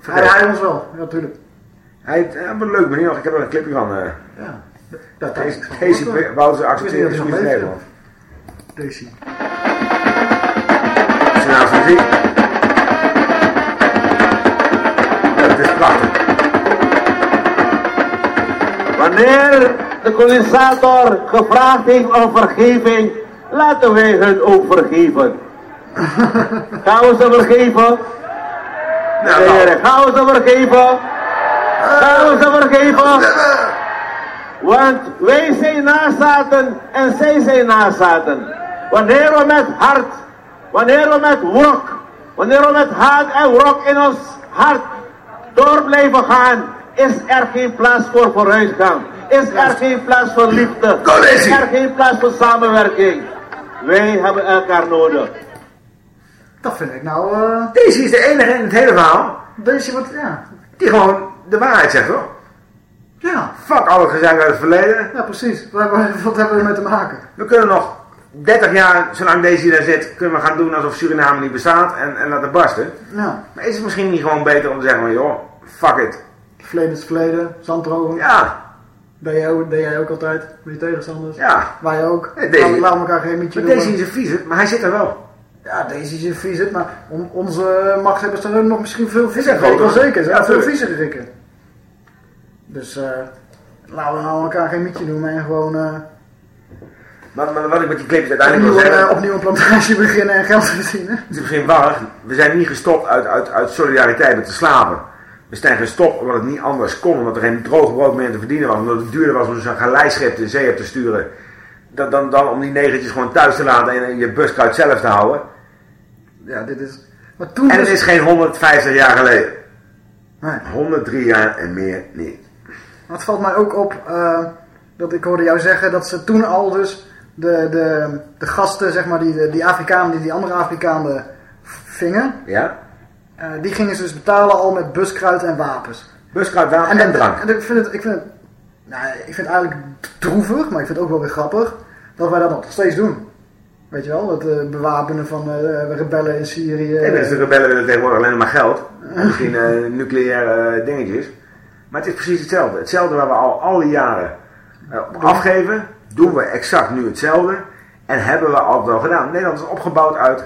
Speaker 2: vergeven.
Speaker 1: hij ons wel, ja, tuurlijk.
Speaker 2: Hij, ja, wat leuk manier nog. Ik heb er een clipje van. eh
Speaker 1: Ja. Dat,
Speaker 2: Daisy, Daisy accepteert
Speaker 1: hij
Speaker 2: excuses
Speaker 1: nog
Speaker 2: in. Nederland.
Speaker 1: Daisy.
Speaker 2: Nou ziet. Ja, het is prachtig.
Speaker 9: Wanneer de kolonisator gevraagd heeft om vergeving, laten wij hun ook vergeven. Gaan we ze vergeven?
Speaker 2: Nou,
Speaker 9: Nee, heren, gaan we ze vergeven? Gaan we ze vergeven? Want wij zijn nazaten en zij zijn nazaten. Wanneer we met hart, wanneer we met wrok, wanneer we met haat en wrok in ons hart door blijven gaan, is er geen plaats voor vooruitgang. Is er geen plaats voor liefde. Is er geen plaats voor samenwerking. Wij hebben elkaar nodig.
Speaker 1: Dat vind ik nou... eh
Speaker 2: Daisy is de enige in het hele verhaal
Speaker 1: Daisy wat... Ja.
Speaker 2: die gewoon de waarheid zegt hoor.
Speaker 1: Ja.
Speaker 2: Fuck al het gezeik uit het verleden.
Speaker 1: Ja, precies. Wat, hebben we ermee te maken?
Speaker 2: We kunnen nog 30 jaar, zolang Daisy daar zit, kunnen we gaan doen alsof Suriname niet bestaat en, en laten barsten.
Speaker 1: Ja.
Speaker 2: Maar is het misschien niet gewoon beter om te zeggen van joh, fuck it.
Speaker 1: Verleden is verleden. Zandrogen.
Speaker 2: Ja.
Speaker 1: Deed jij, ook, deed jij ook altijd met je tegenstanders?
Speaker 2: Ja.
Speaker 1: Wij ook.
Speaker 2: Ja, Daisy-
Speaker 1: Laten laten elkaar geen mietje
Speaker 2: Maar
Speaker 1: doen.
Speaker 2: deze is een vieze, maar hij zit er wel.
Speaker 1: Ja, deze is een vieze, maar on- onze machthebbers zijn ook nog misschien veel
Speaker 2: Is
Speaker 1: viezer.
Speaker 2: dat
Speaker 1: Weet ik wel
Speaker 2: groter?
Speaker 1: zeker, ze
Speaker 2: Ja,
Speaker 1: veel viezer rikken. Dus eh laten we nou elkaar geen mietje doen en gewoon eh,
Speaker 2: Maar, maar wat ik met die clipjes uiteindelijk
Speaker 1: opnieuw,
Speaker 2: wil zeggen...
Speaker 1: eh, opnieuw een plantage beginnen en geld verdienen.
Speaker 2: Het is misschien warrig. We zijn niet gestopt uit, uit, uit solidariteit met de slaven. We zijn gestopt omdat het niet anders kon. Omdat er geen droge brood meer te verdienen was. Omdat het duurder was om zo'n galeischip de zee op te sturen. Dan, dan, dan om die negertjes gewoon thuis te laten en je buskruid zelf te houden.
Speaker 1: Ja, dit is... Maar toen
Speaker 2: En het
Speaker 1: dus-
Speaker 2: is geen 150 jaar geleden.
Speaker 1: Nee.
Speaker 2: 103 jaar en meer niet.
Speaker 1: Maar het valt mij ook op eh, dat ik hoorde jou zeggen dat ze toen al dus de, de, de gasten, zeg maar, die, die Afrikanen die die andere Afrikanen vingen,
Speaker 2: Ja?
Speaker 1: eh, die gingen ze dus betalen al met buskruid en wapens.
Speaker 2: Buskruid, wapen en,
Speaker 1: dat-
Speaker 2: drank.
Speaker 1: En ik vind het, ik vind het, nou, ik vind het eigenlijk droevig, maar ik vind het ook wel weer grappig dat wij dat nog steeds doen. Weet je wel, het eh, bewapenen van eh, rebellen in Syrië.
Speaker 2: En dus de rebellen willen tegenwoordig alleen maar geld. En misschien eh, nucleaire dingetjes. Maar het is precies hetzelfde. Hetzelfde waar we al alle jaren op afgeven, doen we exact nu hetzelfde. En hebben we altijd wel gedaan. Nederland is opgebouwd uit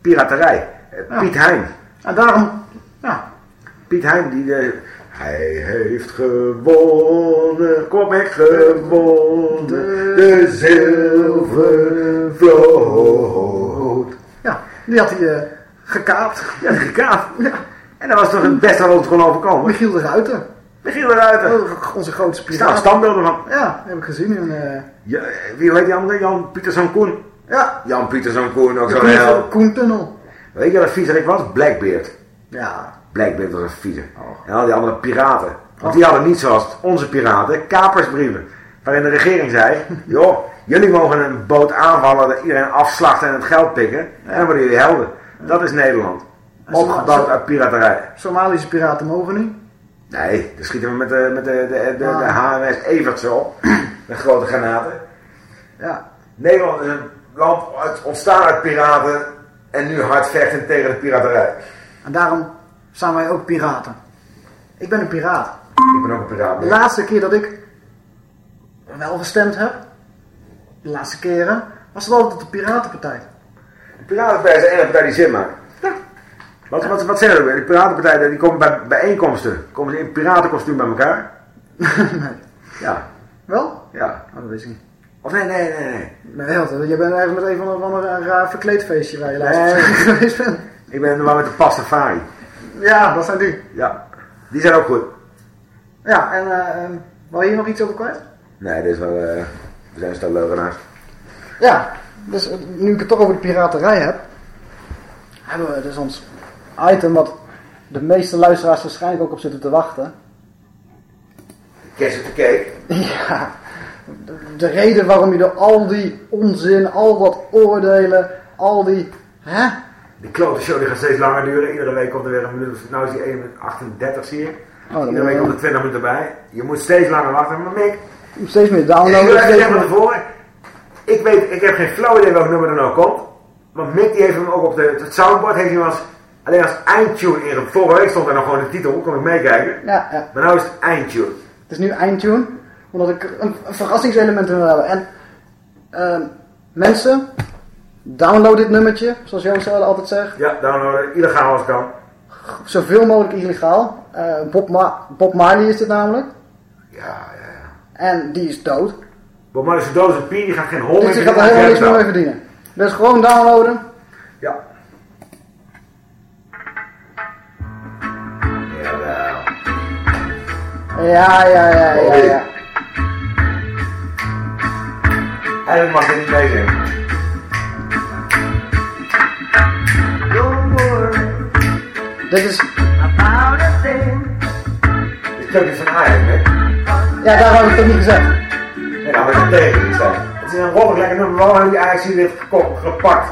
Speaker 2: piraterij. Piet Hein.
Speaker 1: En daarom, ja.
Speaker 2: Piet Hein die de... Hij heeft gewonnen, kom ik gewonnen, de zilveren vloot.
Speaker 1: Ja, die had hij eh, gekaapt.
Speaker 2: Ja, gekaapt. En dat was toch het beste wat ons kon overkomen.
Speaker 1: Michiel de Ruiter.
Speaker 2: Michiel de Ruiter.
Speaker 1: Oh, Onze grootste
Speaker 2: staan
Speaker 1: piraat.
Speaker 2: standbeelden van.
Speaker 1: Ja, heb ik gezien in... eh
Speaker 2: Ja, wie heet die andere? Jan Pieterszoon Koen.
Speaker 1: Ja.
Speaker 2: Jan Pieterszoon Koen, ook zo'n hel.
Speaker 1: Koentunnel.
Speaker 2: Weet je wat een vies ik was? Blackbeard.
Speaker 1: Ja.
Speaker 2: Blackbeard was een vieze. En al die andere piraten. Want die hadden niet zoals onze piraten kapersbrieven. Waarin de regering zei, joh, jullie mogen een boot aanvallen, dat iedereen afslachten en het geld pikken. En dan worden jullie helden. Dat is Nederland. Opgebouwd uit piraterij.
Speaker 1: Somalische piraten mogen niet.
Speaker 2: Nee, dan schieten we met de, met de, de, de, de. HMS Evertse op. Met grote granaten.
Speaker 1: Ja.
Speaker 2: Nederland is een land ontstaan uit piraten en nu hard vechten tegen de piraterij.
Speaker 1: En daarom zijn wij ook piraten. Ik ben een piraat.
Speaker 2: Ik ben ook een piraat.
Speaker 1: De laatste keer dat ik wel gestemd heb, de laatste keren, was het altijd de Piratenpartij.
Speaker 2: De Piratenpartij is de enige partij die zin maakt. Wat, wat, wat zeggen we? De Piratenpartij die komen bij bijeenkomsten. Komen ze in piratenkostuum bij elkaar?
Speaker 1: nee.
Speaker 2: Ja.
Speaker 1: Wel?
Speaker 2: Ja.
Speaker 1: Oh, dat wist ik niet.
Speaker 2: Of nee, nee, nee, nee.
Speaker 1: Nee, je bent eigenlijk met een van een, van een raar verkleedfeestje waar je laatst
Speaker 2: Nee.
Speaker 1: geweest bent.
Speaker 2: Ik ben wel met de Pastafari.
Speaker 1: Ja, dat zijn die.
Speaker 2: Ja. Die zijn ook goed.
Speaker 1: Ja, en eh eh, wil je hier nog iets over kwijt?
Speaker 2: Nee, dit is wel... eh, we zijn stel leugenaars.
Speaker 1: Ja, dus eh, nu ik het toch over de piraterij heb, hebben we dus ons item wat de meeste luisteraars waarschijnlijk ook op zitten te wachten.
Speaker 2: Kiss op de cake.
Speaker 1: Ja, de, de reden waarom je door al die onzin, al dat oordelen, al die... Hè?
Speaker 2: Die klote show die gaat steeds langer duren. Iedere week komt er weer een minuut. Nou is die 1 minuut 38 zie je.
Speaker 1: Oh,
Speaker 2: Iedere week komt er 20 minuten bij. Je moet steeds langer wachten. Maar Mick,
Speaker 1: Steeds meer
Speaker 2: ik wil
Speaker 1: downloaden.
Speaker 2: even
Speaker 1: Steeds
Speaker 2: zeggen van tevoren. Ik weet, ik heb geen flauw idee welk nummer er nou komt. Want Mick die heeft hem ook op de, het soundboard heeft hij hem als, alleen als eindtune in. Vorige week stond er nog gewoon de titel, kon ik meekijken.
Speaker 1: Ja, ja.
Speaker 2: Maar nou is het eindtune.
Speaker 1: Het is nu eindtune, omdat ik een, een verrassingselement in wil hebben. En ehm, mensen, download dit nummertje, zoals Joost altijd zegt.
Speaker 2: Ja, downloaden, illegaal als kan.
Speaker 1: Zoveel mogelijk illegaal. Eh, Bob, Ma- Bob Marley is dit namelijk.
Speaker 2: Ja, ja, ja.
Speaker 1: En die is dood.
Speaker 2: Bob Marley is een doze pie, die gaat geen hol
Speaker 1: Dus
Speaker 2: meer
Speaker 1: die gaat er
Speaker 2: verdienen,
Speaker 1: helemaal niks meer mee verdienen. Dus gewoon downloaden.
Speaker 2: Ja.
Speaker 1: Ja, ja, ja, ja, ja.
Speaker 2: Eigenlijk mag je niet meezingen.
Speaker 1: Dit is...
Speaker 2: Dit is Chucky van hè?
Speaker 1: Ja, daar heb ik het niet gezegd.
Speaker 2: Nee, nou, maar ik tegen niet zijn. Het is een rommelig lekker nummer, waarom hebben die hier dit gepakt?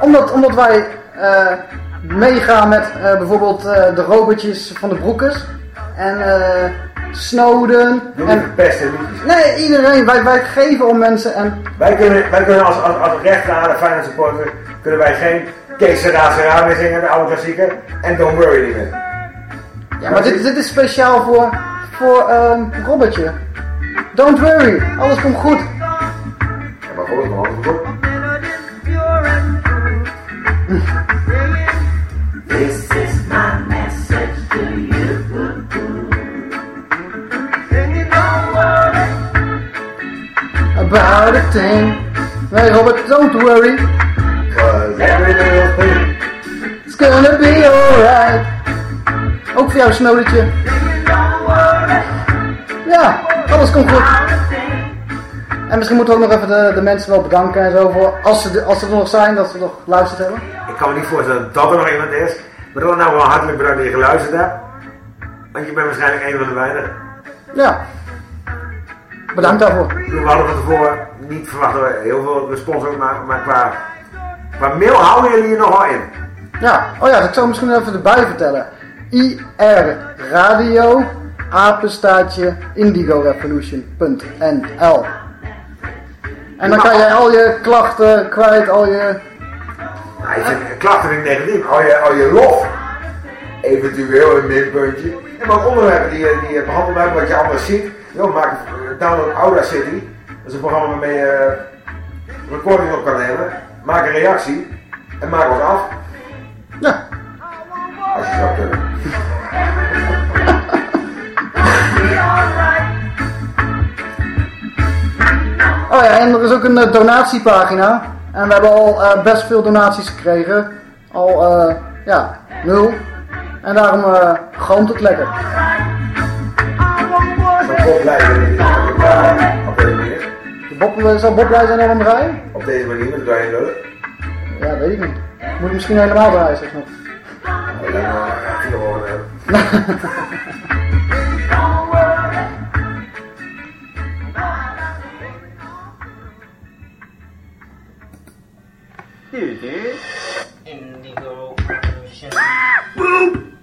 Speaker 1: Omdat, omdat wij eh, meegaan met eh, bijvoorbeeld eh, de robotjes van de broekers. En eh, Snowden.
Speaker 2: Doe
Speaker 1: En,
Speaker 2: liedjes.
Speaker 1: nee, iedereen. Wij, wij geven om mensen. En
Speaker 2: Wij kunnen, wij kunnen als, als, als rechtgeraden Feyenoord supporter, kunnen wij geen Kees Sera meer zingen, de oude klassieker. En Don't Worry niet meer.
Speaker 1: Ja, maar dit, dit is speciaal voor, voor ehm Robertje. Don't worry, alles komt goed.
Speaker 2: Ja, maar gewoon gewoon goed.
Speaker 17: This is my message to you. Singing, don't worry.
Speaker 1: About a thing. Nee, Robert, don't worry.
Speaker 2: Cause every little thing.
Speaker 1: It's gonna be alright. Ook voor jou, Snowdertje. Ja, alles komt goed. En misschien moeten we ook nog even de, de mensen wel bedanken en zo voor, als ze, als ze er nog zijn, dat ze nog geluisterd hebben.
Speaker 2: Ik kan me niet voorstellen dat er nog iemand is. Maar dan nou wel hartelijk bedankt dat je geluisterd hebt. Want je bent waarschijnlijk een van de weinigen.
Speaker 1: Ja. Bedankt daarvoor.
Speaker 2: We hadden van tevoren niet verwacht dat we heel veel respons hebben, maar, maar qua, qua mail houden jullie je nog wel in.
Speaker 1: Ja, oh ja, dat zou ik misschien even erbij vertellen. IR Radio apenstaatje indigorevolution.nl En dan kan jij al je klachten kwijt, al je...
Speaker 2: Nou, klachten vind ik negatief. Al je, al je lof, eventueel een minpuntje. En ook onderwerpen die, je- die behandeld hebt, wat je anders ziet. Yo, maak, download Aura City. Dat is een programma waarmee je recording op kan nemen. Maak een reactie en maak wat af.
Speaker 1: Ja.
Speaker 2: Als je zou kunnen.
Speaker 1: Oh ja, en er is ook een eh, donatiepagina. En we hebben al eh, best veel donaties gekregen. Al, eh, ja, nul. En daarom uh, het lekker.
Speaker 2: Bob blij
Speaker 1: Bob, zou Bob blij zijn om aan draaien?
Speaker 2: Op deze manier, dan draai je wel.
Speaker 1: Ja, weet ik niet. Moet je misschien helemaal draaien, zeg
Speaker 2: maar. Nou, dan ga ik er gewoon Hier, is Indigo
Speaker 17: ah! Ocean.